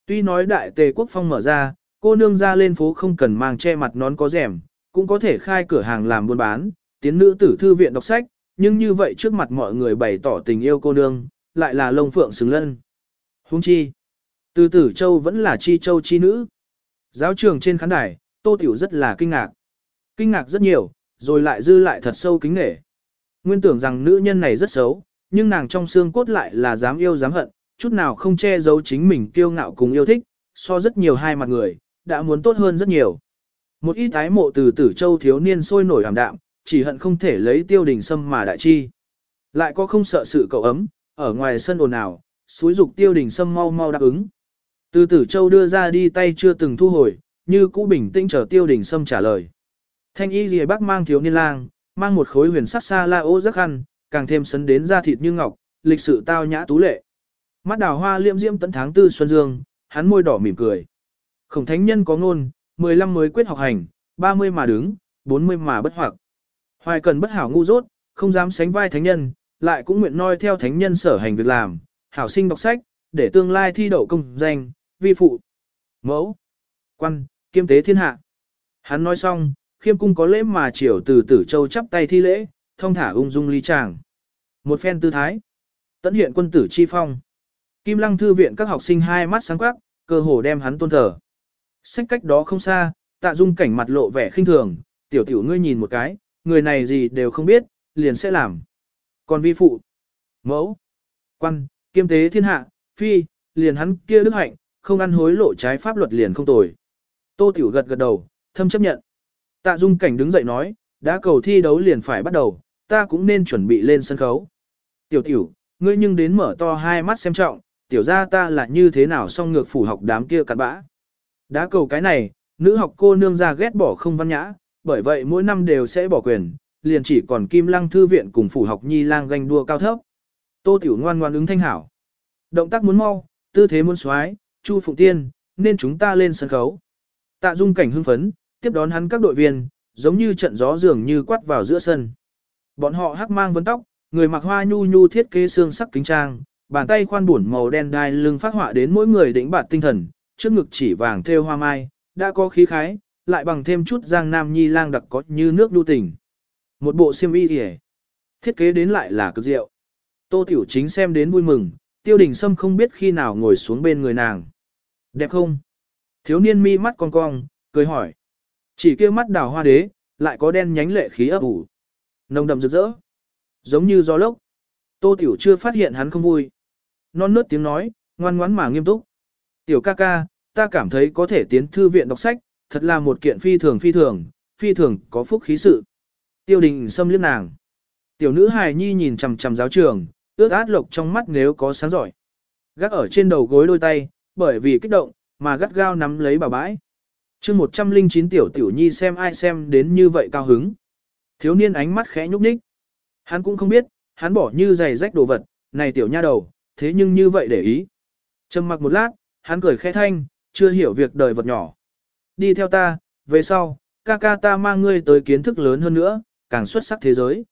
Tuy nói đại tề quốc phong mở ra, cô nương ra lên phố không cần mang che mặt nón có rèm, cũng có thể khai cửa hàng làm buôn bán, tiến nữ tử thư viện đọc sách, nhưng như vậy trước mặt mọi người bày tỏ tình yêu cô nương, lại là lông phượng xứng lân. Hung chi. Từ tử châu vẫn là chi châu chi nữ. Giáo trường trên khán đài, tô tiểu rất là kinh ngạc. Kinh ngạc rất nhiều, rồi lại dư lại thật sâu kính nể. Nguyên tưởng rằng nữ nhân này rất xấu, nhưng nàng trong xương cốt lại là dám yêu dám hận, chút nào không che giấu chính mình kiêu ngạo cùng yêu thích, so rất nhiều hai mặt người, đã muốn tốt hơn rất nhiều. Một ít ái mộ từ tử châu thiếu niên sôi nổi ảm đạm, chỉ hận không thể lấy tiêu đình sâm mà đại chi. Lại có không sợ sự cậu ấm, ở ngoài sân ồn ào, suối dục tiêu đình sâm mau mau đáp ứng. Từ tử châu đưa ra đi tay chưa từng thu hồi, như cũ bình tĩnh chờ tiêu đình sâm trả lời. Thanh y lìa bác mang thiếu niên lang, mang một khối huyền sắc xa la ô rất khăn, càng thêm sấn đến da thịt như ngọc, lịch sự tao nhã tú lệ. Mắt đào hoa liêm diễm tận tháng tư xuân dương, hắn môi đỏ mỉm cười. Khổng thánh nhân có ngôn, 15 mới quyết học hành, 30 mà đứng, 40 mà bất hoặc. Hoài cần bất hảo ngu dốt, không dám sánh vai thánh nhân, lại cũng nguyện noi theo thánh nhân sở hành việc làm, hảo sinh đọc sách, để tương lai thi đậu công danh, vi phụ, mẫu, quan, kiêm tế thiên hạ. Hắn nói xong, khiêm cung có lễ mà triều từ tử châu chắp tay thi lễ, thông thả ung dung ly tràng. Một phen tư thái. Tận hiện quân tử chi phong. Kim lăng thư viện các học sinh hai mắt sáng quắc, cơ hồ đem hắn tôn thờ. Sách cách đó không xa, tạ dung cảnh mặt lộ vẻ khinh thường, tiểu tiểu ngươi nhìn một cái, người này gì đều không biết, liền sẽ làm. Còn vi phụ, mẫu, quan, kiêm tế thiên hạ, phi, liền hắn kia đức hạnh, không ăn hối lộ trái pháp luật liền không tồi. Tô tiểu gật gật đầu, thâm chấp nhận. Tạ dung cảnh đứng dậy nói, đã cầu thi đấu liền phải bắt đầu, ta cũng nên chuẩn bị lên sân khấu. Tiểu tiểu, ngươi nhưng đến mở to hai mắt xem trọng, tiểu ra ta là như thế nào song ngược phủ học đám kia cặn bã. Đã cầu cái này, nữ học cô nương ra ghét bỏ không văn nhã, bởi vậy mỗi năm đều sẽ bỏ quyền, liền chỉ còn Kim Lăng Thư viện cùng phủ học nhi lang ganh đua cao thấp. Tô Tiểu ngoan ngoan ứng thanh hảo. Động tác muốn mau, tư thế muốn xoái, Chu Phụng Tiên, nên chúng ta lên sân khấu. Tạ Dung cảnh hưng phấn, tiếp đón hắn các đội viên, giống như trận gió dường như quát vào giữa sân. Bọn họ hắc mang vấn tóc, người mặc hoa nhu nhu thiết kế xương sắc kính trang, bàn tay khoan buồn màu đen đai lưng phát họa đến mỗi người đỉnh bạt tinh thần, trước ngực chỉ vàng thêu hoa mai, đã có khí khái, lại bằng thêm chút giang nam nhi lang đặc có như nước đu tình. Một bộ xiêm y hề. Thiết kế đến lại là cực diệu. Tô Tiểu Chính xem đến vui mừng, tiêu đình sâm không biết khi nào ngồi xuống bên người nàng. Đẹp không? Thiếu niên mi mắt cong cong, cười hỏi. Chỉ kia mắt đào hoa đế, lại có đen nhánh lệ khí ấp ủ. Nồng đậm rực rỡ. Giống như gió lốc. Tô Tiểu chưa phát hiện hắn không vui. Non nớt tiếng nói, ngoan ngoãn mà nghiêm túc. Tiểu ca ca, ta cảm thấy có thể tiến thư viện đọc sách, thật là một kiện phi thường phi thường, phi thường có phúc khí sự. Tiêu đình xâm liếc nàng. Tiểu nữ hài nhi nhìn chằm chằm giáo trường, ướt át lộc trong mắt nếu có sáng giỏi. Gác ở trên đầu gối đôi tay, bởi vì kích động, mà gắt gao nắm lấy bà bãi. chương 109 tiểu tiểu nhi xem ai xem đến như vậy cao hứng. Thiếu niên ánh mắt khẽ nhúc nhích. Hắn cũng không biết, hắn bỏ như giày rách đồ vật, này tiểu nha đầu, thế nhưng như vậy để ý. Trầm mặc một lát, hắn cười khẽ thanh, chưa hiểu việc đời vật nhỏ. Đi theo ta, về sau, ca ca ta mang ngươi tới kiến thức lớn hơn nữa, càng xuất sắc thế giới.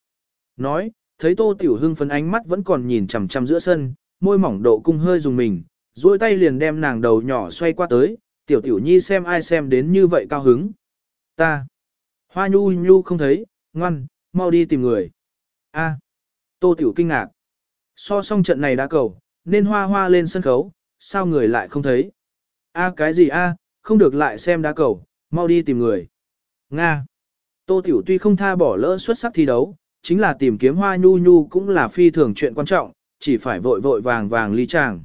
Nói, thấy tô tiểu hưng phấn ánh mắt vẫn còn nhìn chằm chằm giữa sân, môi mỏng độ cung hơi dùng mình, duỗi tay liền đem nàng đầu nhỏ xoay qua tới, tiểu tiểu nhi xem ai xem đến như vậy cao hứng. Ta. Hoa nhu nhu không thấy, ngoan, mau đi tìm người. A. Tô tiểu kinh ngạc. So xong trận này đã cầu, nên hoa hoa lên sân khấu, sao người lại không thấy? A cái gì a, không được lại xem đá cầu, mau đi tìm người. Nga. Tô Tiểu tuy không tha bỏ lỡ xuất sắc thi đấu, chính là tìm kiếm hoa nhu nhu cũng là phi thường chuyện quan trọng, chỉ phải vội vội vàng vàng ly tràng.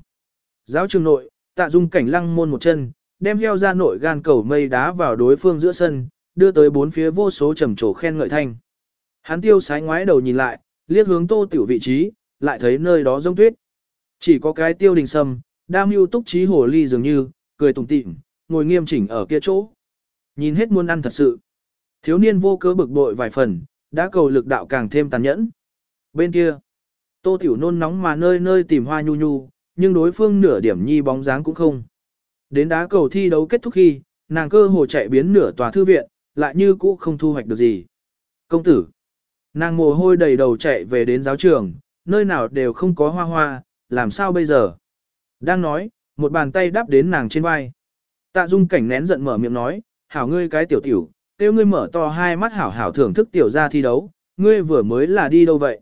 Giáo trường nội, tạ dung cảnh lăng môn một chân, đem heo ra nội gan cầu mây đá vào đối phương giữa sân, đưa tới bốn phía vô số trầm trồ khen ngợi thanh. Hắn tiêu sái ngoái đầu nhìn lại, liếc hướng tô tiểu vị trí, lại thấy nơi đó rông tuyết. Chỉ có cái tiêu đình sâm, đam mưu túc trí hồ ly dường như, cười tùng tịm, ngồi nghiêm chỉnh ở kia chỗ. Nhìn hết muôn ăn thật sự. Thiếu niên vô cớ bực bội vài phần, đã cầu lực đạo càng thêm tàn nhẫn. Bên kia, tô tiểu nôn nóng mà nơi nơi tìm hoa nhu nhu, nhưng đối phương nửa điểm nhi bóng dáng cũng không. Đến đá cầu thi đấu kết thúc khi, nàng cơ hồ chạy biến nửa tòa thư viện, lại như cũ không thu hoạch được gì. Công tử. Nàng mồ hôi đầy đầu chạy về đến giáo trường, nơi nào đều không có hoa hoa, làm sao bây giờ? Đang nói, một bàn tay đáp đến nàng trên vai. Tạ dung cảnh nén giận mở miệng nói, hảo ngươi cái tiểu tiểu, tiêu ngươi mở to hai mắt hảo hảo thưởng thức tiểu gia thi đấu, ngươi vừa mới là đi đâu vậy?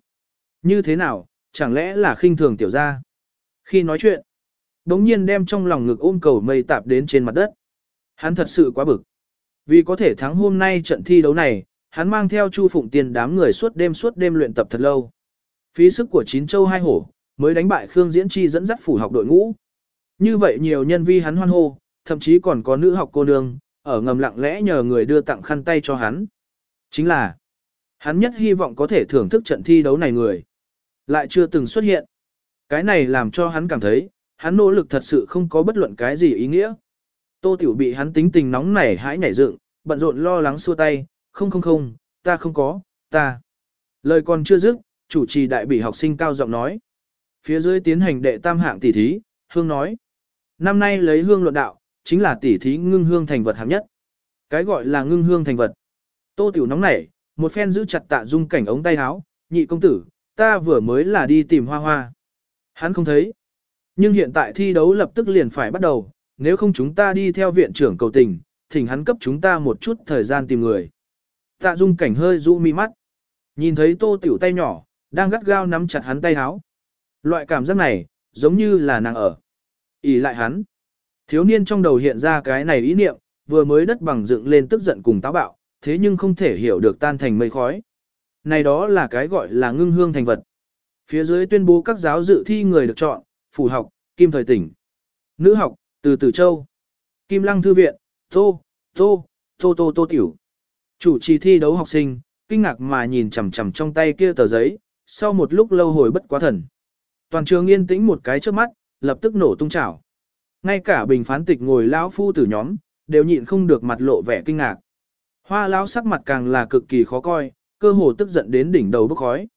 Như thế nào, chẳng lẽ là khinh thường tiểu gia? Khi nói chuyện, đống nhiên đem trong lòng ngực ôm cầu mây tạp đến trên mặt đất. Hắn thật sự quá bực. Vì có thể thắng hôm nay trận thi đấu này, hắn mang theo Chu Phụng Tiên đám người suốt đêm suốt đêm luyện tập thật lâu. Phí sức của chín châu hai hổ, mới đánh bại Khương Diễn Chi dẫn dắt phủ học đội ngũ. Như vậy nhiều nhân vi hắn hoan hô, thậm chí còn có nữ học cô nương, ở ngầm lặng lẽ nhờ người đưa tặng khăn tay cho hắn. Chính là, hắn nhất hy vọng có thể thưởng thức trận thi đấu này người. Lại chưa từng xuất hiện. Cái này làm cho hắn cảm thấy, hắn nỗ lực thật sự không có bất luận cái gì ý nghĩa. Tô Tiểu bị hắn tính tình nóng nảy hãi nhảy dựng, bận rộn lo lắng xua tay, không không không, ta không có, ta. Lời còn chưa dứt, chủ trì đại bị học sinh cao giọng nói. Phía dưới tiến hành đệ tam hạng tỷ thí, Hương nói. Năm nay lấy hương luận đạo, chính là tỷ thí ngưng hương thành vật hạng nhất. Cái gọi là ngưng hương thành vật. Tô Tiểu nóng nảy, một phen giữ chặt tạ dung cảnh ống tay áo, nhị công tử, ta vừa mới là đi tìm hoa hoa. Hắn không thấy. Nhưng hiện tại thi đấu lập tức liền phải bắt đầu, nếu không chúng ta đi theo viện trưởng cầu tình, thỉnh hắn cấp chúng ta một chút thời gian tìm người. Tạ dung cảnh hơi rũ mi mắt. Nhìn thấy tô tiểu tay nhỏ, đang gắt gao nắm chặt hắn tay áo Loại cảm giác này, giống như là nàng ở. ỉ lại hắn. Thiếu niên trong đầu hiện ra cái này ý niệm, vừa mới đất bằng dựng lên tức giận cùng táo bạo, thế nhưng không thể hiểu được tan thành mây khói. Này đó là cái gọi là ngưng hương thành vật. Phía dưới tuyên bố các giáo dự thi người được chọn, phủ học, kim thời tỉnh. Nữ học, từ Tử Châu. Kim Lăng Thư Viện, Tô, Tô, Tô Tô Tô Tiểu. Chủ trì thi đấu học sinh, kinh ngạc mà nhìn chằm chằm trong tay kia tờ giấy, sau một lúc lâu hồi bất quá thần. Toàn trường yên tĩnh một cái trước mắt, lập tức nổ tung chảo. Ngay cả bình phán tịch ngồi lão phu tử nhóm, đều nhịn không được mặt lộ vẻ kinh ngạc. Hoa lão sắc mặt càng là cực kỳ khó coi, cơ hồ tức giận đến đỉnh đầu bốc khói.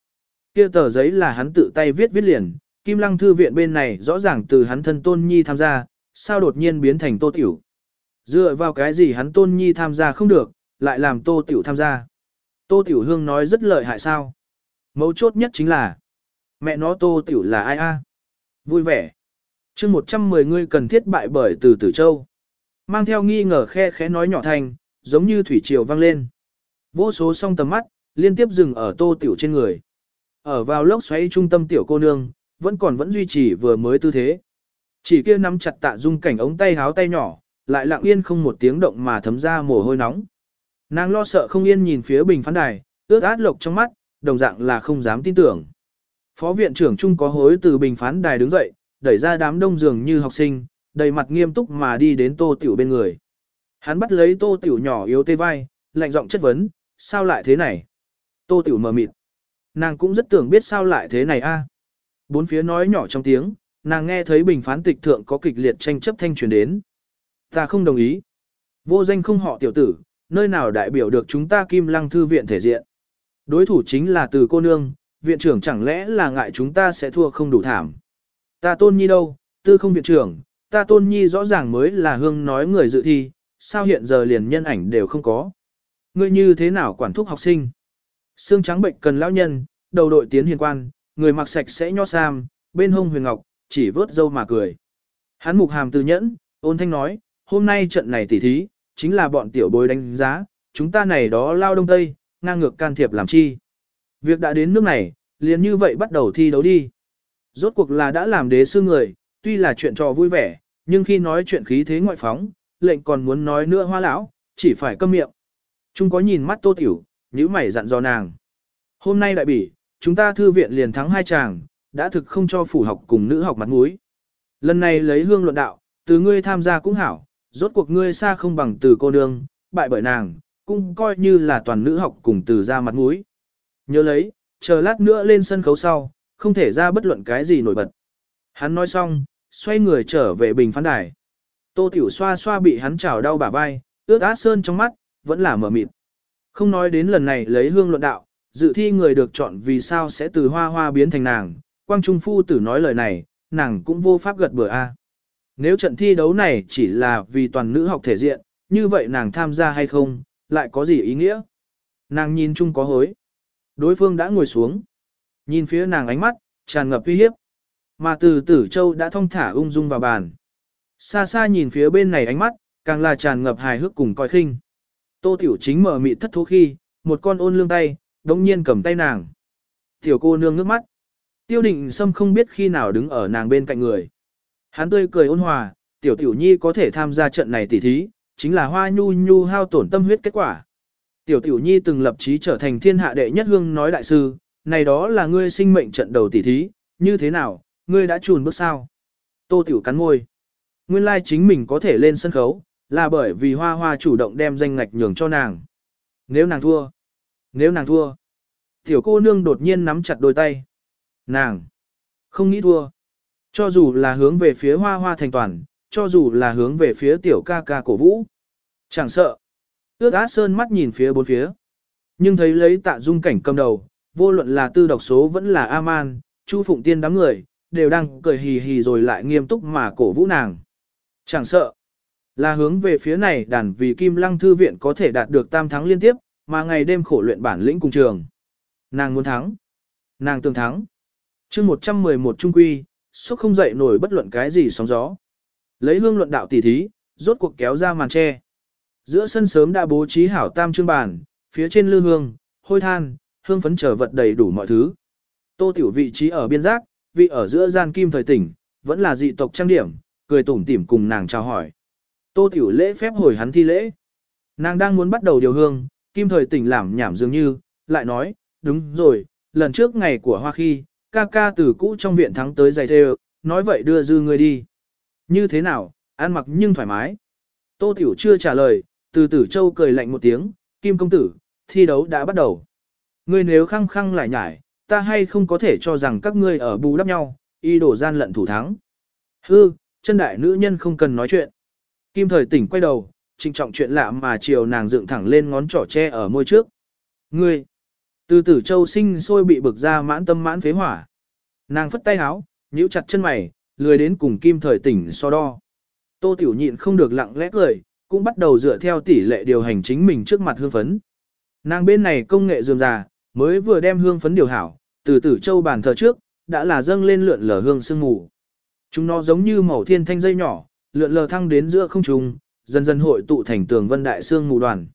Kia tờ giấy là hắn tự tay viết viết liền, Kim Lăng thư viện bên này rõ ràng từ hắn thân Tôn Nhi tham gia, sao đột nhiên biến thành Tô Tiểu. Dựa vào cái gì hắn Tôn Nhi tham gia không được, lại làm Tô Tiểu tham gia. Tô Tiểu Hương nói rất lợi hại sao. Mấu chốt nhất chính là, mẹ nó Tô Tiểu là ai a? Vui vẻ chương 110 ngươi cần thiết bại bởi từ Tử Châu. Mang theo nghi ngờ khe khẽ nói nhỏ thành, giống như thủy triều vang lên. Vô số song tầm mắt, liên tiếp dừng ở Tô Tiểu trên người. Ở vào lốc xoáy trung tâm tiểu cô nương, vẫn còn vẫn duy trì vừa mới tư thế. Chỉ kia nắm chặt tạ dung cảnh ống tay háo tay nhỏ, lại lặng yên không một tiếng động mà thấm ra mồ hôi nóng. Nàng lo sợ không yên nhìn phía bình phán đài, ướt át lộc trong mắt, đồng dạng là không dám tin tưởng. Phó viện trưởng Trung có hối từ bình phán đài đứng dậy, đẩy ra đám đông dường như học sinh, đầy mặt nghiêm túc mà đi đến tô tiểu bên người. Hắn bắt lấy tô tiểu nhỏ yếu tê vai, lạnh giọng chất vấn, sao lại thế này? Tô tiểu mờ mịt. Nàng cũng rất tưởng biết sao lại thế này a. Bốn phía nói nhỏ trong tiếng, nàng nghe thấy bình phán tịch thượng có kịch liệt tranh chấp thanh truyền đến. Ta không đồng ý. Vô danh không họ tiểu tử, nơi nào đại biểu được chúng ta kim lăng thư viện thể diện. Đối thủ chính là từ cô nương, viện trưởng chẳng lẽ là ngại chúng ta sẽ thua không đủ thảm. Ta tôn nhi đâu, tư không viện trưởng, ta tôn nhi rõ ràng mới là hương nói người dự thi, sao hiện giờ liền nhân ảnh đều không có. Ngươi như thế nào quản thúc học sinh? Xương trắng bệnh cần lão nhân, đầu đội tiến hiền quan, người mặc sạch sẽ nho sam, bên hông huyền ngọc, chỉ vớt dâu mà cười. Hắn mục hàm từ nhẫn, ôn thanh nói, hôm nay trận này tỉ thí, chính là bọn tiểu bối đánh giá, chúng ta này đó lao đông tây, ngang ngược can thiệp làm chi. Việc đã đến nước này, liền như vậy bắt đầu thi đấu đi. Rốt cuộc là đã làm đế sư người, tuy là chuyện trò vui vẻ, nhưng khi nói chuyện khí thế ngoại phóng, lệnh còn muốn nói nữa hoa lão, chỉ phải câm miệng. Chúng có nhìn mắt tô tiểu, nhíu mày dặn dò nàng. Hôm nay đại bỉ, chúng ta thư viện liền thắng hai chàng, đã thực không cho phủ học cùng nữ học mặt mũi. Lần này lấy hương luận đạo, từ ngươi tham gia cũng hảo, rốt cuộc ngươi xa không bằng từ cô nương, bại bởi nàng, cũng coi như là toàn nữ học cùng từ ra mặt mũi. Nhớ lấy, chờ lát nữa lên sân khấu sau, không thể ra bất luận cái gì nổi bật. Hắn nói xong, xoay người trở về bình phán đài. Tô Tiểu xoa xoa bị hắn chảo đau bả vai, ướt át sơn trong mắt, vẫn là mở mịt. Không nói đến lần này lấy hương luận đạo, dự thi người được chọn vì sao sẽ từ hoa hoa biến thành nàng, quang trung phu tử nói lời này, nàng cũng vô pháp gật bừa a. Nếu trận thi đấu này chỉ là vì toàn nữ học thể diện, như vậy nàng tham gia hay không, lại có gì ý nghĩa? Nàng nhìn chung có hối. Đối phương đã ngồi xuống. Nhìn phía nàng ánh mắt, tràn ngập uy hiếp. Mà từ tử châu đã thong thả ung dung vào bàn. Xa xa nhìn phía bên này ánh mắt, càng là tràn ngập hài hước cùng coi khinh. Tô tiểu chính mở mị thất thố khi, một con ôn lương tay, đống nhiên cầm tay nàng. Tiểu cô nương nước mắt. Tiêu định sâm không biết khi nào đứng ở nàng bên cạnh người. Hắn tươi cười ôn hòa, tiểu tiểu nhi có thể tham gia trận này tỉ thí, chính là hoa nhu nhu hao tổn tâm huyết kết quả. Tiểu tiểu nhi từng lập chí trở thành thiên hạ đệ nhất hương nói đại sư, này đó là ngươi sinh mệnh trận đầu tỉ thí, như thế nào, ngươi đã chùn bước sao? Tô tiểu cắn môi. Nguyên lai chính mình có thể lên sân khấu, là bởi vì hoa hoa chủ động đem danh ngạch nhường cho nàng. Nếu nàng thua, nếu nàng thua, tiểu cô nương đột nhiên nắm chặt đôi tay. Nàng, không nghĩ thua. Cho dù là hướng về phía hoa hoa thành toàn, cho dù là hướng về phía tiểu ca ca cổ vũ. Chẳng sợ. Ước át sơn mắt nhìn phía bốn phía. Nhưng thấy lấy tạ dung cảnh cầm đầu, vô luận là tư độc số vẫn là A-man, Chu Phụng Tiên đám người, đều đang cười hì hì rồi lại nghiêm túc mà cổ vũ nàng. Chẳng sợ. Là hướng về phía này đàn vì Kim Lăng Thư Viện có thể đạt được tam thắng liên tiếp, mà ngày đêm khổ luyện bản lĩnh cùng trường. Nàng muốn thắng. Nàng tương thắng. chương 111 Trung Quy, suốt không dậy nổi bất luận cái gì sóng gió. Lấy hương luận đạo tỉ thí, rốt cuộc kéo ra màn tre. Giữa sân sớm đã bố trí hảo tam trương bàn, phía trên lư hương, hôi than, hương phấn trở vật đầy đủ mọi thứ. Tô tiểu vị trí ở biên giác, vị ở giữa gian kim thời tỉnh, vẫn là dị tộc trang điểm, cười tủm tỉm cùng nàng chào hỏi. Tô tiểu lễ phép hồi hắn thi lễ. Nàng đang muốn bắt đầu điều hương, kim thời tỉnh làm nhảm dường như, lại nói, đúng rồi, lần trước ngày của hoa khi, ca ca từ cũ trong viện thắng tới giày thê nói vậy đưa dư người đi. Như thế nào, ăn mặc nhưng thoải mái. Tô Tiểu chưa trả lời, từ tử châu cười lạnh một tiếng, Kim công tử, thi đấu đã bắt đầu. Ngươi nếu khăng khăng lại nhải, ta hay không có thể cho rằng các ngươi ở bù đắp nhau, y đổ gian lận thủ thắng. Hư, chân đại nữ nhân không cần nói chuyện. Kim thời tỉnh quay đầu, trịnh trọng chuyện lạ mà chiều nàng dựng thẳng lên ngón trỏ tre ở môi trước. Ngươi, từ tử châu sinh sôi bị bực ra mãn tâm mãn phế hỏa. Nàng phất tay háo, nhíu chặt chân mày, lười đến cùng kim thời tỉnh so đo. Tô tiểu nhịn không được lặng lẽ cười, cũng bắt đầu dựa theo tỷ lệ điều hành chính mình trước mặt hương phấn. Nàng bên này công nghệ dường già, mới vừa đem hương phấn điều hảo, từ tử châu bàn thờ trước, đã là dâng lên lượn lờ hương sương mù. Chúng nó giống như màu thiên thanh dây nhỏ, lượn lờ thăng đến giữa không trung, dần dần hội tụ thành tường vân đại sương mù đoàn.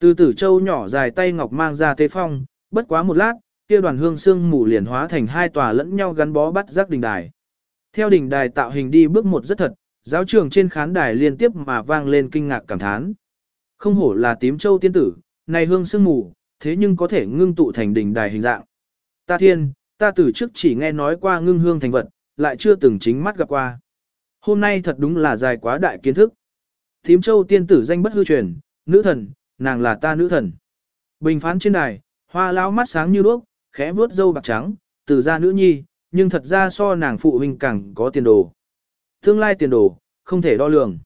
Từ tử châu nhỏ dài tay ngọc mang ra tế phong, bất quá một lát, kia đoàn hương sương mù liền hóa thành hai tòa lẫn nhau gắn bó bắt giác đình đài. Theo đỉnh đài tạo hình đi bước một rất thật, giáo trường trên khán đài liên tiếp mà vang lên kinh ngạc cảm thán. Không hổ là tím châu tiên tử, này hương sương mù, thế nhưng có thể ngưng tụ thành đỉnh đài hình dạng. Ta thiên, ta từ trước chỉ nghe nói qua ngưng hương thành vật, lại chưa từng chính mắt gặp qua. Hôm nay thật đúng là dài quá đại kiến thức. thím châu tiên tử danh bất hư truyền, nữ thần, nàng là ta nữ thần. Bình phán trên đài, hoa lão mắt sáng như đuốc, khẽ vuốt râu bạc trắng, từ ra nữ nhi, nhưng thật ra so nàng phụ huynh càng có tiền đồ. Tương lai tiền đồ, không thể đo lường.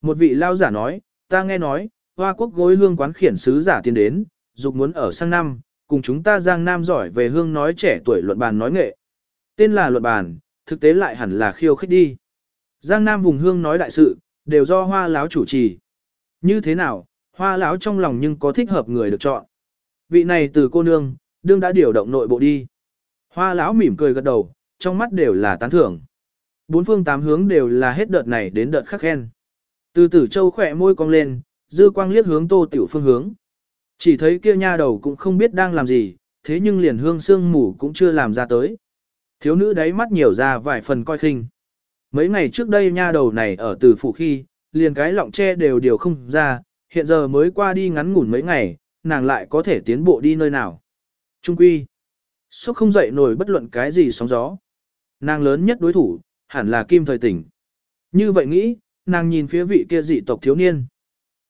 Một vị lao giả nói, ta nghe nói, hoa quốc gối hương quán khiển sứ giả tiền đến, dục muốn ở sang năm, cùng chúng ta giang nam giỏi về hương nói trẻ tuổi luận bàn nói nghệ. Tên là luận bàn, thực tế lại hẳn là khiêu khích đi. Giang nam vùng hương nói đại sự, đều do hoa láo chủ trì. Như thế nào, hoa láo trong lòng nhưng có thích hợp người được chọn. Vị này từ cô nương, đương đã điều động nội bộ đi. Hoa lão mỉm cười gật đầu, trong mắt đều là tán thưởng. Bốn phương tám hướng đều là hết đợt này đến đợt khác khen. Từ tử châu khỏe môi cong lên, dư quang liếc hướng tô tiểu phương hướng. Chỉ thấy kia nha đầu cũng không biết đang làm gì, thế nhưng liền hương sương mù cũng chưa làm ra tới. Thiếu nữ đáy mắt nhiều ra vài phần coi khinh. Mấy ngày trước đây nha đầu này ở từ phủ khi, liền cái lọng tre đều điều không ra, hiện giờ mới qua đi ngắn ngủn mấy ngày, nàng lại có thể tiến bộ đi nơi nào. Trung quy, Sốc không dậy nổi bất luận cái gì sóng gió. Nàng lớn nhất đối thủ, hẳn là kim thời tỉnh. Như vậy nghĩ, nàng nhìn phía vị kia dị tộc thiếu niên.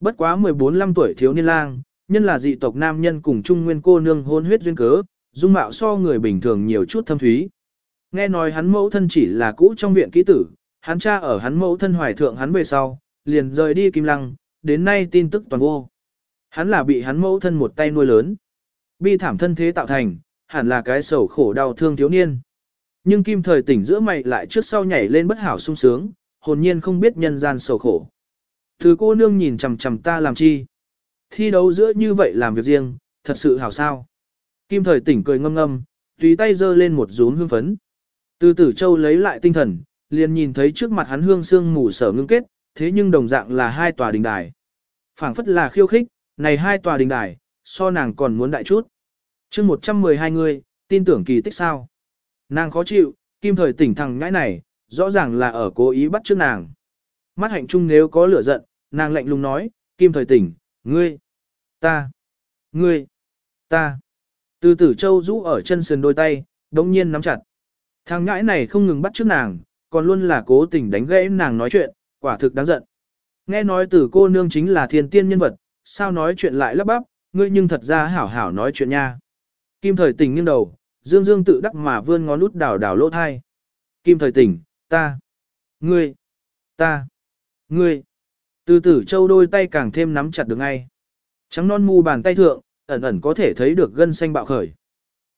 Bất quá 14-15 tuổi thiếu niên lang, nhân là dị tộc nam nhân cùng trung nguyên cô nương hôn huyết duyên cớ, dung mạo so người bình thường nhiều chút thâm thúy. Nghe nói hắn mẫu thân chỉ là cũ trong viện ký tử, hắn cha ở hắn mẫu thân hoài thượng hắn về sau, liền rời đi kim lăng, đến nay tin tức toàn vô. Hắn là bị hắn mẫu thân một tay nuôi lớn. Bi thảm thân thế tạo thành, hẳn là cái sầu khổ đau thương thiếu niên. Nhưng kim thời tỉnh giữa mày lại trước sau nhảy lên bất hảo sung sướng, hồn nhiên không biết nhân gian sầu khổ. Thứ cô nương nhìn chằm chằm ta làm chi? Thi đấu giữa như vậy làm việc riêng, thật sự hảo sao. Kim thời tỉnh cười ngâm ngâm, tùy tay giơ lên một rúm hương phấn. Từ tử châu lấy lại tinh thần, liền nhìn thấy trước mặt hắn hương xương mù sở ngưng kết, thế nhưng đồng dạng là hai tòa đình đài. phảng phất là khiêu khích, này hai tòa đình đài, so nàng còn muốn đại chút. chương 112 người, tin tưởng kỳ tích sao. Nàng khó chịu, kim thời tỉnh thằng ngãi này, rõ ràng là ở cố ý bắt trước nàng. Mắt hạnh trung nếu có lửa giận, nàng lạnh lùng nói, kim thời tỉnh, ngươi, ta, ngươi, ta. Từ tử châu rũ ở chân sườn đôi tay, đống nhiên nắm chặt. Thằng ngãi này không ngừng bắt trước nàng, còn luôn là cố tình đánh gãy nàng nói chuyện, quả thực đáng giận. Nghe nói tử cô nương chính là thiên tiên nhân vật, sao nói chuyện lại lắp bắp, ngươi nhưng thật ra hảo hảo nói chuyện nha. Kim thời tỉnh nghiêng đầu, dương dương tự đắc mà vươn ngón út đảo đảo lỗ thai. Kim thời tỉnh, ta, ngươi, ta, ngươi. Từ tử châu đôi tay càng thêm nắm chặt được ngay. Trắng non mu bàn tay thượng, ẩn ẩn có thể thấy được gân xanh bạo khởi.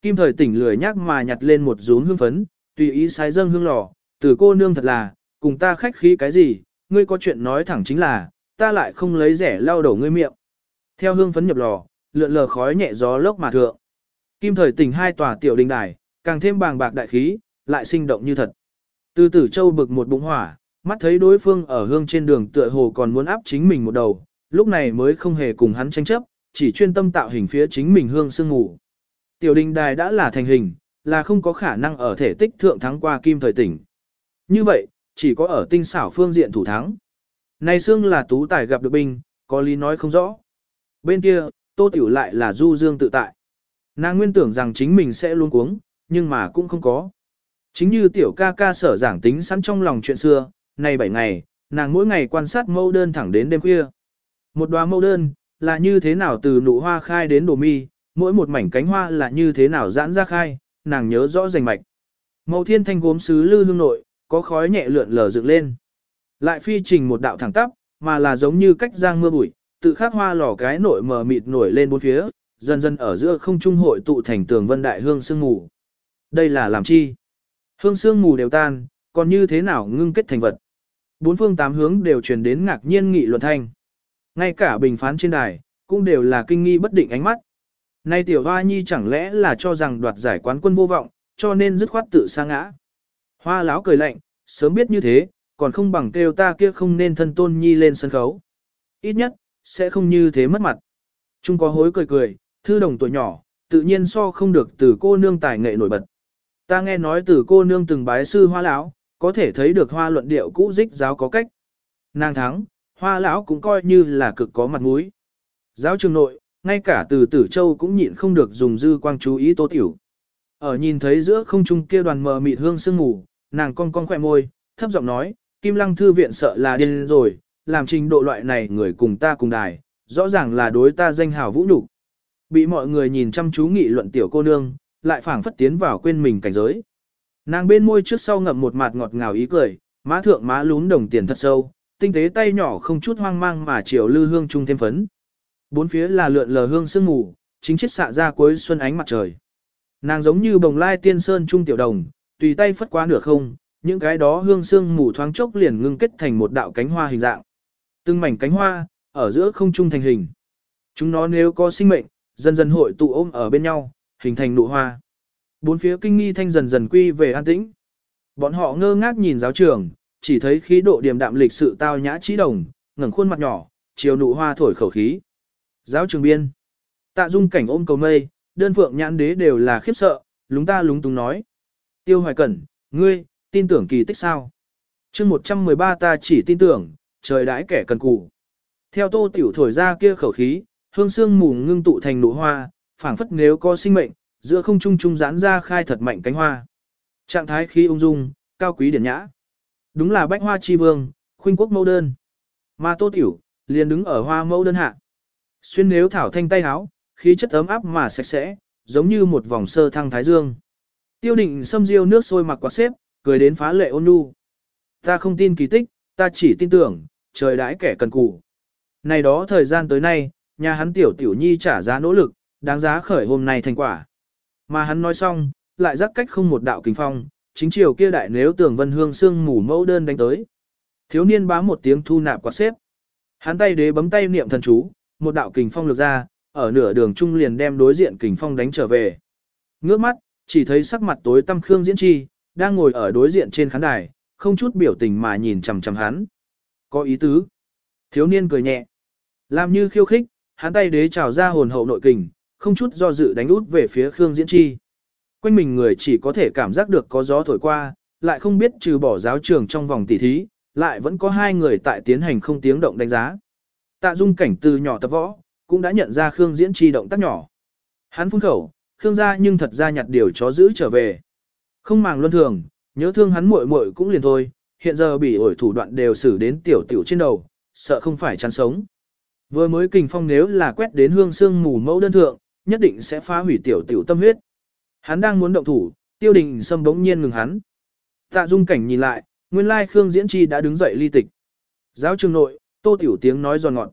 Kim thời tỉnh lười nhác mà nhặt lên một rốn hương phấn, tùy ý sái dâng hương lò, từ cô nương thật là, cùng ta khách khí cái gì, ngươi có chuyện nói thẳng chính là, ta lại không lấy rẻ lau đầu ngươi miệng. Theo hương phấn nhập lò, lượn lờ khói nhẹ gió lốc mà thượng. Kim thời tỉnh hai tòa tiểu đình đài, càng thêm bàng bạc đại khí, lại sinh động như thật. Từ tử châu bực một bụng hỏa, mắt thấy đối phương ở hương trên đường tựa hồ còn muốn áp chính mình một đầu, lúc này mới không hề cùng hắn tranh chấp, chỉ chuyên tâm tạo hình phía chính mình hương sương ngủ. Tiểu đình đài đã là thành hình, là không có khả năng ở thể tích thượng thắng qua kim thời tỉnh. Như vậy, chỉ có ở tinh xảo phương diện thủ thắng. Này xương là tú tài gặp được binh, có lý nói không rõ. Bên kia, tô tiểu lại là du dương tự tại. Nàng nguyên tưởng rằng chính mình sẽ luôn cuống, nhưng mà cũng không có. Chính như tiểu ca ca sở giảng tính sẵn trong lòng chuyện xưa, này 7 ngày, nàng mỗi ngày quan sát mẫu đơn thẳng đến đêm khuya. Một đóa mẫu đơn, là như thế nào từ nụ hoa khai đến đồ mi, mỗi một mảnh cánh hoa là như thế nào giãn ra khai, nàng nhớ rõ rành mạch. Màu thiên thanh gốm sứ lư hương nội, có khói nhẹ lượn lờ dựng lên. Lại phi trình một đạo thẳng tắp, mà là giống như cách giang mưa bụi, tự khắc hoa lò cái nội mờ mịt nổi lên bốn phía, dần dần ở giữa không trung hội tụ thành tường vân đại hương sương mù. Đây là làm chi? Hương sương mù đều tan, còn như thế nào ngưng kết thành vật? Bốn phương tám hướng đều truyền đến ngạc nhiên nghị luận thanh. Ngay cả bình phán trên đài, cũng đều là kinh nghi bất định ánh mắt. Nay tiểu hoa nhi chẳng lẽ là cho rằng đoạt giải quán quân vô vọng, cho nên dứt khoát tự sa ngã. Hoa lão cười lạnh, sớm biết như thế, còn không bằng kêu ta kia không nên thân tôn nhi lên sân khấu. Ít nhất, sẽ không như thế mất mặt. Trung có hối cười cười, thư đồng tuổi nhỏ, tự nhiên so không được từ cô nương tài nghệ nổi bật. Ta nghe nói từ cô nương từng bái sư hoa lão, có thể thấy được hoa luận điệu cũ dích giáo có cách. Nàng thắng, hoa lão cũng coi như là cực có mặt mũi. Giáo trường nội, ngay cả từ tử châu cũng nhịn không được dùng dư quang chú ý tô tiểu. Ở nhìn thấy giữa không trung kia đoàn mờ mịt hương sương ngủ, nàng cong cong khỏe môi, thấp giọng nói, Kim Lăng Thư viện sợ là điên rồi, làm trình độ loại này người cùng ta cùng đài, rõ ràng là đối ta danh hào vũ nhục Bị mọi người nhìn chăm chú nghị luận tiểu cô nương, lại phảng phất tiến vào quên mình cảnh giới. Nàng bên môi trước sau ngậm một mặt ngọt ngào ý cười, má thượng má lún đồng tiền thật sâu, tinh tế tay nhỏ không chút hoang mang mà chiều lư hương trung thêm phấn. Bốn phía là lượn lờ hương sương mù, chính chết xạ ra cuối xuân ánh mặt trời. Nàng giống như bồng lai tiên sơn trung tiểu đồng, tùy tay phất qua nửa không, những cái đó hương sương mù thoáng chốc liền ngưng kết thành một đạo cánh hoa hình dạng. Từng mảnh cánh hoa, ở giữa không trung thành hình. Chúng nó nếu có sinh mệnh, dần dần hội tụ ôm ở bên nhau, hình thành nụ hoa. Bốn phía kinh nghi thanh dần dần quy về an tĩnh. Bọn họ ngơ ngác nhìn giáo trường, chỉ thấy khí độ điềm đạm lịch sự tao nhã trí đồng, ngẩng khuôn mặt nhỏ, chiều nụ hoa thổi khẩu khí. Giáo trường biên. Tạ dung cảnh ôm cầu mây, đơn phượng nhãn đế đều là khiếp sợ, lúng ta lúng túng nói. Tiêu hoài cẩn, ngươi, tin tưởng kỳ tích sao? chương 113 ta chỉ tin tưởng, trời đãi kẻ cần cù. Theo tô tiểu thổi ra kia khẩu khí, hương sương mù ngưng tụ thành nụ hoa, phảng phất nếu có sinh mệnh, giữa không trung trung giãn ra khai thật mạnh cánh hoa. Trạng thái khí ung dung, cao quý điển nhã. Đúng là bách hoa chi vương, khuynh quốc mẫu đơn. Mà tô tiểu, liền đứng ở hoa mẫu đơn hạ. Xuyên nếu thảo thanh tay áo, khí chất ấm áp mà sạch sẽ, giống như một vòng sơ thăng thái dương. Tiêu định xâm diêu nước sôi mặc quạt xếp, cười đến phá lệ ôn nhu. Ta không tin kỳ tích, ta chỉ tin tưởng, trời đãi kẻ cần cù. Này đó thời gian tới nay, nhà hắn tiểu tiểu nhi trả giá nỗ lực, đáng giá khởi hôm nay thành quả. Mà hắn nói xong, lại rắc cách không một đạo kinh phong, chính chiều kia đại nếu tường vân hương xương mù mẫu đơn đánh tới. Thiếu niên bá một tiếng thu nạp quạt xếp. Hắn tay đế bấm tay niệm thần chú, một đạo kình phong lược ra, ở nửa đường trung liền đem đối diện kình phong đánh trở về. Ngước mắt, chỉ thấy sắc mặt tối tăm Khương Diễn Chi, đang ngồi ở đối diện trên khán đài, không chút biểu tình mà nhìn chằm chằm hắn. Có ý tứ. Thiếu niên cười nhẹ. Làm như khiêu khích, hắn tay đế trào ra hồn hậu nội kình, không chút do dự đánh út về phía Khương Diễn Chi. Quanh mình người chỉ có thể cảm giác được có gió thổi qua, lại không biết trừ bỏ giáo trường trong vòng tỉ thí, lại vẫn có hai người tại tiến hành không tiếng động đánh giá. Tạ dung cảnh từ nhỏ tập võ, cũng đã nhận ra Khương Diễn Chi động tác nhỏ. Hắn phun khẩu, Khương gia nhưng thật ra nhặt điều chó giữ trở về. Không màng luân thường, nhớ thương hắn muội muội cũng liền thôi, hiện giờ bị ổi thủ đoạn đều xử đến tiểu tiểu trên đầu, sợ không phải chăn sống. Vừa mới kình phong nếu là quét đến hương xương mù mẫu đơn thượng, nhất định sẽ phá hủy tiểu tiểu tâm huyết. Hắn đang muốn động thủ, tiêu đình sâm bỗng nhiên ngừng hắn. Tạ dung cảnh nhìn lại, nguyên lai Khương Diễn Chi đã đứng dậy ly tịch. Giáo trường nội, tô tiểu tiếng nói giòn ngọt.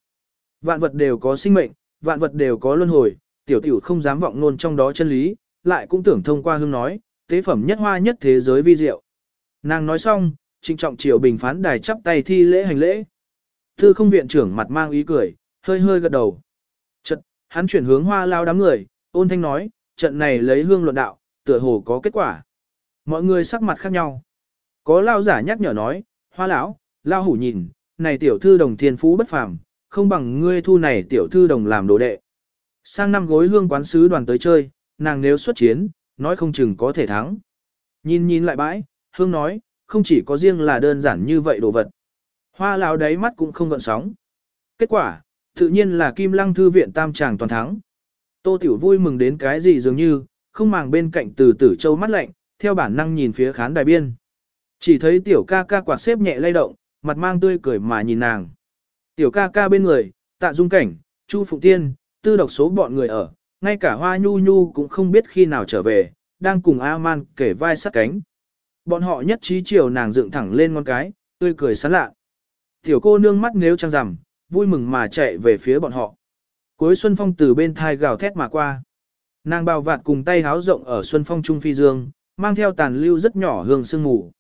Vạn vật đều có sinh mệnh, vạn vật đều có luân hồi, tiểu tiểu không dám vọng nôn trong đó chân lý, lại cũng tưởng thông qua hương nói, tế phẩm nhất hoa nhất thế giới vi diệu. Nàng nói xong, trịnh trọng triều bình phán đài chắp tay thi lễ hành lễ. Thư không viện trưởng mặt mang ý cười, hơi hơi gật đầu. Hắn chuyển hướng hoa lao đám người, ôn thanh nói, trận này lấy hương luận đạo, tựa hồ có kết quả. Mọi người sắc mặt khác nhau. Có lao giả nhắc nhở nói, hoa lão, lao hủ nhìn, này tiểu thư đồng thiên phú bất phàm, không bằng ngươi thu này tiểu thư đồng làm đồ đệ. Sang năm gối hương quán sứ đoàn tới chơi, nàng nếu xuất chiến, nói không chừng có thể thắng. Nhìn nhìn lại bãi, hương nói, không chỉ có riêng là đơn giản như vậy đồ vật. Hoa lão đáy mắt cũng không gợn sóng. Kết quả, tự nhiên là Kim Lăng Thư viện tam tràng toàn thắng. Tô Tiểu vui mừng đến cái gì dường như, không màng bên cạnh từ tử châu mắt lạnh, theo bản năng nhìn phía khán đài biên. Chỉ thấy tiểu ca ca quạt xếp nhẹ lay động, mặt mang tươi cười mà nhìn nàng. Tiểu ca ca bên người, tạ dung cảnh, chu phụng tiên, tư độc số bọn người ở, ngay cả hoa nhu nhu cũng không biết khi nào trở về, đang cùng A-man kể vai sát cánh. Bọn họ nhất trí chiều nàng dựng thẳng lên ngón cái, tươi cười sán lạ. Tiểu cô nương mắt nếu trăng rằm, vui mừng mà chạy về phía bọn họ. Cuối Xuân Phong từ bên thai gào thét mà qua. Nàng bao vạt cùng tay háo rộng ở Xuân Phong Trung Phi Dương, mang theo tàn lưu rất nhỏ hương sương mù.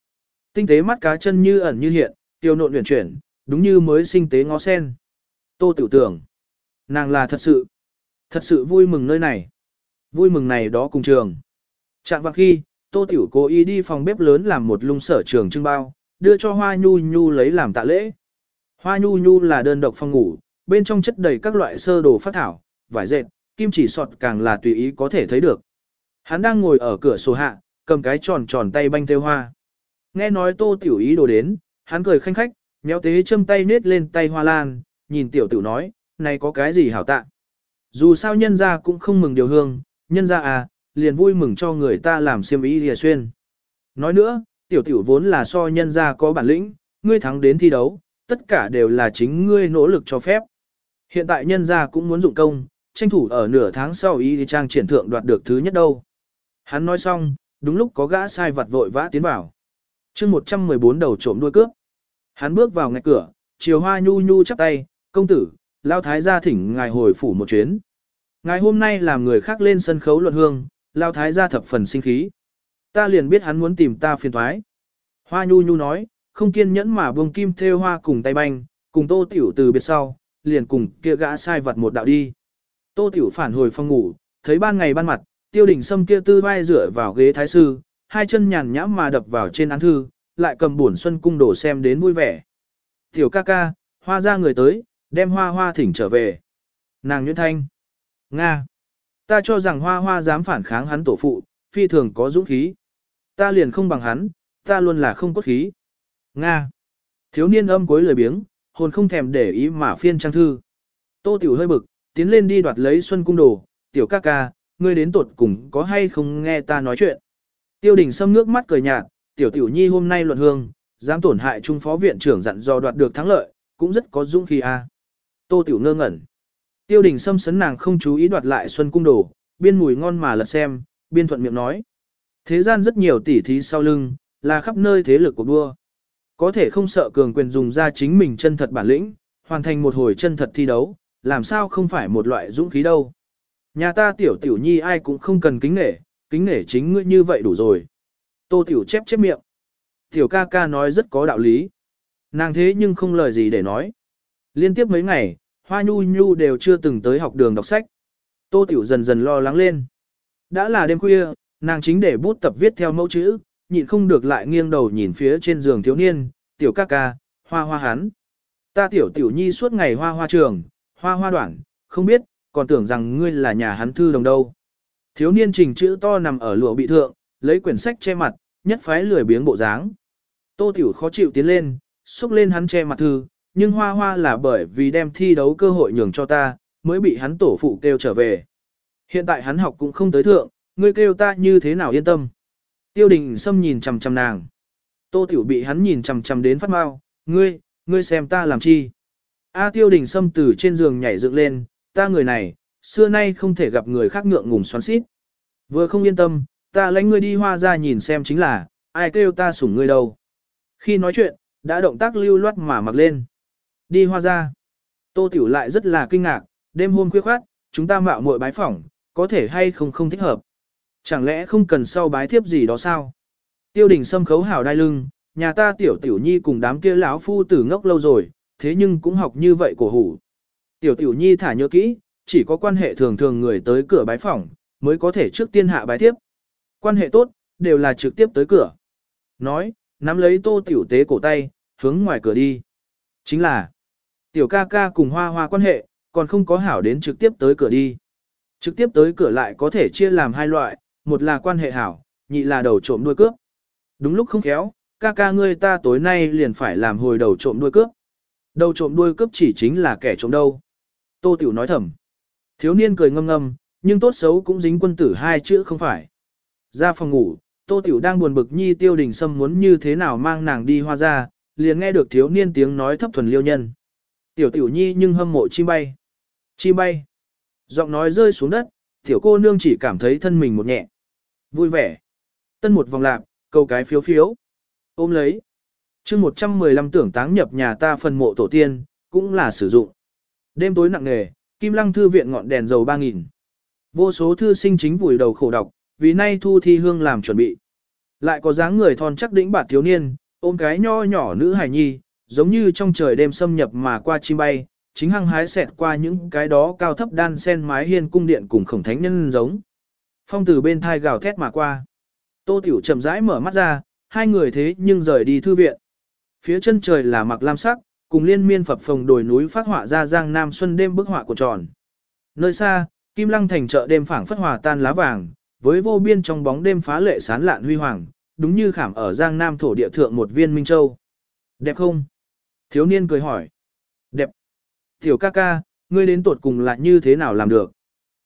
Tinh tế mắt cá chân như ẩn như hiện, tiêu nộn luyện chuyển, đúng như mới sinh tế ngó sen. Tô tiểu tưởng. Nàng là thật sự. Thật sự vui mừng nơi này. Vui mừng này đó cùng trường. Chạm vào khi, Tô Tiểu cố ý đi phòng bếp lớn làm một lung sở trường trưng bao, đưa cho Hoa Nhu Nhu lấy làm tạ lễ. Hoa Nhu Nhu là đơn độc phòng ngủ, bên trong chất đầy các loại sơ đồ phát thảo, vải dệt, kim chỉ sọt càng là tùy ý có thể thấy được. Hắn đang ngồi ở cửa sổ hạ, cầm cái tròn tròn tay banh theo hoa. Nghe nói Tô Tiểu ý đồ đến, hắn cười khanh khách, méo tế châm tay nết lên tay hoa lan, nhìn Tiểu Tiểu nói, này có cái gì hảo tạ. Dù sao nhân ra cũng không mừng điều hương, nhân ra à, liền vui mừng cho người ta làm siêm ý lìa xuyên. Nói nữa, tiểu tiểu vốn là so nhân ra có bản lĩnh, ngươi thắng đến thi đấu, tất cả đều là chính ngươi nỗ lực cho phép. Hiện tại nhân gia cũng muốn dụng công, tranh thủ ở nửa tháng sau Y trang triển thượng đoạt được thứ nhất đâu. Hắn nói xong, đúng lúc có gã sai vặt vội vã tiến vào. chương 114 đầu trộm đuôi cướp. Hắn bước vào ngay cửa, chiều hoa nhu nhu chắp tay, công tử, lao thái gia thỉnh ngài hồi phủ một chuyến. Ngài hôm nay làm người khác lên sân khấu luận hương, lao thái gia thập phần sinh khí. Ta liền biết hắn muốn tìm ta phiền thoái. Hoa nhu nhu nói, không kiên nhẫn mà buông kim thêu hoa cùng tay banh, cùng tô tiểu từ biệt sau, liền cùng kia gã sai vật một đạo đi. Tô tiểu phản hồi phòng ngủ, thấy ban ngày ban mặt, tiêu đỉnh sâm kia tư vai rửa vào ghế thái sư, hai chân nhàn nhãm mà đập vào trên án thư, lại cầm buồn xuân cung đổ xem đến vui vẻ. Tiểu ca ca, hoa ra người tới, đem hoa hoa thỉnh trở về. Nàng Nguyễn Thanh. Nga. Ta cho rằng hoa hoa dám phản kháng hắn tổ phụ, phi thường có dũng khí. Ta liền không bằng hắn, ta luôn là không cốt khí. Nga. Thiếu niên âm cuối lời biếng, hồn không thèm để ý mà phiên trang thư. Tô tiểu hơi bực, tiến lên đi đoạt lấy xuân cung đồ, tiểu ca ca, ngươi đến tột cùng có hay không nghe ta nói chuyện. Tiêu đình sâm nước mắt cười nhạt, tiểu tiểu nhi hôm nay luận hương, dám tổn hại trung phó viện trưởng dặn dò đoạt được thắng lợi, cũng rất có dũng khí a. Tô tiểu ngơ ngẩn. Tiêu đình xâm sấn nàng không chú ý đoạt lại xuân cung đồ, biên mùi ngon mà lật xem, biên thuận miệng nói. Thế gian rất nhiều tỉ thí sau lưng, là khắp nơi thế lực của đua. Có thể không sợ cường quyền dùng ra chính mình chân thật bản lĩnh, hoàn thành một hồi chân thật thi đấu, làm sao không phải một loại dũng khí đâu. Nhà ta tiểu tiểu nhi ai cũng không cần kính nể, kính nể chính ngươi như vậy đủ rồi. Tô tiểu chép chép miệng. Tiểu ca ca nói rất có đạo lý. Nàng thế nhưng không lời gì để nói. Liên tiếp mấy ngày, Hoa Nhu Nhu đều chưa từng tới học đường đọc sách. Tô Tiểu dần dần lo lắng lên. Đã là đêm khuya, nàng chính để bút tập viết theo mẫu chữ, nhịn không được lại nghiêng đầu nhìn phía trên giường thiếu niên, tiểu ca ca, hoa hoa hắn. Ta tiểu tiểu nhi suốt ngày hoa hoa trường, hoa hoa đoạn, không biết, còn tưởng rằng ngươi là nhà hắn thư đồng đâu. Thiếu niên trình chữ to nằm ở lụa bị thượng, lấy quyển sách che mặt, nhất phái lười biếng bộ dáng. Tô tiểu khó chịu tiến lên, xúc lên hắn che mặt thư, nhưng hoa hoa là bởi vì đem thi đấu cơ hội nhường cho ta, mới bị hắn tổ phụ kêu trở về. Hiện tại hắn học cũng không tới thượng, ngươi kêu ta như thế nào yên tâm. Tiêu đình Sâm nhìn chằm chằm nàng. Tô tiểu bị hắn nhìn chằm chằm đến phát mau, ngươi, ngươi xem ta làm chi. A tiêu đình Sâm từ trên giường nhảy dựng lên, ta người này, xưa nay không thể gặp người khác ngượng ngùng xoắn xít. Vừa không yên tâm, ta lãnh ngươi đi hoa ra nhìn xem chính là, ai kêu ta sủng ngươi đâu. Khi nói chuyện, đã động tác lưu loát mà mặc lên. Đi hoa ra. Tô Tiểu lại rất là kinh ngạc, đêm hôm khuya khoát, chúng ta mạo muội bái phỏng, có thể hay không không thích hợp. Chẳng lẽ không cần sau bái thiếp gì đó sao? Tiêu đình xâm khấu hảo đai lưng, nhà ta tiểu tiểu nhi cùng đám kia lão phu tử ngốc lâu rồi, thế nhưng cũng học như vậy cổ hủ. Tiểu tiểu nhi thả nhớ kỹ, chỉ có quan hệ thường thường người tới cửa bái phỏng, mới có thể trước tiên hạ bái tiếp. Quan hệ tốt, đều là trực tiếp tới cửa. Nói, nắm lấy tô tiểu tế cổ tay, hướng ngoài cửa đi. Chính là, tiểu ca ca cùng hoa hoa quan hệ, còn không có hảo đến trực tiếp tới cửa đi. Trực tiếp tới cửa lại có thể chia làm hai loại, một là quan hệ hảo, nhị là đầu trộm đuôi cướp. Đúng lúc không khéo, ca ca ngươi ta tối nay liền phải làm hồi đầu trộm đuôi cướp. Đầu trộm đuôi cướp chỉ chính là kẻ trộm đâu. Tô Tiểu nói thầm. Thiếu niên cười ngâm ngâm, nhưng tốt xấu cũng dính quân tử hai chữ không phải. Ra phòng ngủ, Tô Tiểu đang buồn bực nhi tiêu đình sâm muốn như thế nào mang nàng đi hoa ra, liền nghe được thiếu niên tiếng nói thấp thuần liêu nhân. Tiểu Tiểu nhi nhưng hâm mộ chim bay. Chim bay. Giọng nói rơi xuống đất, tiểu cô nương chỉ cảm thấy thân mình một nhẹ. Vui vẻ. Tân một vòng lạp, câu cái phiếu phiếu. Ôm lấy. chương 115 tưởng táng nhập nhà ta phần mộ tổ tiên, cũng là sử dụng. Đêm tối nặng nề, Kim Lăng Thư viện ngọn đèn dầu 3.000. Vô số thư sinh chính vùi đầu khổ đọc, vì nay thu thi hương làm chuẩn bị. Lại có dáng người thon chắc đĩnh bạt thiếu niên, ôm cái nho nhỏ nữ hài nhi, giống như trong trời đêm xâm nhập mà qua chim bay, chính hăng hái xẹt qua những cái đó cao thấp đan sen mái hiên cung điện cùng khổng thánh nhân giống. Phong từ bên thai gào thét mà qua. Tô Tiểu chậm rãi mở mắt ra, hai người thế nhưng rời đi thư viện. Phía chân trời là mặc lam sắc, cùng liên miên phập phồng đồi núi phát họa ra giang nam xuân đêm bức họa của tròn. Nơi xa, Kim Lăng thành chợ đêm phảng phất hòa tan lá vàng, với vô biên trong bóng đêm phá lệ sán lạn huy hoàng, đúng như khảm ở giang nam thổ địa thượng một viên minh châu. Đẹp không? Thiếu niên cười hỏi. Tiểu ca ca, ngươi đến tuột cùng là như thế nào làm được?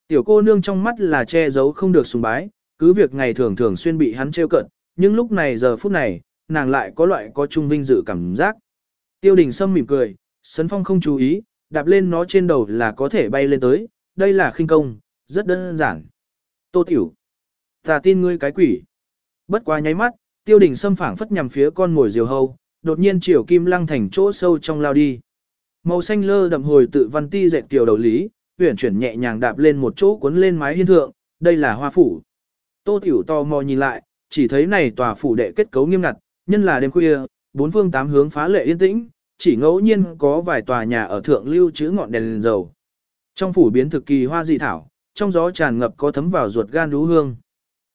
Tiểu cô nương trong mắt là che giấu không được sùng bái, cứ việc ngày thường thường xuyên bị hắn trêu cận, nhưng lúc này giờ phút này, nàng lại có loại có trung vinh dự cảm giác. Tiêu đình sâm mỉm cười, sấn phong không chú ý, đạp lên nó trên đầu là có thể bay lên tới, đây là khinh công, rất đơn giản. Tô tiểu, ta tin ngươi cái quỷ. Bất quá nháy mắt, tiêu đình sâm phảng phất nhằm phía con ngồi diều hâu, đột nhiên chiều kim lăng thành chỗ sâu trong lao đi. Màu xanh lơ đậm hồi tự văn ti dệt kiều đầu lý, uyển chuyển nhẹ nhàng đạp lên một chỗ cuốn lên mái hiên thượng, đây là hoa phủ. Tô Tiểu to mò nhìn lại, chỉ thấy này tòa phủ đệ kết cấu nghiêm ngặt, nhân là đêm khuya, bốn phương tám hướng phá lệ yên tĩnh, chỉ ngẫu nhiên có vài tòa nhà ở thượng lưu chứa ngọn đèn, đèn dầu. Trong phủ biến thực kỳ hoa dị thảo, trong gió tràn ngập có thấm vào ruột gan đú hương.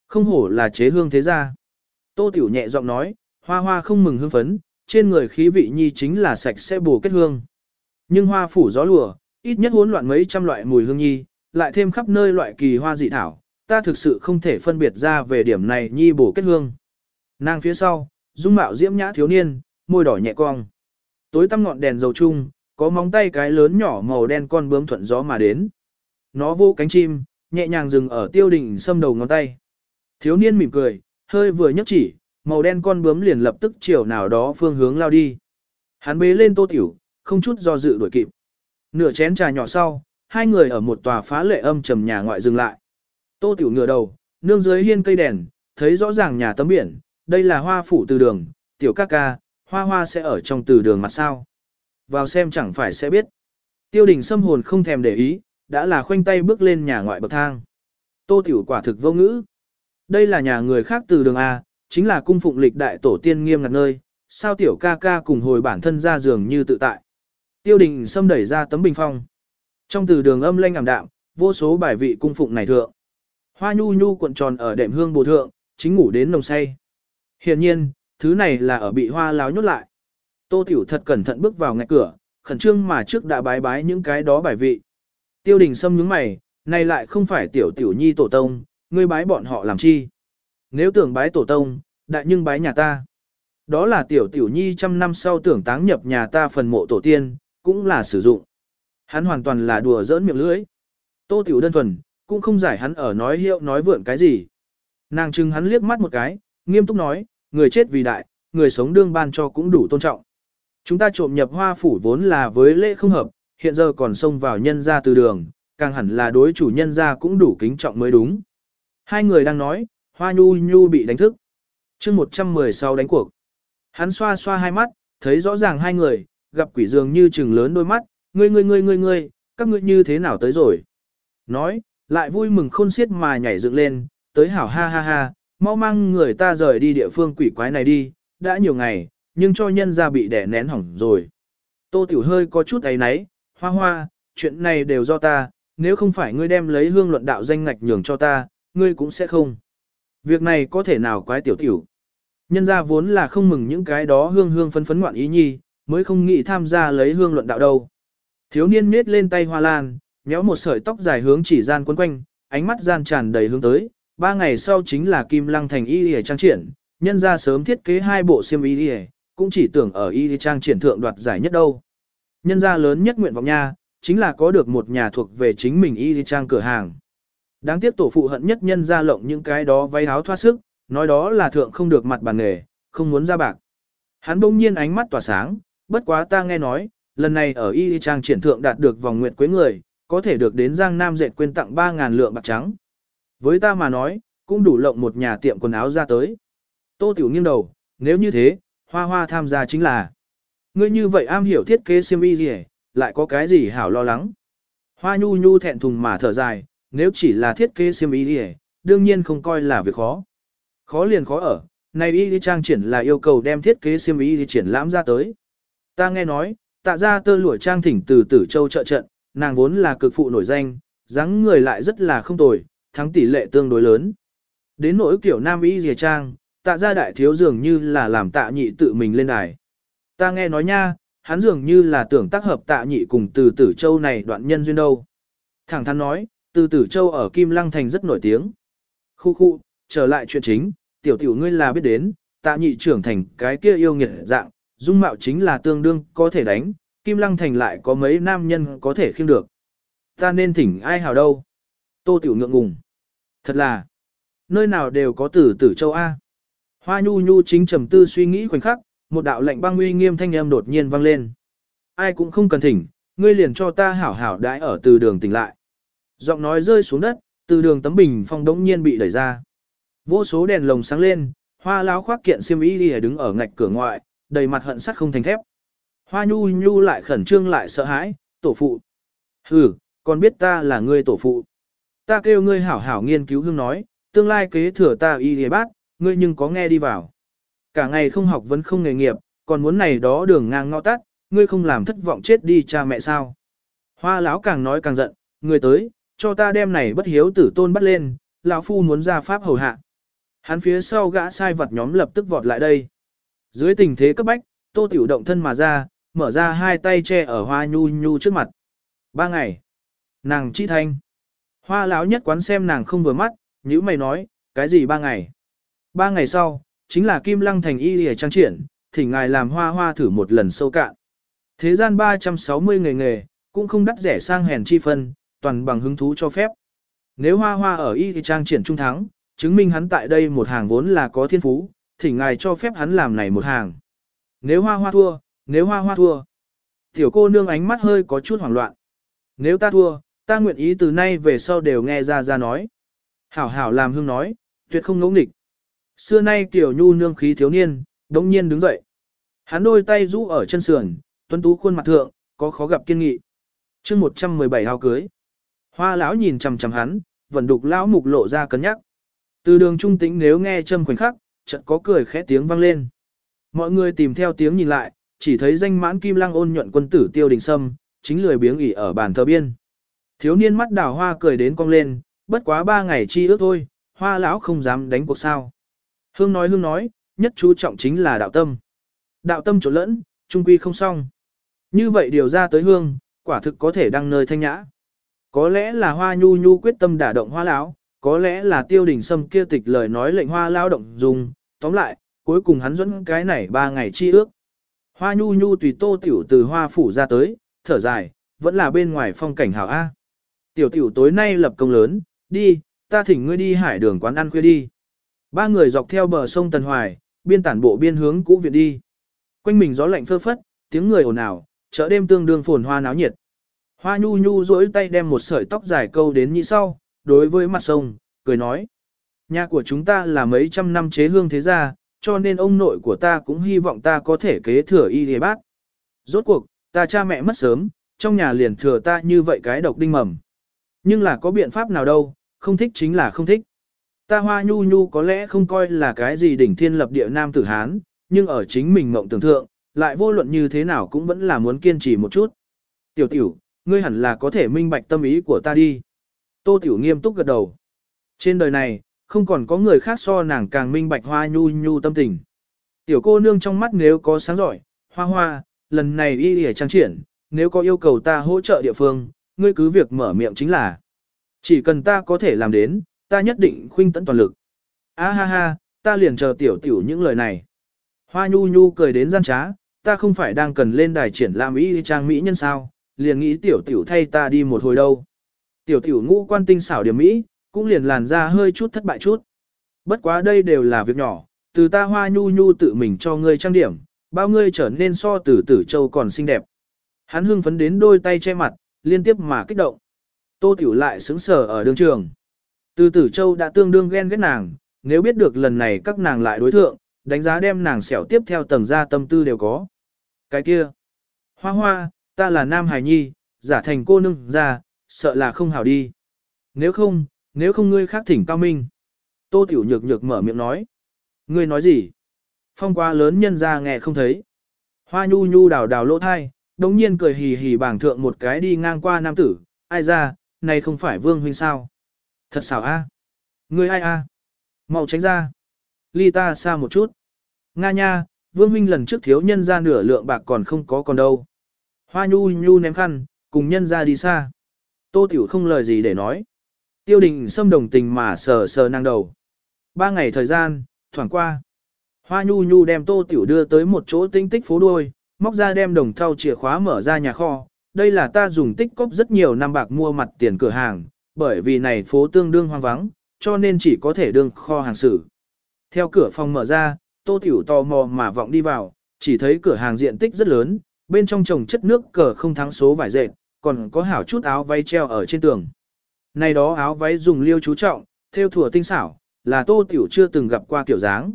Không hổ là chế hương thế gia. Tô Tiểu nhẹ giọng nói, hoa hoa không mừng hương phấn, trên người khí vị nhi chính là sạch sẽ bù kết hương. Nhưng hoa phủ gió lùa, ít nhất hỗn loạn mấy trăm loại mùi hương nhi, lại thêm khắp nơi loại kỳ hoa dị thảo, ta thực sự không thể phân biệt ra về điểm này nhi bổ kết hương. Nàng phía sau, dung mạo diễm nhã thiếu niên, môi đỏ nhẹ cong. Tối tăm ngọn đèn dầu chung, có móng tay cái lớn nhỏ màu đen con bướm thuận gió mà đến. Nó vô cánh chim, nhẹ nhàng dừng ở tiêu đỉnh xâm đầu ngón tay. Thiếu niên mỉm cười, hơi vừa nhấc chỉ, màu đen con bướm liền lập tức chiều nào đó phương hướng lao đi. Hắn bế lên tô tiểu, không chút do dự đuổi kịp. Nửa chén trà nhỏ sau, hai người ở một tòa phá lệ âm trầm nhà ngoại dừng lại. Tô Tiểu ngửa đầu, nương dưới hiên cây đèn, thấy rõ ràng nhà tấm biển, đây là hoa phủ từ đường, tiểu ca ca, hoa hoa sẽ ở trong từ đường mặt sao. Vào xem chẳng phải sẽ biết. Tiêu đình xâm hồn không thèm để ý, đã là khoanh tay bước lên nhà ngoại bậc thang. Tô Tiểu quả thực vô ngữ. Đây là nhà người khác từ đường A, chính là cung phụng lịch đại tổ tiên nghiêm ngặt nơi, sao tiểu ca ca cùng hồi bản thân ra giường như tự tại. Tiêu đình xâm đẩy ra tấm bình phong. Trong từ đường âm lanh ảm đạm, vô số bài vị cung phụng này thượng. Hoa nhu nhu cuộn tròn ở đệm hương bồ thượng, chính ngủ đến nồng say. Hiện nhiên, thứ này là ở bị hoa láo nhốt lại. Tô Tiểu thật cẩn thận bước vào ngạch cửa, khẩn trương mà trước đã bái bái những cái đó bài vị. Tiêu đình Sâm nhướng mày, này lại không phải tiểu tiểu nhi tổ tông, ngươi bái bọn họ làm chi. Nếu tưởng bái tổ tông, đại nhưng bái nhà ta. Đó là tiểu tiểu nhi trăm năm sau tưởng táng nhập nhà ta phần mộ tổ tiên, cũng là sử dụng. Hắn hoàn toàn là đùa giỡn miệng lưỡi. Tô tiểu đơn thuần, cũng không giải hắn ở nói hiệu nói vượn cái gì. Nàng trưng hắn liếc mắt một cái, nghiêm túc nói, người chết vì đại, người sống đương ban cho cũng đủ tôn trọng. Chúng ta trộm nhập hoa phủ vốn là với lễ không hợp, hiện giờ còn xông vào nhân ra từ đường, càng hẳn là đối chủ nhân ra cũng đủ kính trọng mới đúng. Hai người đang nói, hoa nhu nhu bị đánh thức. chương 116 đánh cuộc. Hắn xoa xoa hai mắt, thấy rõ ràng hai người, gặp quỷ dường như trừng lớn đôi mắt, ngươi ngươi ngươi ngươi ngươi, các ngươi như thế nào tới rồi. Nói, lại vui mừng khôn xiết mà nhảy dựng lên, tới hảo ha ha ha, mau mang người ta rời đi địa phương quỷ quái này đi, đã nhiều ngày, nhưng cho nhân ra bị đẻ nén hỏng rồi. Tô Tiểu hơi có chút ấy náy, hoa hoa, chuyện này đều do ta, nếu không phải ngươi đem lấy hương luận đạo danh ngạch nhường cho ta, ngươi cũng sẽ không. Việc này có thể nào quái tiểu tiểu. Nhân ra vốn là không mừng những cái đó hương hương phấn phấn ngoạn ý nhi, mới không nghĩ tham gia lấy hương luận đạo đâu. Thiếu niên miết lên tay hoa lan, nhéo một sợi tóc dài hướng chỉ gian quấn quanh, ánh mắt gian tràn đầy hướng tới. Ba ngày sau chính là Kim Lăng thành y y trang triển, nhân ra sớm thiết kế hai bộ xiêm y y, cũng chỉ tưởng ở y trang triển thượng đoạt giải nhất đâu. Nhân ra lớn nhất nguyện vọng nha, chính là có được một nhà thuộc về chính mình y trang cửa hàng. Đáng tiếc tổ phụ hận nhất nhân ra lộng những cái đó váy áo thoát sức, nói đó là thượng không được mặt bàn nghề, không muốn ra bạc. Hắn bỗng nhiên ánh mắt tỏa sáng, bất quá ta nghe nói, lần này ở y trang triển thượng đạt được vòng nguyện quế người, có thể được đến Giang Nam dệt quên tặng 3.000 lượng bạc trắng. Với ta mà nói, cũng đủ lộng một nhà tiệm quần áo ra tới. Tô Tiểu nghiêng đầu, nếu như thế, hoa hoa tham gia chính là. Ngươi như vậy am hiểu thiết kế xiêm y gì lại có cái gì hảo lo lắng. Hoa nhu nhu thẹn thùng mà thở dài, nếu chỉ là thiết kế xiêm y gì đương nhiên không coi là việc khó. Khó liền khó ở, này y trang triển là yêu cầu đem thiết kế xiêm y triển lãm ra tới. Ta nghe nói, tạ ra tơ lụa trang thỉnh từ tử châu trợ trận, nàng vốn là cực phụ nổi danh, dáng người lại rất là không tồi, thắng tỷ lệ tương đối lớn. Đến nỗi kiểu nam y dìa trang, tạ ra đại thiếu dường như là làm tạ nhị tự mình lên đài. Ta nghe nói nha, hắn dường như là tưởng tác hợp tạ nhị cùng từ tử châu này đoạn nhân duyên đâu. Thẳng thắn nói, từ tử châu ở Kim Lăng Thành rất nổi tiếng. Khu khu, trở lại chuyện chính, tiểu tiểu ngươi là biết đến, tạ nhị trưởng thành cái kia yêu nghiệt dạng, dung mạo chính là tương đương có thể đánh, Kim Lăng Thành lại có mấy nam nhân có thể khiêng được. Ta nên thỉnh ai hào đâu? Tô tiểu ngượng ngùng. Thật là, nơi nào đều có tử tử châu A. Hoa nhu nhu chính trầm tư suy nghĩ khoảnh khắc, một đạo lệnh băng uy nghiêm thanh âm đột nhiên vang lên. Ai cũng không cần thỉnh, ngươi liền cho ta hảo hảo đãi ở từ đường tỉnh lại. Giọng nói rơi xuống đất, từ đường tấm bình phong đống nhiên bị đẩy ra. Vô số đèn lồng sáng lên, hoa láo khoác kiện xiêm y đi đứng ở ngạch cửa ngoại, đầy mặt hận sắt không thành thép. Hoa nhu nhu lại khẩn trương lại sợ hãi, tổ phụ. Hừ, còn biết ta là ngươi tổ phụ. Ta kêu ngươi hảo hảo nghiên cứu hương nói, tương lai kế thừa ta y hề bác, ngươi nhưng có nghe đi vào. Cả ngày không học vẫn không nghề nghiệp, còn muốn này đó đường ngang ngõ tắt, ngươi không làm thất vọng chết đi cha mẹ sao. Hoa lão càng nói càng giận, ngươi tới, cho ta đem này bất hiếu tử tôn bắt lên, lão phu muốn ra pháp hầu hạ. Hắn phía sau gã sai vật nhóm lập tức vọt lại đây. Dưới tình thế cấp bách, tô tiểu động thân mà ra, mở ra hai tay che ở hoa nhu nhu trước mặt. Ba ngày. Nàng chi thanh. Hoa lão nhất quán xem nàng không vừa mắt, nhữ mày nói, cái gì ba ngày. Ba ngày sau, chính là Kim Lăng thành y lìa trang triển, thỉnh ngài làm hoa hoa thử một lần sâu cạn. Thế gian 360 nghề nghề, cũng không đắt rẻ sang hèn chi phân, toàn bằng hứng thú cho phép. Nếu hoa hoa ở y thì trang triển trung thắng, chứng minh hắn tại đây một hàng vốn là có thiên phú, thỉnh ngài cho phép hắn làm này một hàng. Nếu hoa hoa thua, nếu hoa hoa thua. Tiểu cô nương ánh mắt hơi có chút hoảng loạn. Nếu ta thua, ta nguyện ý từ nay về sau đều nghe ra ra nói. Hảo hảo làm hương nói, tuyệt không ngỗ nghịch. Xưa nay tiểu nhu nương khí thiếu niên, đống nhiên đứng dậy. Hắn đôi tay rũ ở chân sườn, tuấn tú khuôn mặt thượng, có khó gặp kiên nghị. chương 117 hao cưới. Hoa lão nhìn chằm chằm hắn, vẫn đục lão mục lộ ra cân nhắc. Từ đường trung tĩnh nếu nghe châm khoảnh khắc, chợt có cười khẽ tiếng vang lên. Mọi người tìm theo tiếng nhìn lại, chỉ thấy danh mãn kim lăng ôn nhuận quân tử tiêu đình sâm, chính lười biếng ỉ ở bàn thờ biên. Thiếu niên mắt đào hoa cười đến cong lên, bất quá ba ngày chi ước thôi, hoa lão không dám đánh cuộc sao. Hương nói hương nói, nhất chú trọng chính là đạo tâm. Đạo tâm trộn lẫn, trung quy không xong. Như vậy điều ra tới hương, quả thực có thể đăng nơi thanh nhã. Có lẽ là hoa nhu nhu quyết tâm đả động hoa lão, có lẽ là tiêu đình sâm kia tịch lời nói lệnh hoa lao động dùng, tóm lại, cuối cùng hắn dẫn cái này ba ngày chi ước. Hoa nhu nhu tùy tô tiểu từ hoa phủ ra tới, thở dài, vẫn là bên ngoài phong cảnh hảo A. Tiểu tiểu tối nay lập công lớn, đi, ta thỉnh ngươi đi hải đường quán ăn khuya đi. Ba người dọc theo bờ sông Tần Hoài, biên tản bộ biên hướng cũ viện đi. Quanh mình gió lạnh phơ phất, tiếng người ồn ào, chợ đêm tương đương phồn hoa náo nhiệt. Hoa nhu nhu duỗi tay đem một sợi tóc dài câu đến như sau, đối với mặt sông, cười nói. Nhà của chúng ta là mấy trăm năm chế hương thế gia, cho nên ông nội của ta cũng hy vọng ta có thể kế thừa y thế bác. Rốt cuộc, ta cha mẹ mất sớm, trong nhà liền thừa ta như vậy cái độc đinh mầm. Nhưng là có biện pháp nào đâu, không thích chính là không thích. Ta hoa nhu nhu có lẽ không coi là cái gì đỉnh thiên lập địa nam tử Hán, nhưng ở chính mình mộng tưởng thượng, lại vô luận như thế nào cũng vẫn là muốn kiên trì một chút. Tiểu tiểu, ngươi hẳn là có thể minh bạch tâm ý của ta đi. Tô tiểu nghiêm túc gật đầu. Trên đời này, không còn có người khác so nàng càng minh bạch hoa nhu nhu tâm tình. Tiểu cô nương trong mắt nếu có sáng giỏi, hoa hoa, lần này y để trang triển, nếu có yêu cầu ta hỗ trợ địa phương, ngươi cứ việc mở miệng chính là. Chỉ cần ta có thể làm đến, ta nhất định khuynh tận toàn lực. A ha ha, ta liền chờ tiểu tiểu những lời này. Hoa nhu nhu cười đến gian trá, ta không phải đang cần lên đài triển lãm y trang mỹ nhân sao, liền nghĩ tiểu tiểu thay ta đi một hồi đâu. Tiểu tiểu ngũ quan tinh xảo điểm mỹ, cũng liền làn ra hơi chút thất bại chút. Bất quá đây đều là việc nhỏ, từ ta hoa nhu nhu tự mình cho ngươi trang điểm, bao ngươi trở nên so từ tử châu còn xinh đẹp. Hắn hưng phấn đến đôi tay che mặt, liên tiếp mà kích động. Tô Tiểu lại sững sờ ở đường trường. Từ tử châu đã tương đương ghen ghét nàng, nếu biết được lần này các nàng lại đối thượng, đánh giá đem nàng xẻo tiếp theo tầng ra tâm tư đều có. Cái kia, hoa hoa, ta là nam hài nhi, giả thành cô nương ra, sợ là không hảo đi. Nếu không, nếu không ngươi khác thỉnh cao minh. Tô Tiểu Nhược nhược mở miệng nói. Ngươi nói gì? Phong quá lớn nhân ra nghe không thấy. Hoa nhu nhu đào đào lỗ thai, đống nhiên cười hì hì bảng thượng một cái đi ngang qua nam tử. Ai ra, này không phải vương huynh sao? Thật xảo a. Ngươi ai a? Mau tránh ra. Ly ta xa một chút. Nga nha, vương huynh lần trước thiếu nhân ra nửa lượng bạc còn không có còn đâu. Hoa nhu nhu ném khăn, cùng nhân ra đi xa. Tô Tiểu không lời gì để nói. Tiêu đình xâm đồng tình mà sờ sờ năng đầu. Ba ngày thời gian, thoảng qua. Hoa nhu nhu đem tô tiểu đưa tới một chỗ tinh tích phố đuôi, móc ra đem đồng thau chìa khóa mở ra nhà kho. Đây là ta dùng tích cóp rất nhiều năm bạc mua mặt tiền cửa hàng, bởi vì này phố tương đương hoang vắng, cho nên chỉ có thể đương kho hàng sử. Theo cửa phòng mở ra, tô tiểu tò mò mà vọng đi vào, chỉ thấy cửa hàng diện tích rất lớn, bên trong trồng chất nước cờ không thắng số vải dệt, còn có hảo chút áo váy treo ở trên tường. Này đó áo váy dùng liêu chú trọng, theo thủa tinh xảo, là tô tiểu chưa từng gặp qua kiểu dáng.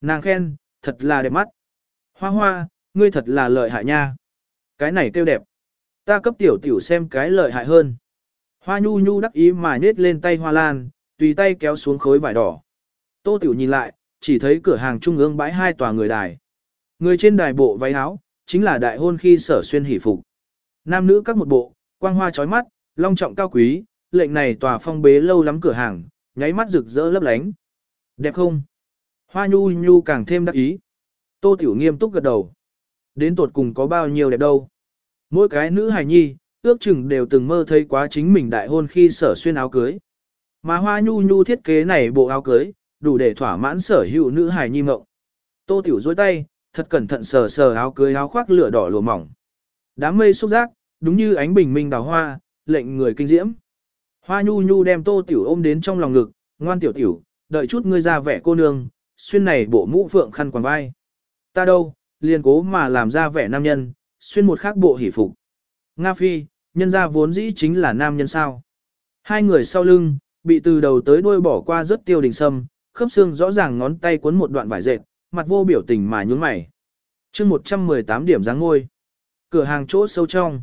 Nàng khen, thật là đẹp mắt. Hoa hoa, ngươi thật là lợi hại nha. Cái này kêu đẹp. Ta cấp tiểu tiểu xem cái lợi hại hơn. Hoa nhu nhu đắc ý mà nết lên tay hoa lan, tùy tay kéo xuống khối vải đỏ. Tô tiểu nhìn lại, chỉ thấy cửa hàng trung ương bãi hai tòa người đài. Người trên đài bộ váy áo, chính là đại hôn khi sở xuyên hỷ phục. Nam nữ các một bộ, quang hoa chói mắt, long trọng cao quý, lệnh này tòa phong bế lâu lắm cửa hàng, nháy mắt rực rỡ lấp lánh. Đẹp không? Hoa nhu nhu càng thêm đắc ý. Tô Tiểu nghiêm túc gật đầu. Đến tột cùng có bao nhiêu đẹp đâu. Mỗi cái nữ hài nhi, ước chừng đều từng mơ thấy quá chính mình đại hôn khi sở xuyên áo cưới. Mà hoa nhu nhu thiết kế này bộ áo cưới, đủ để thỏa mãn sở hữu nữ hài nhi mộng. Tô Tiểu dối tay, thật cẩn thận sờ sờ áo cưới áo khoác lửa đỏ lùa mỏng. Đám mây xúc giác, đúng như ánh bình minh đào hoa, lệnh người kinh diễm. Hoa nhu nhu đem tô tiểu ôm đến trong lòng ngực, ngoan tiểu tiểu, đợi chút ngươi ra vẻ cô nương, xuyên này bộ mũ phượng khăn quàng vai. Ta đâu, liền cố mà làm ra vẻ nam nhân, xuyên một khác bộ hỷ phục. Nga phi, nhân ra vốn dĩ chính là nam nhân sao. Hai người sau lưng, bị từ đầu tới đuôi bỏ qua rất tiêu đình sâm, khớp xương rõ ràng ngón tay cuốn một đoạn vải dệt, mặt vô biểu tình mà nhún mày. chương 118 điểm dáng ngôi. Cửa hàng chỗ sâu trong.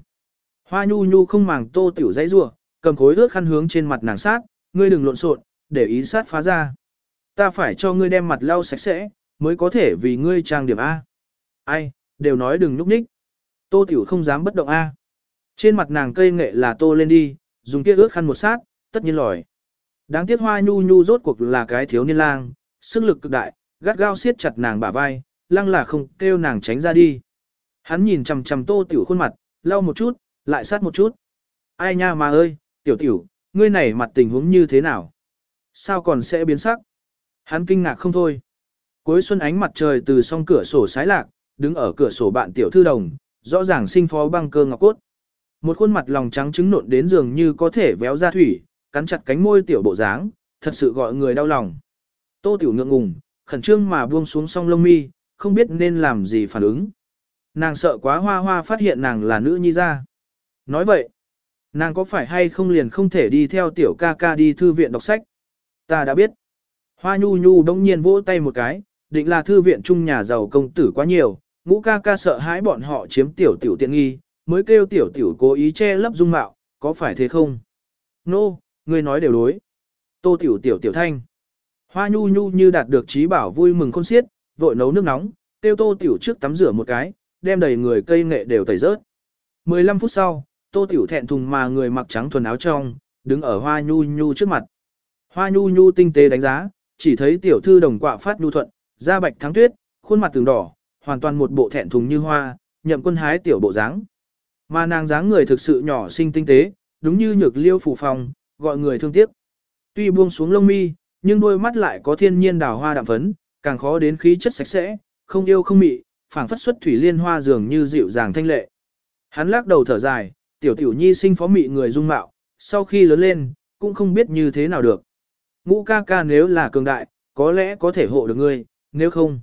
Hoa nhu nhu không màng tô tiểu dãy rua, cầm khối ướt khăn hướng trên mặt nàng sát, ngươi đừng lộn xộn, để ý sát phá ra. Ta phải cho ngươi đem mặt lau sạch sẽ, mới có thể vì ngươi trang điểm A. Ai, đều nói đừng núp ních. Tô tiểu không dám bất động A. Trên mặt nàng cây nghệ là tô lên đi, dùng kia ướt khăn một sát, tất nhiên lòi. Đáng tiếc hoa nhu nhu rốt cuộc là cái thiếu niên lang, sức lực cực đại, gắt gao siết chặt nàng bả vai, lăng là không kêu nàng tránh ra đi. Hắn nhìn chằm chằm tô tiểu khuôn mặt, lau một chút, lại sát một chút. Ai nha mà ơi, tiểu tiểu, ngươi này mặt tình huống như thế nào? Sao còn sẽ biến sắc? Hắn kinh ngạc không thôi. Cuối xuân ánh mặt trời từ song cửa sổ sái lạc, đứng ở cửa sổ bạn tiểu thư đồng, rõ ràng sinh phó băng cơ ngọc cốt. Một khuôn mặt lòng trắng trứng nộn đến giường như có thể véo ra thủy, cắn chặt cánh môi tiểu bộ dáng, thật sự gọi người đau lòng. Tô tiểu ngượng ngùng, khẩn trương mà buông xuống song lông mi, không biết nên làm gì phản ứng. Nàng sợ quá hoa hoa phát hiện nàng là nữ nhi ra. Nói vậy, nàng có phải hay không liền không thể đi theo tiểu ca ca đi thư viện đọc sách? Ta đã biết. Hoa nhu nhu đông nhiên vỗ tay một cái, định là thư viện chung nhà giàu công tử quá nhiều, ngũ ca ca sợ hãi bọn họ chiếm tiểu tiểu tiện nghi, mới kêu tiểu tiểu cố ý che lấp dung mạo, có phải thế không? Nô, no, ngươi nói đều đối. Tô tiểu tiểu tiểu thanh. Hoa nhu nhu như đạt được trí bảo vui mừng khôn xiết, vội nấu nước nóng, tiêu tô tiểu trước tắm rửa một cái, đem đầy người cây nghệ đều tẩy rớt. 15 phút sau, tô tiểu thẹn thùng mà người mặc trắng thuần áo trong, đứng ở hoa nhu nhu trước mặt. Hoa nhu nhu tinh tế đánh giá, chỉ thấy tiểu thư đồng quạ phát nhu thuận, da bạch thắng tuyết, khuôn mặt tường đỏ, hoàn toàn một bộ thẹn thùng như hoa, nhậm quân hái tiểu bộ dáng. Mà nàng dáng người thực sự nhỏ xinh tinh tế, đúng như nhược liêu phủ phòng, gọi người thương tiếc. Tuy buông xuống lông mi, nhưng đôi mắt lại có thiên nhiên đào hoa đạm phấn, càng khó đến khí chất sạch sẽ, không yêu không mị, phảng phất xuất thủy liên hoa dường như dịu dàng thanh lệ. Hắn lắc đầu thở dài, tiểu tiểu nhi sinh phó mị người dung mạo, sau khi lớn lên, cũng không biết như thế nào được. Ngũ ca ca nếu là cường đại, có lẽ có thể hộ được ngươi, nếu không.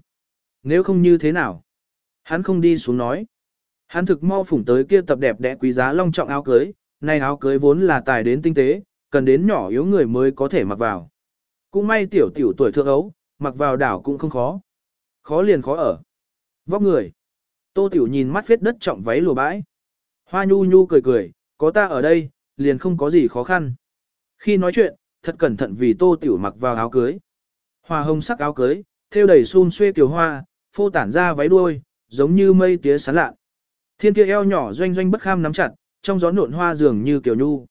Nếu không như thế nào? Hắn không đi xuống nói. Hắn thực mau phủng tới kia tập đẹp đẽ quý giá long trọng áo cưới, này áo cưới vốn là tài đến tinh tế, cần đến nhỏ yếu người mới có thể mặc vào. Cũng may tiểu tiểu tuổi thượng ấu, mặc vào đảo cũng không khó. Khó liền khó ở. Vóc người. Tô tiểu nhìn mắt phết đất trọng váy lùa bãi. Hoa nhu nhu cười cười, có ta ở đây, liền không có gì khó khăn. Khi nói chuyện, thật cẩn thận vì tô tiểu mặc vào áo cưới. Hoa hồng sắc áo cưới, thêu đầy xun xuê kiều hoa, phô tản ra váy đuôi, giống như mây tía sán lạ. Thiên kia eo nhỏ doanh doanh bất kham nắm chặt, trong gió nộn hoa dường như kiều nhu.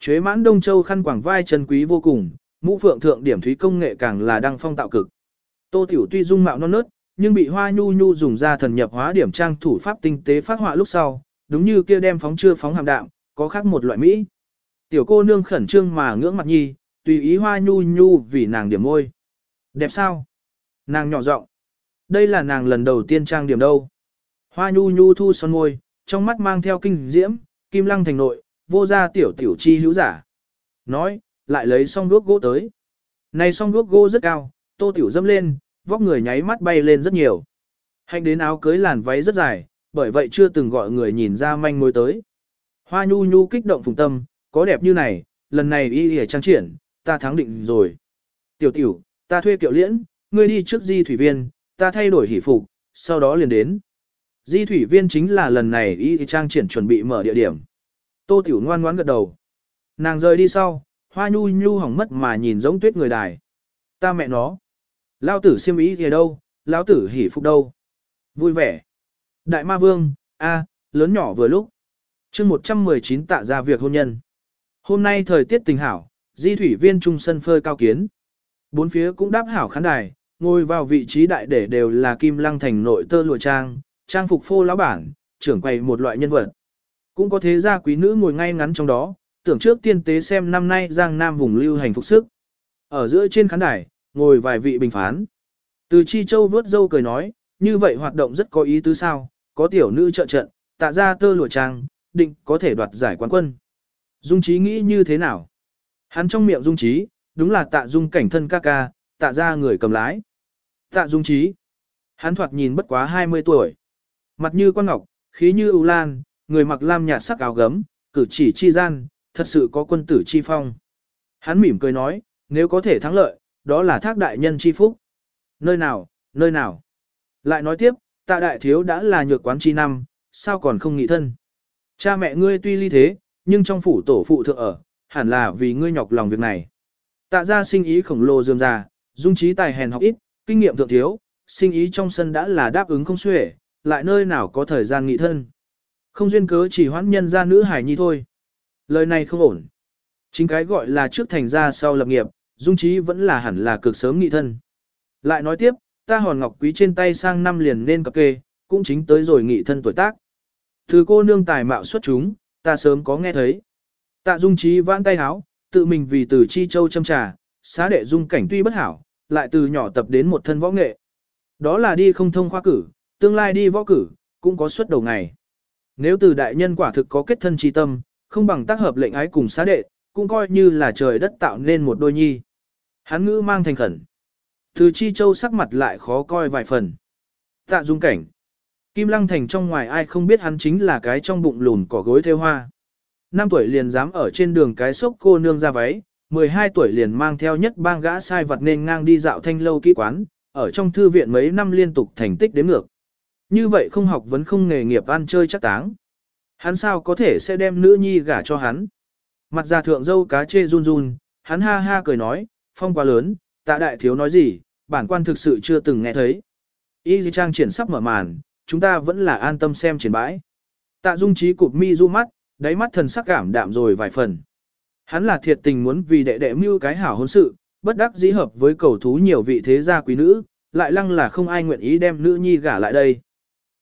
Chuế mãn đông châu khăn quảng vai chân quý vô cùng, mũ phượng thượng điểm thúy công nghệ càng là đăng phong tạo cực. Tô Tiểu tuy dung mạo non nớt, nhưng bị hoa nhu nhu dùng ra thần nhập hóa điểm trang thủ pháp tinh tế phát họa lúc sau, đúng như kia đem phóng chưa phóng hàm đạm, có khác một loại mỹ. Tiểu cô nương khẩn trương mà ngưỡng mặt nhi, tùy ý hoa nhu nhu vì nàng điểm môi. Đẹp sao? Nàng nhỏ giọng. Đây là nàng lần đầu tiên trang điểm đâu. Hoa nhu nhu thu son môi, trong mắt mang theo kinh diễm, kim lăng thành nội, vô gia tiểu tiểu chi hữu giả. Nói, lại lấy song đuốc gỗ tới. Này song đuốc gỗ rất cao, tô tiểu dâm lên, vóc người nháy mắt bay lên rất nhiều. Hành đến áo cưới làn váy rất dài, bởi vậy chưa từng gọi người nhìn ra manh mối tới. Hoa nhu nhu kích động phùng tâm, có đẹp như này, lần này y y trang triển, ta thắng định rồi. Tiểu tiểu, ta thuê kiệu liễn, ngươi đi trước di thủy viên, ta thay đổi hỷ phục, sau đó liền đến. Di thủy viên chính là lần này y trang triển chuẩn bị mở địa điểm. Tô tiểu ngoan ngoãn gật đầu. Nàng rời đi sau, hoa nhu nhu hỏng mất mà nhìn giống tuyết người đài. Ta mẹ nó. Lao tử siêm ý kìa đâu, lão tử hỉ phục đâu. Vui vẻ. Đại ma vương, a, lớn nhỏ vừa lúc. chương 119 tạ ra việc hôn nhân. Hôm nay thời tiết tình hảo, di thủy viên trung sân phơi cao kiến. Bốn phía cũng đáp hảo khán đài, ngồi vào vị trí đại để đều là kim lăng thành nội tơ lụa trang, trang phục phô lão bản, trưởng quầy một loại nhân vật. Cũng có thế gia quý nữ ngồi ngay ngắn trong đó, tưởng trước tiên tế xem năm nay Giang Nam vùng lưu hành phục sức. Ở giữa trên khán đài, ngồi vài vị bình phán. Từ Chi Châu vớt dâu cười nói, như vậy hoạt động rất có ý tứ sao, có tiểu nữ trợ trận, tạ ra tơ lụa trang, định có thể đoạt giải quán quân. Dung trí nghĩ như thế nào? Hắn trong miệng Dung trí, đúng là tạ dung cảnh thân ca ca, tạ ra người cầm lái. Tạ Dung trí, Hắn thoạt nhìn bất quá 20 tuổi. Mặt như quan ngọc, khí như ưu lan, người mặc lam nhạt sắc áo gấm, cử chỉ chi gian, thật sự có quân tử chi phong. Hắn mỉm cười nói, nếu có thể thắng lợi, đó là thác đại nhân chi phúc. Nơi nào, nơi nào. Lại nói tiếp, tạ đại thiếu đã là nhược quán chi năm, sao còn không nghị thân. Cha mẹ ngươi tuy ly thế, nhưng trong phủ tổ phụ thượng ở, hẳn là vì ngươi nhọc lòng việc này. Tạ ra sinh ý khổng lồ dườm già, dung trí tài hèn học ít, kinh nghiệm thượng thiếu, sinh ý trong sân đã là đáp ứng không xuể, lại nơi nào có thời gian nghị thân. Không duyên cớ chỉ hoãn nhân ra nữ hải nhi thôi. Lời này không ổn. Chính cái gọi là trước thành ra sau lập nghiệp, Dung Trí vẫn là hẳn là cực sớm nghị thân. Lại nói tiếp, ta hòn ngọc quý trên tay sang năm liền nên cập kê, cũng chính tới rồi nghị thân tuổi tác. Thứ cô nương tài mạo xuất chúng, ta sớm có nghe thấy. Tạ Dung Trí vãn tay háo, tự mình vì từ chi châu châm trà, xá đệ dung cảnh tuy bất hảo, lại từ nhỏ tập đến một thân võ nghệ. Đó là đi không thông khoa cử, tương lai đi võ cử, cũng có suất đầu ngày. Nếu từ đại nhân quả thực có kết thân trí tâm, không bằng tác hợp lệnh ái cùng xá đệ, cũng coi như là trời đất tạo nên một đôi nhi. Hắn ngữ mang thành khẩn. Từ chi châu sắc mặt lại khó coi vài phần. Tạ dung cảnh. Kim lăng thành trong ngoài ai không biết hắn chính là cái trong bụng lùn cỏ gối theo hoa. Năm tuổi liền dám ở trên đường cái sốc cô nương ra váy, 12 tuổi liền mang theo nhất bang gã sai vật nên ngang đi dạo thanh lâu kỹ quán, ở trong thư viện mấy năm liên tục thành tích đến ngược. Như vậy không học vẫn không nghề nghiệp ăn chơi chắc táng. Hắn sao có thể sẽ đem nữ nhi gả cho hắn. Mặt già thượng dâu cá chê run run, hắn ha ha cười nói, phong quá lớn, tạ đại thiếu nói gì, bản quan thực sự chưa từng nghe thấy. Y dì trang triển sắp mở màn, chúng ta vẫn là an tâm xem triển bãi. Tạ dung trí cụp mi du mắt, đáy mắt thần sắc cảm đạm rồi vài phần. Hắn là thiệt tình muốn vì đệ đệ mưu cái hảo hôn sự, bất đắc dĩ hợp với cầu thú nhiều vị thế gia quý nữ, lại lăng là không ai nguyện ý đem nữ nhi gả lại đây.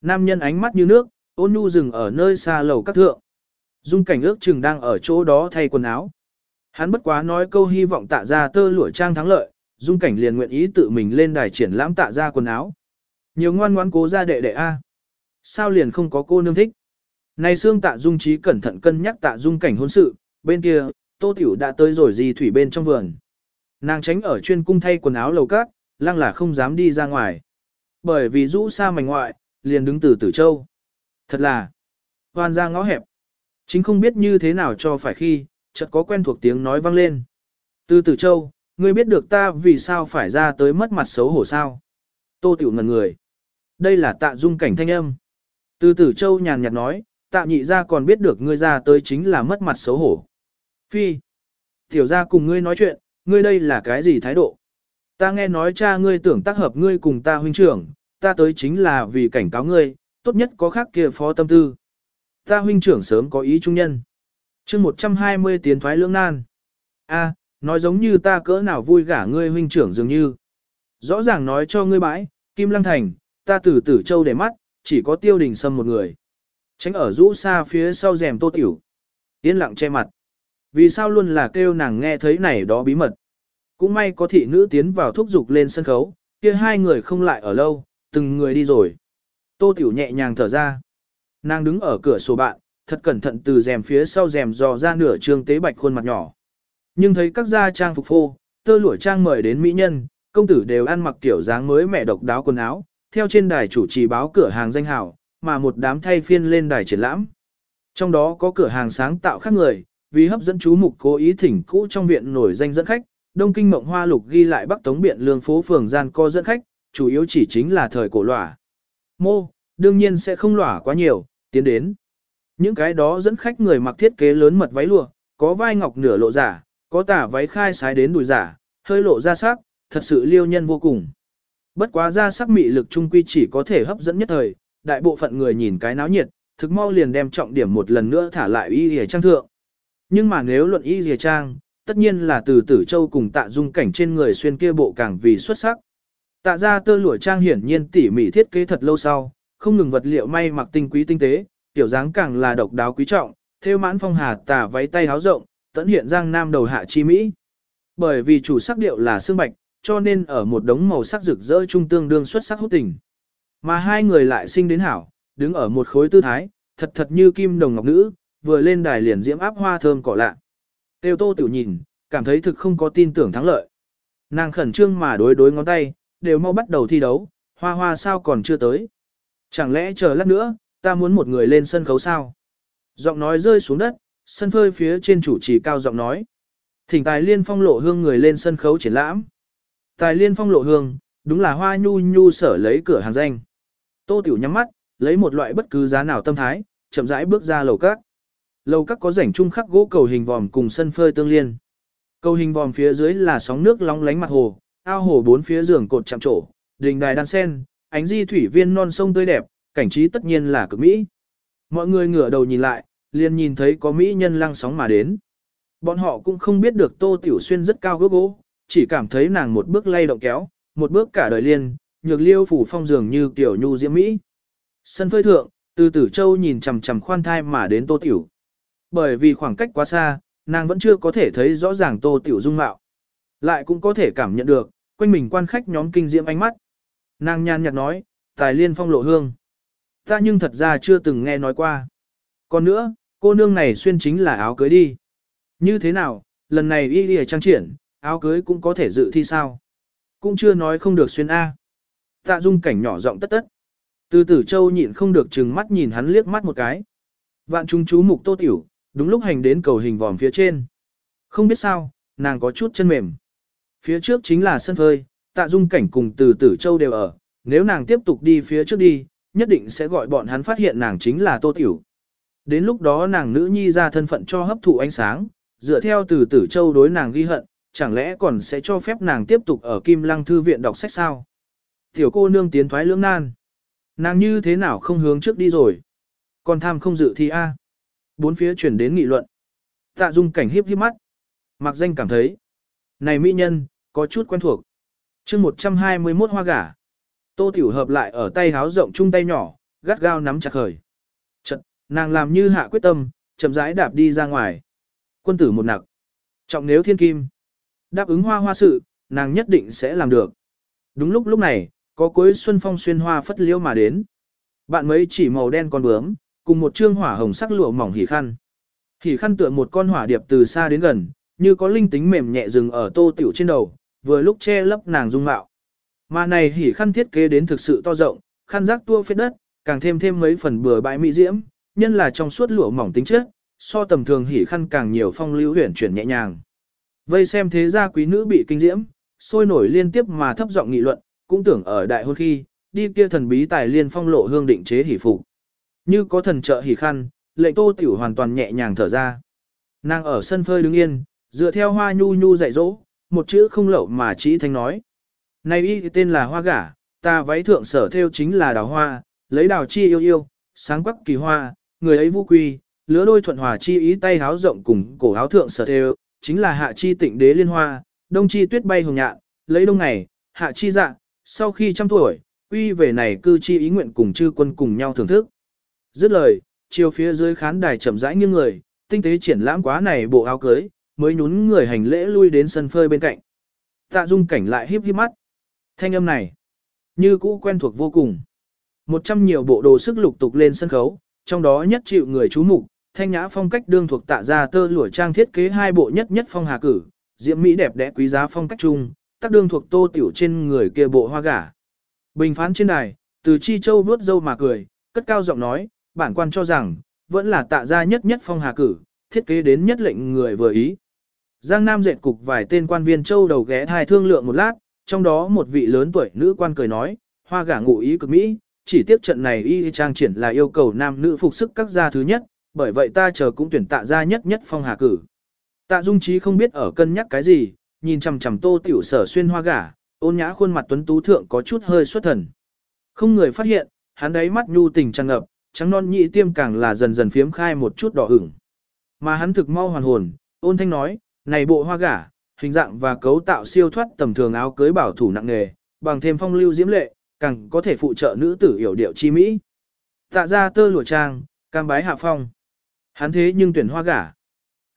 Nam nhân ánh mắt như nước, ôn nhu dừng ở nơi xa lầu các thượng. Dung cảnh ước chừng đang ở chỗ đó thay quần áo. Hắn bất quá nói câu hy vọng tạ ra tơ lụa trang thắng lợi, dung cảnh liền nguyện ý tự mình lên đài triển lãm tạ ra quần áo. Nhiều ngoan ngoãn cố ra đệ đệ A. Sao liền không có cô nương thích? Này xương tạ dung trí cẩn thận cân nhắc tạ dung cảnh hôn sự, bên kia, tô tiểu đã tới rồi gì thủy bên trong vườn. Nàng tránh ở chuyên cung thay quần áo lầu cát, lăng là không dám đi ra ngoài. Bởi vì rũ xa mảnh ngoại, liền đứng từ tử châu. Thật là, hoàn ra ngõ hẹp. Chính không biết như thế nào cho phải khi, chợt có quen thuộc tiếng nói vang lên. Từ tử châu, ngươi biết được ta vì sao phải ra tới mất mặt xấu hổ sao? Tô tiểu ngần người. Đây là tạ dung cảnh thanh âm. Từ tử châu nhàn nhạt nói, tạ nhị ra còn biết được ngươi ra tới chính là mất mặt xấu hổ. Phi. Tiểu ra cùng ngươi nói chuyện, ngươi đây là cái gì thái độ? Ta nghe nói cha ngươi tưởng tác hợp ngươi cùng ta huynh trưởng, ta tới chính là vì cảnh cáo ngươi, tốt nhất có khác kia phó tâm tư. Ta huynh trưởng sớm có ý trung nhân. chương 120 tiến thoái lưỡng nan. a nói giống như ta cỡ nào vui gả ngươi huynh trưởng dường như. Rõ ràng nói cho ngươi bãi, Kim Lăng Thành, ta tử tử châu để mắt, chỉ có tiêu đình sâm một người. Tránh ở rũ xa phía sau rèm tô tiểu. Yên lặng che mặt. Vì sao luôn là kêu nàng nghe thấy này đó bí mật. Cũng may có thị nữ tiến vào thúc dục lên sân khấu, kia hai người không lại ở lâu, từng người đi rồi. Tô tiểu nhẹ nhàng thở ra. Nàng đứng ở cửa sổ bạn, thật cẩn thận từ rèm phía sau rèm dò ra nửa trương tế bạch khuôn mặt nhỏ. Nhưng thấy các gia trang phục phô, tơ lụa trang mời đến mỹ nhân, công tử đều ăn mặc kiểu dáng mới mẹ độc đáo quần áo, theo trên đài chủ trì báo cửa hàng danh hào, mà một đám thay phiên lên đài triển lãm. Trong đó có cửa hàng sáng tạo khác người, vì hấp dẫn chú mục cố ý thỉnh cũ trong viện nổi danh dẫn khách, Đông Kinh Mộng Hoa Lục ghi lại Bắc Tống Biện Lương phố phường gian co dẫn khách, chủ yếu chỉ chính là thời cổ lỏa. Mô, đương nhiên sẽ không lỏa quá nhiều, tiến đến. Những cái đó dẫn khách người mặc thiết kế lớn mật váy lụa, có vai ngọc nửa lộ giả, có tả váy khai sái đến đùi giả, hơi lộ ra sắc, thật sự liêu nhân vô cùng. Bất quá ra sắc mị lực trung quy chỉ có thể hấp dẫn nhất thời, đại bộ phận người nhìn cái náo nhiệt, thực mau liền đem trọng điểm một lần nữa thả lại y rìa trang thượng. Nhưng mà nếu luận y rìa trang, tất nhiên là từ tử châu cùng tạ dung cảnh trên người xuyên kia bộ càng vì xuất sắc. Tạ ra tơ lụa trang hiển nhiên tỉ mỉ thiết kế thật lâu sau, không ngừng vật liệu may mặc tinh quý tinh tế, tiểu dáng càng là độc đáo quý trọng, theo mãn phong hà tả váy tay háo rộng, tận hiện giang nam đầu hạ chi mỹ. Bởi vì chủ sắc điệu là xương bạch, cho nên ở một đống màu sắc rực rỡ trung tương đương xuất sắc hút tình. Mà hai người lại sinh đến hảo, đứng ở một khối tư thái, thật thật như kim đồng ngọc nữ, vừa lên đài liền diễm áp hoa thơm cỏ lạ. Tiêu tô tiểu nhìn, cảm thấy thực không có tin tưởng thắng lợi. Nàng khẩn trương mà đối đối ngón tay, đều mau bắt đầu thi đấu, hoa hoa sao còn chưa tới. Chẳng lẽ chờ lát nữa, ta muốn một người lên sân khấu sao? Giọng nói rơi xuống đất, sân phơi phía trên chủ trì cao giọng nói. Thỉnh tài liên phong lộ hương người lên sân khấu triển lãm. Tài liên phong lộ hương, đúng là hoa nhu nhu sở lấy cửa hàng danh. Tô Tiểu nhắm mắt, lấy một loại bất cứ giá nào tâm thái, chậm rãi bước ra lầu các. Lầu các có rảnh trung khắc gỗ cầu hình vòm cùng sân phơi tương liên. Cầu hình vòm phía dưới là sóng nước long lánh mặt hồ, ao hồ bốn phía giường cột chạm trổ, đình đài đan sen, ánh di thủy viên non sông tươi đẹp, cảnh trí tất nhiên là cực mỹ. Mọi người ngửa đầu nhìn lại, liền nhìn thấy có mỹ nhân lăng sóng mà đến. Bọn họ cũng không biết được Tô Tiểu Xuyên rất cao gốc gỗ, chỉ cảm thấy nàng một bước lay động kéo, một bước cả đời liên, nhược liêu phủ phong dường như tiểu nhu diễm mỹ. Sân phơi thượng, từ tử châu nhìn chằm chằm khoan thai mà đến Tô Tiểu. Bởi vì khoảng cách quá xa, nàng vẫn chưa có thể thấy rõ ràng Tô Tiểu dung mạo. Lại cũng có thể cảm nhận được, quanh mình quan khách nhóm kinh diễm ánh mắt. Nàng nhàn nhạt nói, tài liên phong lộ hương. Ta nhưng thật ra chưa từng nghe nói qua. Còn nữa, cô nương này xuyên chính là áo cưới đi. Như thế nào, lần này y đi trang triển, áo cưới cũng có thể dự thi sao? Cũng chưa nói không được xuyên A. Tạ dung cảnh nhỏ giọng tất tất. Từ tử châu nhịn không được chừng mắt nhìn hắn liếc mắt một cái. Vạn trung chú mục tô tiểu, đúng lúc hành đến cầu hình vòm phía trên. Không biết sao, nàng có chút chân mềm. Phía trước chính là sân phơi, tạ dung cảnh cùng từ tử châu đều ở. Nếu nàng tiếp tục đi phía trước đi, nhất định sẽ gọi bọn hắn phát hiện nàng chính là tô tiểu. Đến lúc đó nàng nữ nhi ra thân phận cho hấp thụ ánh sáng, dựa theo từ tử châu đối nàng ghi hận, chẳng lẽ còn sẽ cho phép nàng tiếp tục ở Kim Lăng Thư viện đọc sách sao? Tiểu cô nương tiến thoái lưỡng nan. Nàng như thế nào không hướng trước đi rồi? Còn tham không dự thi A. Bốn phía chuyển đến nghị luận. Tạ dung cảnh hiếp hiếp mắt. Mặc danh cảm thấy. Này mỹ nhân, có chút quen thuộc. chương 121 hoa gả. Tô tiểu hợp lại ở tay háo rộng chung tay nhỏ, gắt gao nắm chặt khởi. Chật, nàng làm như hạ quyết tâm, chậm rãi đạp đi ra ngoài. Quân tử một nặc. Trọng nếu thiên kim. Đáp ứng hoa hoa sự, nàng nhất định sẽ làm được. Đúng lúc lúc này, có cuối xuân phong xuyên hoa phất liễu mà đến. Bạn mấy chỉ màu đen con bướm, cùng một trương hỏa hồng sắc lụa mỏng hỉ khăn. Hỉ khăn tựa một con hỏa điệp từ xa đến gần, như có linh tính mềm nhẹ dừng ở tô tiểu trên đầu, vừa lúc che lấp nàng dung mạo. Mà này hỉ khăn thiết kế đến thực sự to rộng, khăn rác tua phết đất, càng thêm thêm mấy phần bừa bãi mỹ diễm, nhân là trong suốt lụa mỏng tính chất, so tầm thường hỉ khăn càng nhiều phong lưu huyền chuyển nhẹ nhàng. Vây xem thế gia quý nữ bị kinh diễm, sôi nổi liên tiếp mà thấp giọng nghị luận, cũng tưởng ở đại hôn khi, đi kia thần bí tài liên phong lộ hương định chế hỉ phục. Như có thần trợ hỉ khăn, lệnh tô tiểu hoàn toàn nhẹ nhàng thở ra. Nàng ở sân phơi đứng yên, dựa theo hoa nhu nhu dạy dỗ, một chữ không lậu mà chỉ thanh nói. Này y tên là hoa gả, ta váy thượng sở theo chính là đào hoa, lấy đào chi yêu yêu, sáng quắc kỳ hoa, người ấy vũ quy, lứa đôi thuận hòa chi ý tay háo rộng cùng cổ áo thượng sở theo, chính là hạ chi tịnh đế liên hoa, đông chi tuyết bay hồng nhạn, lấy đông ngày, hạ chi dạ, sau khi trăm tuổi, uy về này cư chi ý nguyện cùng chư quân cùng nhau thưởng thức. Dứt lời, chiều phía dưới khán đài chậm rãi nghiêng người, tinh tế triển lãm quá này bộ áo cưới, mới nhún người hành lễ lui đến sân phơi bên cạnh. Tạ dung cảnh lại híp híp mắt. Thanh âm này, như cũ quen thuộc vô cùng. Một trăm nhiều bộ đồ sức lục tục lên sân khấu, trong đó nhất chịu người chú mục, thanh nhã phong cách đương thuộc tạ gia tơ lụa trang thiết kế hai bộ nhất nhất phong hà cử, diễm mỹ đẹp đẽ quý giá phong cách chung, tác đương thuộc tô tiểu trên người kia bộ hoa gả. Bình phán trên đài, từ chi châu vuốt dâu mà cười, cất cao giọng nói, bản quan cho rằng, vẫn là tạ gia nhất nhất phong hà cử, thiết kế đến nhất lệnh người vừa ý. Giang Nam dệt cục vài tên quan viên châu đầu ghé thai thương lượng một lát, trong đó một vị lớn tuổi nữ quan cười nói, hoa gả ngụ ý cực mỹ, chỉ tiếc trận này y trang triển là yêu cầu nam nữ phục sức các gia thứ nhất, bởi vậy ta chờ cũng tuyển tạ gia nhất nhất phong hà cử. Tạ Dung Trí không biết ở cân nhắc cái gì, nhìn chằm chằm tô tiểu sở xuyên hoa gả, ôn nhã khuôn mặt tuấn tú thượng có chút hơi xuất thần. Không người phát hiện, hắn đấy mắt nhu tình tràn ngập, trắng non nhị tiêm càng là dần dần phiếm khai một chút đỏ ửng. Mà hắn thực mau hoàn hồn, ôn thanh nói, này bộ hoa gả, hình dạng và cấu tạo siêu thoát tầm thường áo cưới bảo thủ nặng nghề, bằng thêm phong lưu diễm lệ, càng có thể phụ trợ nữ tử hiểu điệu chi mỹ. Tạ ra tơ lụa trang, cam bái hạ phong. Hắn thế nhưng tuyển hoa gả.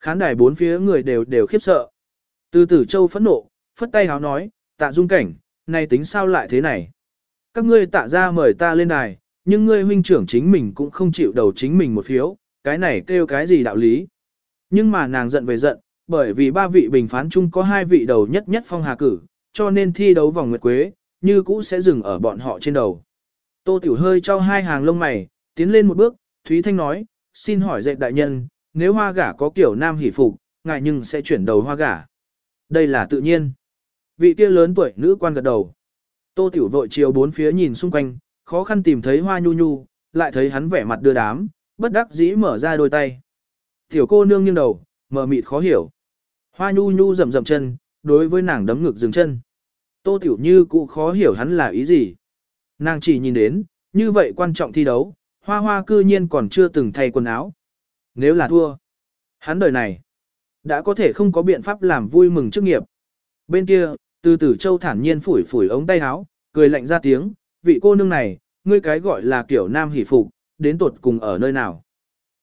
Khán đài bốn phía người đều đều khiếp sợ. Từ tử châu phẫn nộ, phất tay háo nói, tạ dung cảnh, này tính sao lại thế này. Các ngươi tạ ra mời ta lên đài, nhưng ngươi huynh trưởng chính mình cũng không chịu đầu chính mình một phiếu, cái này kêu cái gì đạo lý. Nhưng mà nàng giận về giận, bởi vì ba vị bình phán chung có hai vị đầu nhất nhất phong hà cử, cho nên thi đấu vòng nguyệt quế, như cũ sẽ dừng ở bọn họ trên đầu. Tô Tiểu hơi cho hai hàng lông mày, tiến lên một bước, Thúy Thanh nói, xin hỏi dạy đại nhân, nếu hoa gả có kiểu nam hỷ phục, ngại nhưng sẽ chuyển đầu hoa gả. Đây là tự nhiên. Vị kia lớn tuổi nữ quan gật đầu. Tô Tiểu vội chiều bốn phía nhìn xung quanh, khó khăn tìm thấy hoa nhu nhu, lại thấy hắn vẻ mặt đưa đám, bất đắc dĩ mở ra đôi tay. Tiểu cô nương nghiêng đầu, mờ mịt khó hiểu. Hoa nhu nhu rầm rầm chân, đối với nàng đấm ngực dừng chân. Tô Tiểu Như cụ khó hiểu hắn là ý gì. Nàng chỉ nhìn đến, như vậy quan trọng thi đấu, hoa hoa cư nhiên còn chưa từng thay quần áo. Nếu là thua, hắn đời này, Đã có thể không có biện pháp làm vui mừng chức nghiệp. Bên kia, từ tử châu thản nhiên phủi phủi ống tay áo, cười lạnh ra tiếng, vị cô nương này, ngươi cái gọi là kiểu nam hỷ phục, đến tột cùng ở nơi nào.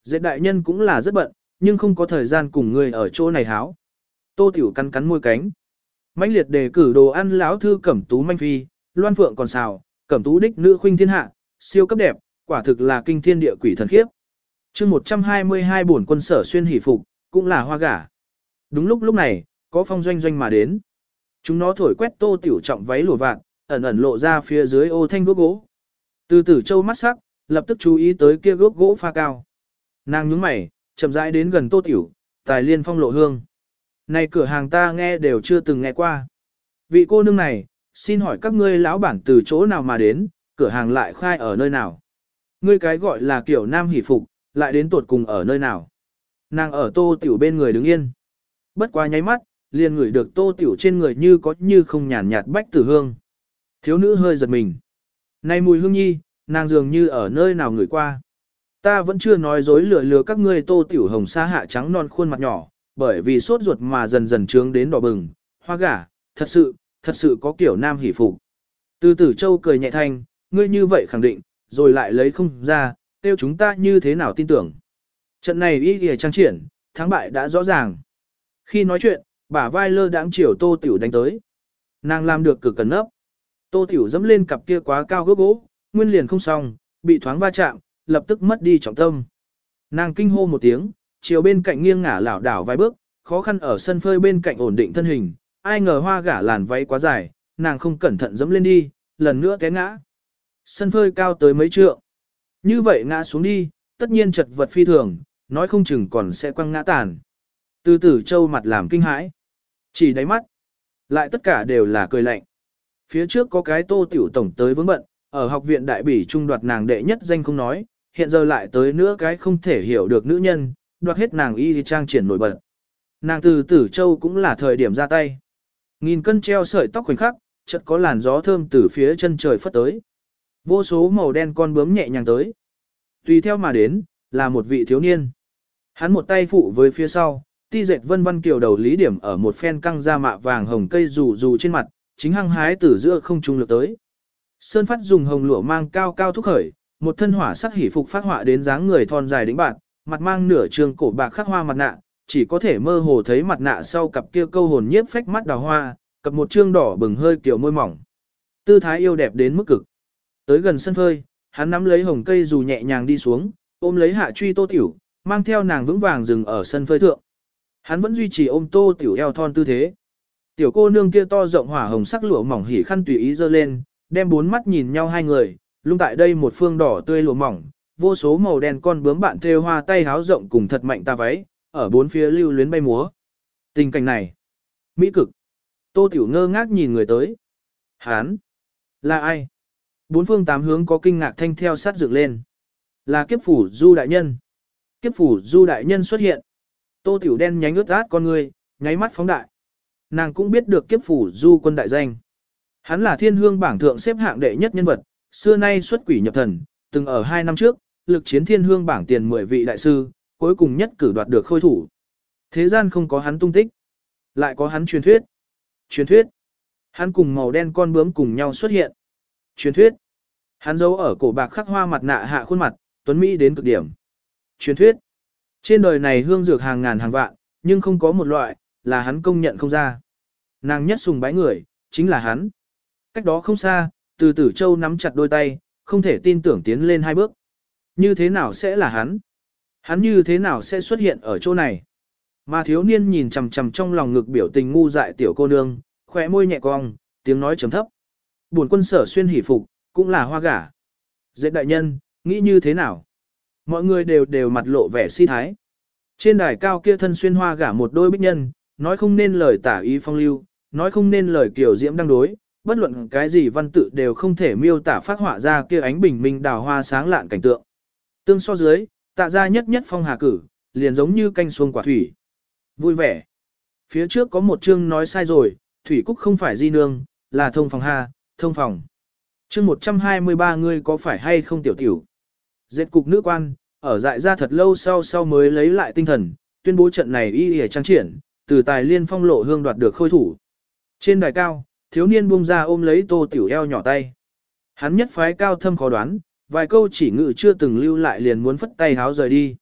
Dệt đại nhân cũng là rất bận, nhưng không có thời gian cùng ngươi ở chỗ này háo. Tô tiểu cắn cắn môi cánh mãnh liệt đề cử đồ ăn lão thư cẩm tú manh phi, loan phượng còn xào, cẩm tú đích nữ khuynh thiên hạ, siêu cấp đẹp, quả thực là kinh thiên địa quỷ thần khiếp. chương 122 bổn quân sở xuyên hỷ phục, cũng là hoa gả. Đúng lúc lúc này, có phong doanh doanh mà đến. Chúng nó thổi quét tô tiểu trọng váy lùa vạn, ẩn ẩn lộ ra phía dưới ô thanh gốc gỗ. Từ tử châu mắt sắc, lập tức chú ý tới kia gốc gỗ pha cao. Nàng nhướng mày, chậm rãi đến gần tô tiểu, tài liên phong lộ hương. Này cửa hàng ta nghe đều chưa từng nghe qua. Vị cô nương này, xin hỏi các ngươi lão bản từ chỗ nào mà đến, cửa hàng lại khai ở nơi nào. Ngươi cái gọi là kiểu nam hỷ phục, lại đến tột cùng ở nơi nào. Nàng ở tô tiểu bên người đứng yên. Bất quá nháy mắt, liền ngửi được tô tiểu trên người như có như không nhàn nhạt bách tử hương. Thiếu nữ hơi giật mình. Này mùi hương nhi, nàng dường như ở nơi nào ngửi qua. Ta vẫn chưa nói dối lừa lừa các ngươi tô tiểu hồng sa hạ trắng non khuôn mặt nhỏ, bởi vì sốt ruột mà dần dần trướng đến đỏ bừng, hoa gả, thật sự, thật sự có kiểu nam hỷ phục. Từ tử châu cười nhẹ thanh, ngươi như vậy khẳng định, rồi lại lấy không ra, tiêu chúng ta như thế nào tin tưởng. Trận này ý nghĩa trang triển, thắng bại đã rõ ràng. Khi nói chuyện, bả vai lơ đãng chiều tô tiểu đánh tới. Nàng làm được cực cần nấp. Tô tiểu dẫm lên cặp kia quá cao gốc gỗ, nguyên liền không xong, bị thoáng va chạm, lập tức mất đi trọng tâm. Nàng kinh hô một tiếng, chiều bên cạnh nghiêng ngả lảo đảo vài bước, khó khăn ở sân phơi bên cạnh ổn định thân hình, ai ngờ hoa gả làn váy quá dài, nàng không cẩn thận dẫm lên đi, lần nữa té ngã. Sân phơi cao tới mấy trượng. Như vậy ngã xuống đi, tất nhiên chật vật phi thường, nói không chừng còn sẽ quăng ngã tàn. Từ tử châu mặt làm kinh hãi. Chỉ đáy mắt. Lại tất cả đều là cười lạnh. Phía trước có cái tô tiểu tổng tới vướng bận, ở học viện đại bỉ trung đoạt nàng đệ nhất danh không nói, hiện giờ lại tới nữa cái không thể hiểu được nữ nhân, đoạt hết nàng y trang triển nổi bật. Nàng từ tử châu cũng là thời điểm ra tay. Nghìn cân treo sợi tóc khoảnh khắc, chợt có làn gió thơm từ phía chân trời phất tới. Vô số màu đen con bướm nhẹ nhàng tới. Tùy theo mà đến, là một vị thiếu niên. Hắn một tay phụ với phía sau, ti dệt vân vân kiều đầu lý điểm ở một phen căng da mạ vàng hồng cây rủ rủ trên mặt, chính hăng hái từ giữa không trung lược tới. Sơn phát dùng hồng lụa mang cao cao thúc khởi, một thân hỏa sắc hỉ phục phát họa đến dáng người thon dài đĩnh bạn, mặt mang nửa trường cổ bạc khắc hoa mặt nạ, chỉ có thể mơ hồ thấy mặt nạ sau cặp kia câu hồn nhiếp phách mắt đào hoa, cặp một trương đỏ bừng hơi kiểu môi mỏng. Tư thái yêu đẹp đến mức cực. Tới gần sân phơi, hắn nắm lấy hồng cây dù nhẹ nhàng đi xuống, ôm lấy hạ truy tô tiểu, mang theo nàng vững vàng dừng ở sân phơi thượng. Hắn vẫn duy trì ôm tô tiểu eo thon tư thế. Tiểu cô nương kia to rộng hỏa hồng sắc lụa mỏng hỉ khăn tùy ý giơ lên, đem bốn mắt nhìn nhau hai người, lung tại đây một phương đỏ tươi lụa mỏng, vô số màu đen con bướm bạn thêu hoa tay háo rộng cùng thật mạnh ta váy, ở bốn phía lưu luyến bay múa. Tình cảnh này, mỹ cực. Tô Tiểu ngơ ngác nhìn người tới. Hán, là ai? Bốn phương tám hướng có kinh ngạc thanh theo sát dựng lên. Là kiếp phủ du đại nhân. Kiếp phủ du đại nhân xuất hiện. Tô Tiểu đen nhánh ướt át con người, nháy mắt phóng đại. Nàng cũng biết được kiếp phủ du quân đại danh. Hắn là thiên hương bảng thượng xếp hạng đệ nhất nhân vật, xưa nay xuất quỷ nhập thần, từng ở hai năm trước, lực chiến thiên hương bảng tiền 10 vị đại sư, cuối cùng nhất cử đoạt được khôi thủ. Thế gian không có hắn tung tích, lại có hắn truyền thuyết. Truyền thuyết, hắn cùng màu đen con bướm cùng nhau xuất hiện. Truyền thuyết, hắn giấu ở cổ bạc khắc hoa mặt nạ hạ khuôn mặt, tuấn mỹ đến cực điểm. Truyền thuyết, trên đời này hương dược hàng ngàn hàng vạn, nhưng không có một loại, là hắn công nhận không ra. Nàng nhất sùng bái người, chính là hắn. Cách đó không xa, từ tử châu nắm chặt đôi tay, không thể tin tưởng tiến lên hai bước. Như thế nào sẽ là hắn? Hắn như thế nào sẽ xuất hiện ở chỗ này? Mà thiếu niên nhìn chằm chằm trong lòng ngực biểu tình ngu dại tiểu cô nương, khỏe môi nhẹ cong, tiếng nói trầm thấp. Buồn quân sở xuyên hỉ phục, cũng là hoa gả. Dễ đại nhân, nghĩ như thế nào? Mọi người đều đều mặt lộ vẻ si thái. Trên đài cao kia thân xuyên hoa gả một đôi bích nhân, nói không nên lời tả ý phong lưu, nói không nên lời kiểu diễm đăng đối, bất luận cái gì văn tự đều không thể miêu tả phát họa ra kia ánh bình minh đào hoa sáng lạn cảnh tượng. Tương so dưới, tạ ra nhất nhất phong hà cử, liền giống như canh xuông quả thủy. Vui vẻ. Phía trước có một chương nói sai rồi, thủy cúc không phải di nương, là thông phòng hà, thông phòng. Chương 123 ngươi có phải hay không tiểu tiểu. Dệt cục nữ quan, ở dại ra thật lâu sau sau mới lấy lại tinh thần, tuyên bố trận này y y trang triển, từ tài liên phong lộ hương đoạt được khôi thủ. Trên đài cao, thiếu niên buông ra ôm lấy tô tiểu eo nhỏ tay. Hắn nhất phái cao thâm khó đoán, vài câu chỉ ngự chưa từng lưu lại liền muốn phất tay háo rời đi.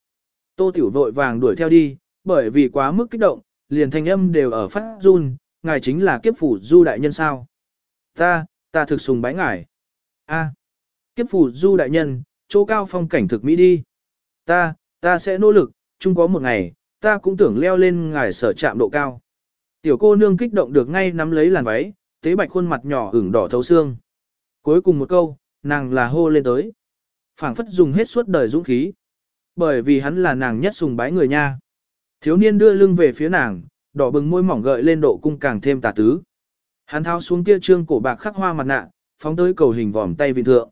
Tô tiểu vội vàng đuổi theo đi, bởi vì quá mức kích động, liền thanh âm đều ở phát run, ngài chính là kiếp phủ du đại nhân sao. Ta, ta thực sùng bái ngài. A, kiếp phủ du đại nhân, chỗ cao phong cảnh thực mỹ đi. Ta, ta sẽ nỗ lực, chung có một ngày, ta cũng tưởng leo lên ngài sở trạm độ cao. Tiểu cô nương kích động được ngay nắm lấy làn váy, tế bạch khuôn mặt nhỏ ửng đỏ thấu xương. Cuối cùng một câu, nàng là hô lên tới. phảng phất dùng hết suốt đời dũng khí. Bởi vì hắn là nàng nhất sùng bái người nha. Thiếu niên đưa lưng về phía nàng, đỏ bừng môi mỏng gợi lên độ cung càng thêm tà tứ. Hắn tháo xuống kia trương cổ bạc khắc hoa mặt nạ, phóng tới cầu hình vòm tay vị thượng.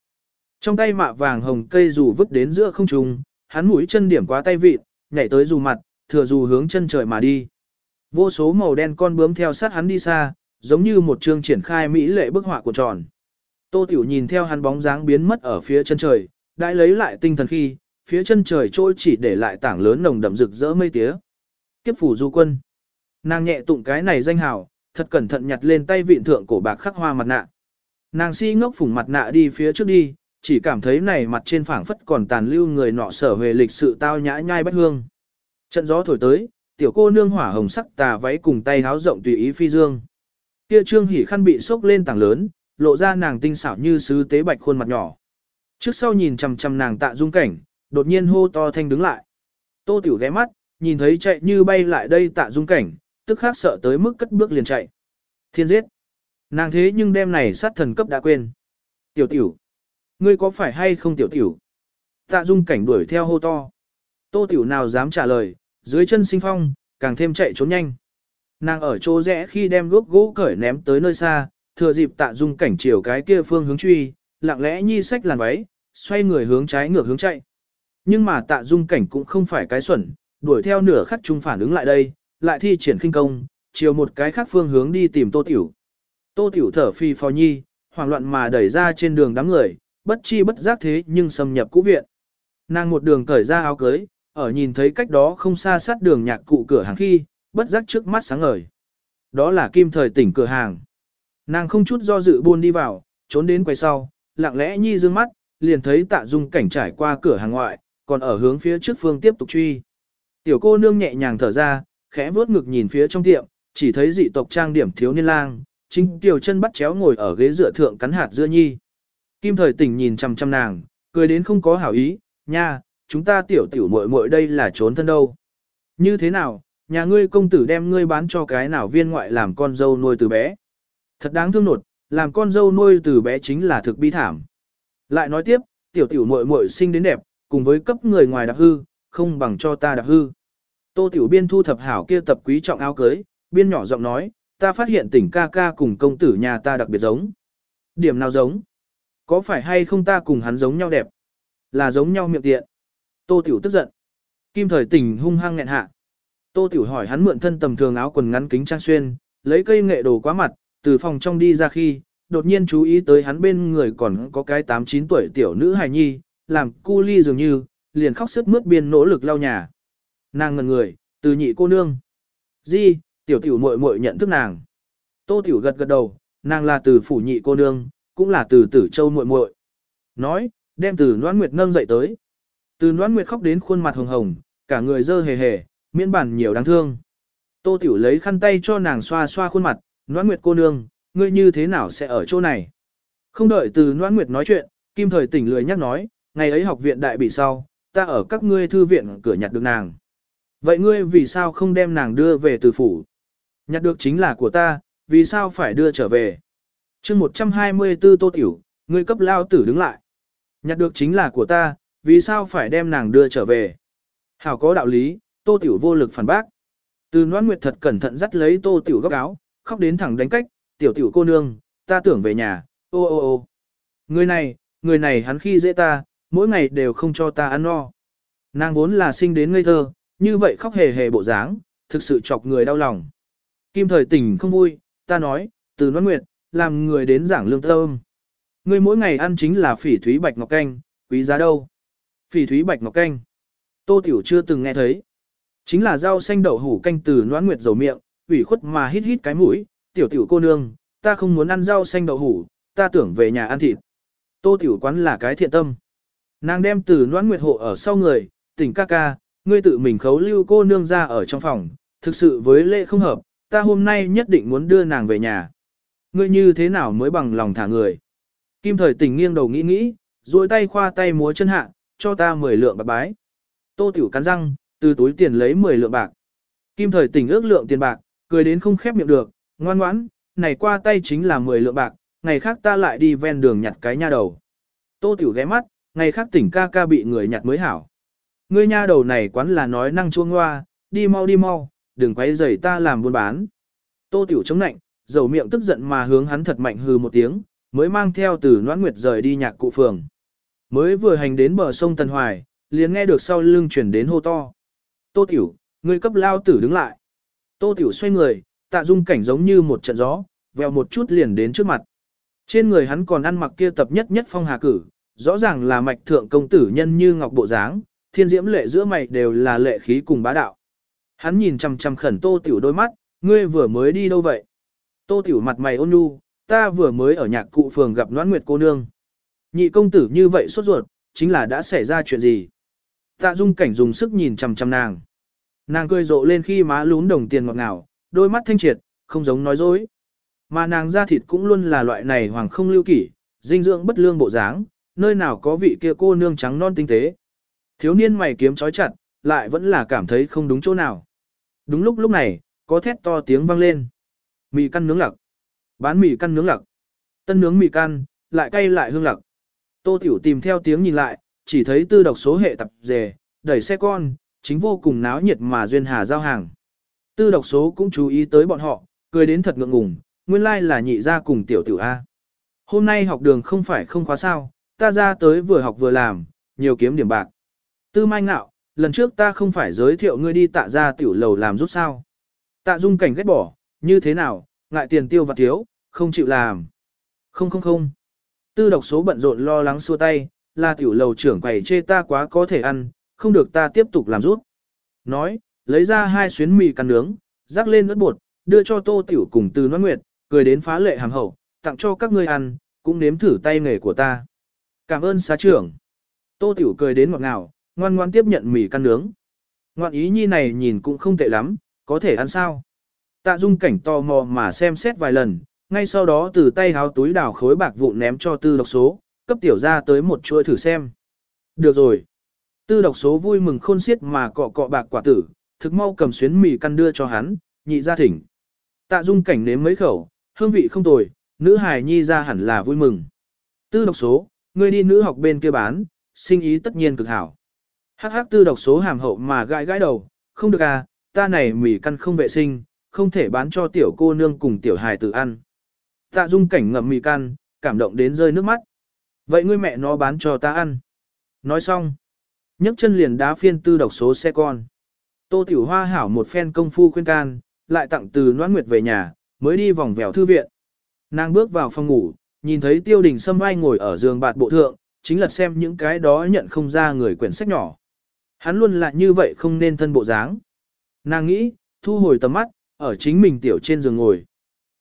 Trong tay mạ vàng hồng cây dù vứt đến giữa không trung, hắn mũi chân điểm quá tay vị, nhảy tới dù mặt, thừa dù hướng chân trời mà đi. Vô số màu đen con bướm theo sát hắn đi xa, giống như một chương triển khai mỹ lệ bức họa của tròn. Tô Tiểu nhìn theo hắn bóng dáng biến mất ở phía chân trời, đã lấy lại tinh thần khi, phía chân trời trôi chỉ để lại tảng lớn nồng đậm rực rỡ mây tía. Kiếp phủ du quân. Nàng nhẹ tụng cái này danh hào, thật cẩn thận nhặt lên tay vịn thượng cổ bạc khắc hoa mặt nạ. Nàng si ngốc phủng mặt nạ đi phía trước đi, chỉ cảm thấy này mặt trên phảng phất còn tàn lưu người nọ sở về lịch sự tao nhã nhai bách hương. Trận gió thổi tới, tiểu cô nương hỏa hồng sắc tà váy cùng tay háo rộng tùy ý phi dương. Kia trương hỉ khăn bị sốc lên tảng lớn, lộ ra nàng tinh xảo như sứ tế bạch khuôn mặt nhỏ. Trước sau nhìn chằm chằm nàng tạ dung cảnh, đột nhiên hô to thanh đứng lại. Tô tiểu ghé mắt, nhìn thấy chạy như bay lại đây tạ dung cảnh, tức khác sợ tới mức cất bước liền chạy. Thiên giết. Nàng thế nhưng đêm này sát thần cấp đã quên. Tiểu tiểu. Ngươi có phải hay không tiểu tiểu? Tạ dung cảnh đuổi theo hô to. Tô tiểu nào dám trả lời, dưới chân sinh phong, càng thêm chạy trốn nhanh. Nàng ở chỗ rẽ khi đem gốc gỗ cởi ném tới nơi xa, thừa dịp tạ dung cảnh chiều cái kia phương hướng truy, lặng lẽ nhi sách làn váy, xoay người hướng trái ngược hướng chạy. Nhưng mà tạ dung cảnh cũng không phải cái xuẩn, đuổi theo nửa khắc trung phản ứng lại đây, lại thi triển khinh công, chiều một cái khác phương hướng đi tìm tô tiểu. Tô tiểu thở phi phò nhi, hoảng loạn mà đẩy ra trên đường đám người, bất chi bất giác thế nhưng xâm nhập cũ viện. Nàng một đường cởi ra áo cưới, ở nhìn thấy cách đó không xa sát đường nhạc cụ cửa hàng khi, bất giác trước mắt sáng ngời. Đó là kim thời tỉnh cửa hàng. Nàng không chút do dự buôn đi vào, trốn đến quay sau, lặng lẽ nhi dương mắt, liền thấy tạ dung cảnh trải qua cửa hàng ngoại, còn ở hướng phía trước phương tiếp tục truy. Tiểu cô nương nhẹ nhàng thở ra, khẽ vuốt ngực nhìn phía trong tiệm, chỉ thấy dị tộc trang điểm thiếu niên lang, chính tiểu chân bắt chéo ngồi ở ghế dựa thượng cắn hạt dưa nhi. Kim thời tỉnh nhìn chằm chằm nàng, cười đến không có hảo ý, nha, chúng ta tiểu tiểu muội muội đây là trốn thân đâu. Như thế nào, nhà ngươi công tử đem ngươi bán cho cái nào viên ngoại làm con dâu nuôi từ bé. Thật đáng thương nột, làm con dâu nuôi từ bé chính là thực bi thảm. Lại nói tiếp, tiểu tiểu muội muội sinh đến đẹp, cùng với cấp người ngoài đặc hư, không bằng cho ta đặc hư. Tô tiểu biên thu thập hảo kia tập quý trọng áo cưới, biên nhỏ giọng nói, ta phát hiện tỉnh ca ca cùng công tử nhà ta đặc biệt giống. Điểm nào giống? Có phải hay không ta cùng hắn giống nhau đẹp? Là giống nhau miệng tiện. Tô tiểu tức giận. Kim thời tỉnh hung hăng nghẹn hạ. Tô tiểu hỏi hắn mượn thân tầm thường áo quần ngắn kính trang xuyên, lấy cây nghệ đồ quá mặt, từ phòng trong đi ra khi, đột nhiên chú ý tới hắn bên người còn có cái 8-9 tuổi tiểu nữ hài nhi, làm cu ly dường như, liền khóc sức mướt biên nỗ lực lau nhà. Nàng ngần người, từ nhị cô nương. Di, tiểu tiểu muội muội nhận thức nàng. Tô tiểu gật gật đầu, nàng là từ phủ nhị cô nương, cũng là từ tử châu muội muội. Nói, đem từ noan nguyệt nâng dậy tới. Từ noan nguyệt khóc đến khuôn mặt hồng hồng, cả người dơ hề hề, miễn bản nhiều đáng thương. Tô tiểu lấy khăn tay cho nàng xoa xoa khuôn mặt, Noãn nguyệt cô nương, ngươi như thế nào sẽ ở chỗ này? Không đợi từ Noãn nguyệt nói chuyện, kim thời tỉnh lười nhắc nói, ngày ấy học viện đại bị sau, ta ở các ngươi thư viện cửa nhặt được nàng. Vậy ngươi vì sao không đem nàng đưa về từ phủ? Nhặt được chính là của ta, vì sao phải đưa trở về? chương 124 tô tiểu, ngươi cấp lao tử đứng lại. Nhặt được chính là của ta, vì sao phải đem nàng đưa trở về? Hảo có đạo lý, tô tiểu vô lực phản bác. Từ noan nguyệt thật cẩn thận dắt lấy tô tiểu góc áo, khóc đến thẳng đánh cách, tiểu tiểu cô nương, ta tưởng về nhà, ô ô ô. Người này, người này hắn khi dễ ta, mỗi ngày đều không cho ta ăn no. Nàng vốn là sinh đến ngây thơ, như vậy khóc hề hề bộ dáng, thực sự chọc người đau lòng. Kim thời tình không vui, ta nói, từ noan nguyệt, làm người đến giảng lương thơm. người mỗi ngày ăn chính là phỉ thúy bạch ngọc canh, quý giá đâu? Phỉ thúy bạch ngọc canh. Tô Tiểu chưa từng nghe thấy. Chính là rau xanh đậu hủ canh từ noãn nguyệt dầu miệng, ủy khuất mà hít hít cái mũi, tiểu tiểu cô nương, ta không muốn ăn rau xanh đậu hủ, ta tưởng về nhà ăn thịt. Tô tiểu quán là cái thiện tâm. Nàng đem từ noãn nguyệt hộ ở sau người, tỉnh ca ca, ngươi tự mình khấu lưu cô nương ra ở trong phòng, thực sự với lễ không hợp, ta hôm nay nhất định muốn đưa nàng về nhà. Ngươi như thế nào mới bằng lòng thả người. Kim thời tỉnh nghiêng đầu nghĩ nghĩ, duỗi tay khoa tay múa chân hạ, cho ta 10 lượng bạc bái. Tô tiểu cắn răng, từ túi tiền lấy 10 lượng bạc. Kim thời tỉnh ước lượng tiền bạc, cười đến không khép miệng được, ngoan ngoãn, này qua tay chính là 10 lượng bạc, ngày khác ta lại đi ven đường nhặt cái nha đầu. Tô tiểu ghé mắt, ngày khác tỉnh ca ca bị người nhặt mới hảo. Ngươi nha đầu này quán là nói năng chuông hoa, đi mau đi mau, đừng quấy rầy ta làm buôn bán. Tô tiểu chống nạnh, dầu miệng tức giận mà hướng hắn thật mạnh hừ một tiếng, mới mang theo từ noãn nguyệt rời đi nhạc cụ phường. Mới vừa hành đến bờ sông Tân Hoài, liền nghe được sau lưng chuyển đến hô to. Tô tiểu, ngươi cấp lao tử đứng lại. Tô tiểu xoay người, tạ dung cảnh giống như một trận gió, vèo một chút liền đến trước mặt. Trên người hắn còn ăn mặc kia tập nhất nhất phong hà cử, rõ ràng là mạch thượng công tử nhân như ngọc bộ dáng, thiên diễm lệ giữa mày đều là lệ khí cùng bá đạo. Hắn nhìn chằm chằm khẩn tô tiểu đôi mắt, ngươi vừa mới đi đâu vậy? Tô tiểu mặt mày ôn nhu, ta vừa mới ở nhạc cụ phường gặp noãn nguyệt cô nương. Nhị công tử như vậy sốt ruột, chính là đã xảy ra chuyện gì? Tạ dung cảnh dùng sức nhìn chằm chằm nàng. Nàng cười rộ lên khi má lún đồng tiền ngọt ngào, đôi mắt thanh triệt, không giống nói dối. Mà nàng da thịt cũng luôn là loại này hoàng không lưu kỷ, dinh dưỡng bất lương bộ dáng, nơi nào có vị kia cô nương trắng non tinh tế. Thiếu niên mày kiếm chói chặt, lại vẫn là cảm thấy không đúng chỗ nào. Đúng lúc lúc này, có thét to tiếng vang lên. Mì căn nướng lặc. Bán mì căn nướng lặc. Tân nướng mì căn, lại cay lại hương lặc. Tô Tiểu tìm theo tiếng nhìn lại, chỉ thấy tư độc số hệ tập dề, đẩy xe con, chính vô cùng náo nhiệt mà duyên hà giao hàng. Tư độc số cũng chú ý tới bọn họ, cười đến thật ngượng ngùng, nguyên lai like là nhị gia cùng tiểu tử A. Hôm nay học đường không phải không khóa sao, ta ra tới vừa học vừa làm, nhiều kiếm điểm bạc. Tư mai ngạo, lần trước ta không phải giới thiệu ngươi đi tạ ra tiểu lầu làm giúp sao. Tạ dung cảnh ghét bỏ, như thế nào, ngại tiền tiêu và thiếu, không chịu làm. Không không không. Tư độc số bận rộn lo lắng xua tay, là tiểu lầu trưởng quầy chê ta quá có thể ăn, không được ta tiếp tục làm rút. Nói, lấy ra hai xuyến mì cắn nướng, rắc lên nước bột, đưa cho tô tiểu cùng từ noan nguyệt, cười đến phá lệ hàm hậu, tặng cho các ngươi ăn, cũng nếm thử tay nghề của ta. Cảm ơn xá trưởng. Tô tiểu cười đến ngọt ngào, ngoan ngoan tiếp nhận mì cắn nướng. Ngoạn ý nhi này nhìn cũng không tệ lắm, có thể ăn sao. Tạ dung cảnh tò mò mà xem xét vài lần, ngay sau đó từ tay háo túi đào khối bạc vụ ném cho tư độc số, cấp tiểu ra tới một chuỗi thử xem. Được rồi. Tư độc số vui mừng khôn xiết mà cọ cọ bạc quả tử, thực mau cầm xuyến mì căn đưa cho hắn, nhị ra thỉnh. Tạ dung cảnh nếm mấy khẩu, hương vị không tồi, nữ hài nhi ra hẳn là vui mừng. Tư độc số, người đi nữ học bên kia bán, sinh ý tất nhiên cực hảo. Hắc hắc tư độc số hàm hậu mà gãi gãi đầu, không được à, ta này mì căn không vệ sinh, không thể bán cho tiểu cô nương cùng tiểu hài tử ăn. Tạ dung cảnh ngậm mì căn, cảm động đến rơi nước mắt. Vậy ngươi mẹ nó bán cho ta ăn. Nói xong nhấc chân liền đá phiên tư độc số xe con. Tô tiểu hoa hảo một phen công phu khuyên can, lại tặng từ noan nguyệt về nhà, mới đi vòng vèo thư viện. Nàng bước vào phòng ngủ, nhìn thấy tiêu đình sâm ai ngồi ở giường bạt bộ thượng, chính là xem những cái đó nhận không ra người quyển sách nhỏ. Hắn luôn là như vậy không nên thân bộ dáng. Nàng nghĩ, thu hồi tầm mắt, ở chính mình tiểu trên giường ngồi.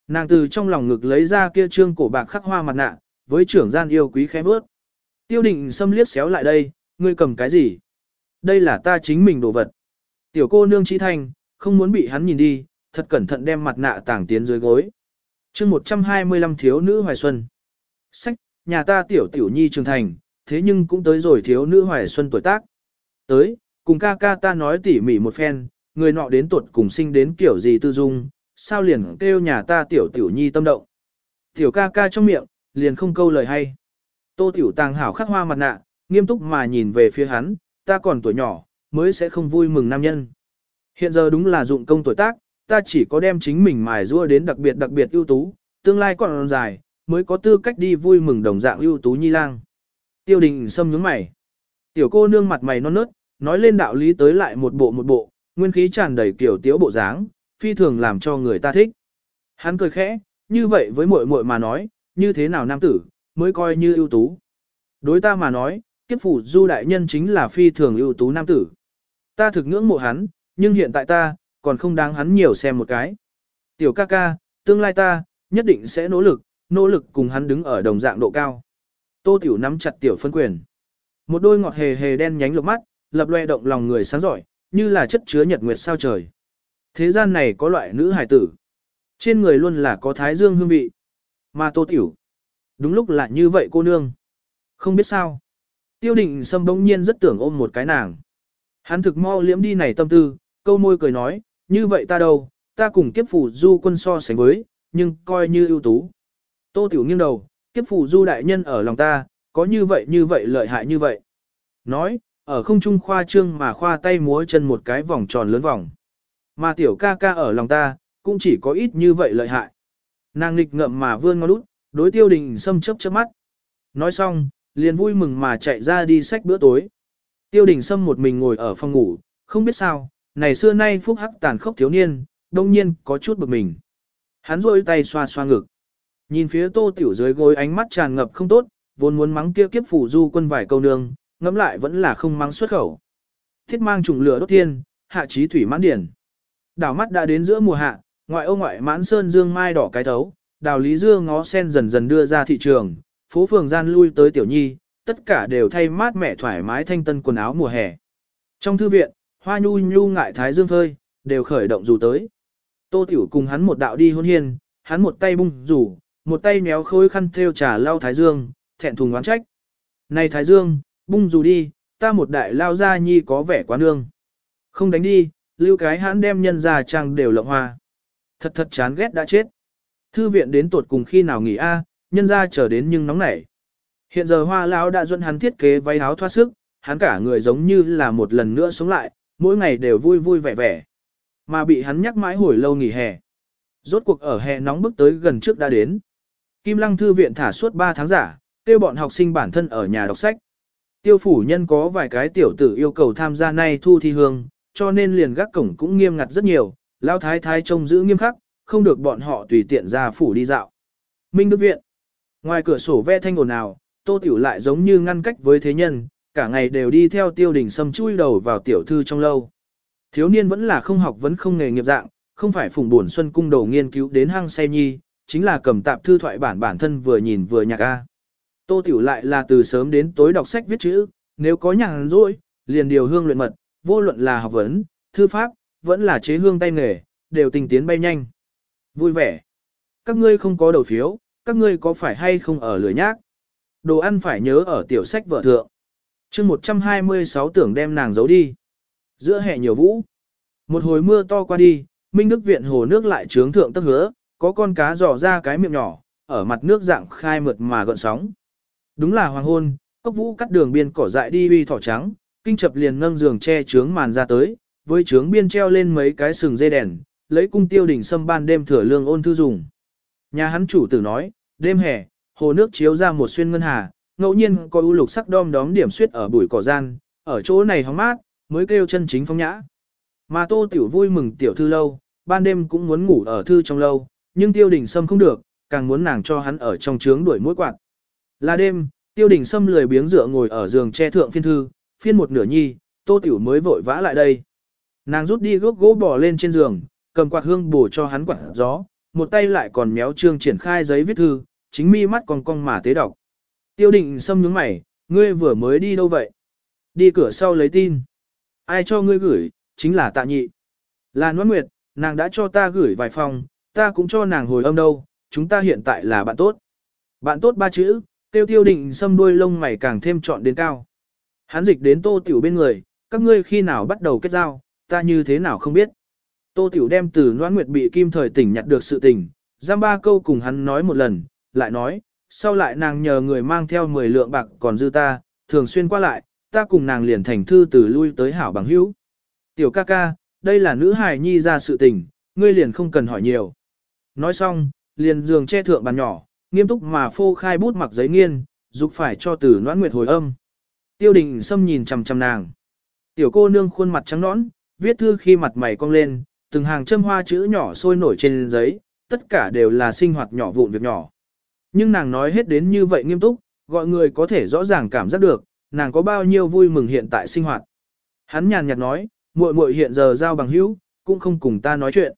Nàng từ trong lòng ngực lấy ra kia trương cổ bạc khắc hoa mặt nạ, với trưởng gian yêu quý khẽ bước. Tiêu đình xâm liếc xéo lại đây, ngươi cầm cái gì? Đây là ta chính mình đồ vật. Tiểu cô nương trí thanh, không muốn bị hắn nhìn đi, thật cẩn thận đem mặt nạ tàng tiến dưới gối. chương 125 thiếu nữ hoài xuân. Sách, nhà ta tiểu tiểu nhi trưởng thành, thế nhưng cũng tới rồi thiếu nữ hoài xuân tuổi tác. Tới, cùng ca ca ta nói tỉ mỉ một phen, người nọ đến tuột cùng sinh đến kiểu gì tư dung, sao liền kêu nhà ta tiểu tiểu nhi tâm động. Tiểu ca ca trong miệng, liền không câu lời hay. Tô tiểu tàng hảo khắc hoa mặt nạ, nghiêm túc mà nhìn về phía hắn, ta còn tuổi nhỏ, mới sẽ không vui mừng nam nhân. Hiện giờ đúng là dụng công tuổi tác, ta chỉ có đem chính mình mài rua đến đặc biệt đặc biệt ưu tú, tương lai còn dài, mới có tư cách đi vui mừng đồng dạng ưu tú nhi lang. Tiêu đình xâm nhướng mày. Tiểu cô nương mặt mày non nớt, nói lên đạo lý tới lại một bộ một bộ, nguyên khí tràn đầy kiểu tiếu bộ dáng, phi thường làm cho người ta thích. Hắn cười khẽ, như vậy với muội muội mà nói, như thế nào nam tử, mới coi như ưu tú. Đối ta mà nói, kiếp phủ du đại nhân chính là phi thường ưu tú nam tử. Ta thực ngưỡng mộ hắn, nhưng hiện tại ta, còn không đáng hắn nhiều xem một cái. Tiểu ca ca, tương lai ta, nhất định sẽ nỗ lực, nỗ lực cùng hắn đứng ở đồng dạng độ cao. Tô Tiểu nắm chặt tiểu phân quyền. Một đôi ngọt hề hề đen nhánh lục mắt, lập loe động lòng người sáng giỏi, như là chất chứa nhật nguyệt sao trời. Thế gian này có loại nữ hải tử. Trên người luôn là có thái dương hương vị. Mà Tô Tiểu. Đúng lúc là như vậy cô nương. Không biết sao. Tiêu định sâm bỗng nhiên rất tưởng ôm một cái nàng. Hắn thực mau liễm đi này tâm tư, câu môi cười nói, như vậy ta đâu, ta cùng kiếp phủ du quân so sánh với, nhưng coi như ưu tú. Tô Tiểu nghiêng đầu, kiếp phủ du đại nhân ở lòng ta, có như vậy như vậy lợi hại như vậy. Nói, ở không trung khoa trương mà khoa tay múa chân một cái vòng tròn lớn vòng. Mà tiểu ca ca ở lòng ta, cũng chỉ có ít như vậy lợi hại. Nàng nghịch ngậm mà vươn ngón út, đối tiêu đình sâm chớp chớp mắt. Nói xong, liền vui mừng mà chạy ra đi xách bữa tối. Tiêu đình sâm một mình ngồi ở phòng ngủ, không biết sao, này xưa nay phúc hắc tàn khốc thiếu niên, đông nhiên có chút bực mình. Hắn rôi tay xoa xoa ngực. Nhìn phía tô tiểu dưới gối ánh mắt tràn ngập không tốt, vốn muốn mắng kia kiếp phủ du quân vài câu nương, ngẫm lại vẫn là không mắng xuất khẩu. Thiết mang trùng lửa đốt thiên, hạ trí thủy mãn điển. Đảo mắt đã đến giữa mùa hạ, ngoại ô ngoại mãn sơn dương mai đỏ cái thấu, đào lý dưa ngó sen dần dần đưa ra thị trường, phố phường gian lui tới tiểu nhi, tất cả đều thay mát mẻ thoải mái thanh tân quần áo mùa hè. Trong thư viện, hoa nhu nhu ngại thái dương phơi, đều khởi động dù tới. Tô tiểu cùng hắn một đạo đi hôn hiên, hắn một tay bung rủ, một tay méo khôi khăn thêu trà lau thái dương, thẹn thùng oán trách. Này thái dương, bung dù đi, ta một đại lao ra nhi có vẻ quá nương. Không đánh đi, lưu cái hãn đem nhân ra trang đều lộng hoa. Thật thật chán ghét đã chết. Thư viện đến tuột cùng khi nào nghỉ a, nhân ra chờ đến nhưng nóng nảy. Hiện giờ hoa lão đã dẫn hắn thiết kế váy áo thoát sức, hắn cả người giống như là một lần nữa sống lại, mỗi ngày đều vui vui vẻ vẻ. Mà bị hắn nhắc mãi hồi lâu nghỉ hè. Rốt cuộc ở hè nóng bước tới gần trước đã đến. Kim Lăng Thư viện thả suốt 3 tháng giả, tiêu bọn học sinh bản thân ở nhà đọc sách. Tiêu phủ nhân có vài cái tiểu tử yêu cầu tham gia nay thu thi hương, cho nên liền gác cổng cũng nghiêm ngặt rất nhiều, lao thái thái trông giữ nghiêm khắc, không được bọn họ tùy tiện ra phủ đi dạo. Minh Đức Viện Ngoài cửa sổ ve thanh ồn nào, tô tiểu lại giống như ngăn cách với thế nhân, cả ngày đều đi theo tiêu đình sâm chui đầu vào tiểu thư trong lâu. Thiếu niên vẫn là không học vẫn không nghề nghiệp dạng, không phải phùng buồn xuân cung đầu nghiên cứu đến hang say nhi, chính là cầm tạp thư thoại bản bản thân vừa nhìn vừa nhạc a. Tô Tiểu lại là từ sớm đến tối đọc sách viết chữ, nếu có nhàn rỗi, liền điều hương luyện mật, vô luận là học vấn, thư pháp, vẫn là chế hương tay nghề, đều tình tiến bay nhanh. Vui vẻ. Các ngươi không có đầu phiếu, các ngươi có phải hay không ở lười nhác? Đồ ăn phải nhớ ở tiểu sách vợ thượng. chương 126 tưởng đem nàng giấu đi. Giữa hè nhiều vũ. Một hồi mưa to qua đi, Minh Đức Viện hồ nước lại trướng thượng tất hứa, có con cá dò ra cái miệng nhỏ, ở mặt nước dạng khai mượt mà gợn sóng. Đúng là hoàng hôn, cốc vũ cắt đường biên cỏ dại đi uy thỏ trắng, kinh chập liền nâng giường che trướng màn ra tới, với trướng biên treo lên mấy cái sừng dây đèn, lấy cung tiêu đỉnh sâm ban đêm thừa lương ôn thư dùng. Nhà hắn chủ tử nói, đêm hè, hồ nước chiếu ra một xuyên ngân hà, ngẫu nhiên có u lục sắc đom đóm điểm suyết ở bụi cỏ gian, ở chỗ này hóng mát, mới kêu chân chính phong nhã. Mà tô tiểu vui mừng tiểu thư lâu, ban đêm cũng muốn ngủ ở thư trong lâu, nhưng tiêu đình sâm không được, càng muốn nàng cho hắn ở trong trướng đuổi mũi quạt. Là đêm, tiêu đình sâm lười biếng dựa ngồi ở giường che thượng phiên thư, phiên một nửa nhi, tô tiểu mới vội vã lại đây. Nàng rút đi gốc gỗ bỏ lên trên giường, cầm quạt hương bổ cho hắn quạt gió, một tay lại còn méo trương triển khai giấy viết thư, chính mi mắt còn cong mà tế đọc. Tiêu định sâm nhướng mày, ngươi vừa mới đi đâu vậy? Đi cửa sau lấy tin. Ai cho ngươi gửi, chính là tạ nhị. Là Ngoan Nguyệt, nàng đã cho ta gửi vài phòng, ta cũng cho nàng hồi âm đâu, chúng ta hiện tại là bạn tốt. Bạn tốt ba chữ, tiêu tiêu định xâm đuôi lông mày càng thêm trọn đến cao. Hắn dịch đến tô tiểu bên người, các ngươi khi nào bắt đầu kết giao, ta như thế nào không biết. Tô tiểu đem từ Noãn nguyệt bị kim thời tỉnh nhặt được sự tình, giam ba câu cùng hắn nói một lần, lại nói, sau lại nàng nhờ người mang theo 10 lượng bạc còn dư ta, thường xuyên qua lại, ta cùng nàng liền thành thư từ lui tới hảo bằng hữu. Tiểu ca ca, đây là nữ hài nhi ra sự tình, ngươi liền không cần hỏi nhiều. Nói xong, liền giường che thượng bàn nhỏ, nghiêm túc mà phô khai bút mặc giấy nghiên, dục phải cho từ noãn nguyệt hồi âm. Tiêu đình Sâm nhìn chằm chằm nàng. Tiểu cô nương khuôn mặt trắng nõn, viết thư khi mặt mày cong lên, từng hàng châm hoa chữ nhỏ sôi nổi trên giấy, tất cả đều là sinh hoạt nhỏ vụn việc nhỏ. Nhưng nàng nói hết đến như vậy nghiêm túc, gọi người có thể rõ ràng cảm giác được, nàng có bao nhiêu vui mừng hiện tại sinh hoạt. Hắn nhàn nhạt nói, muội muội hiện giờ giao bằng hữu, cũng không cùng ta nói chuyện.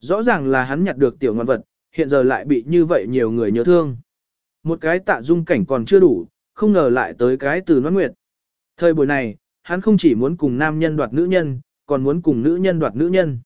Rõ ràng là hắn nhặt được tiểu ngoan vật, hiện giờ lại bị như vậy nhiều người nhớ thương. Một cái tạ dung cảnh còn chưa đủ, không ngờ lại tới cái từ noan nguyệt. Thời buổi này, hắn không chỉ muốn cùng nam nhân đoạt nữ nhân, còn muốn cùng nữ nhân đoạt nữ nhân.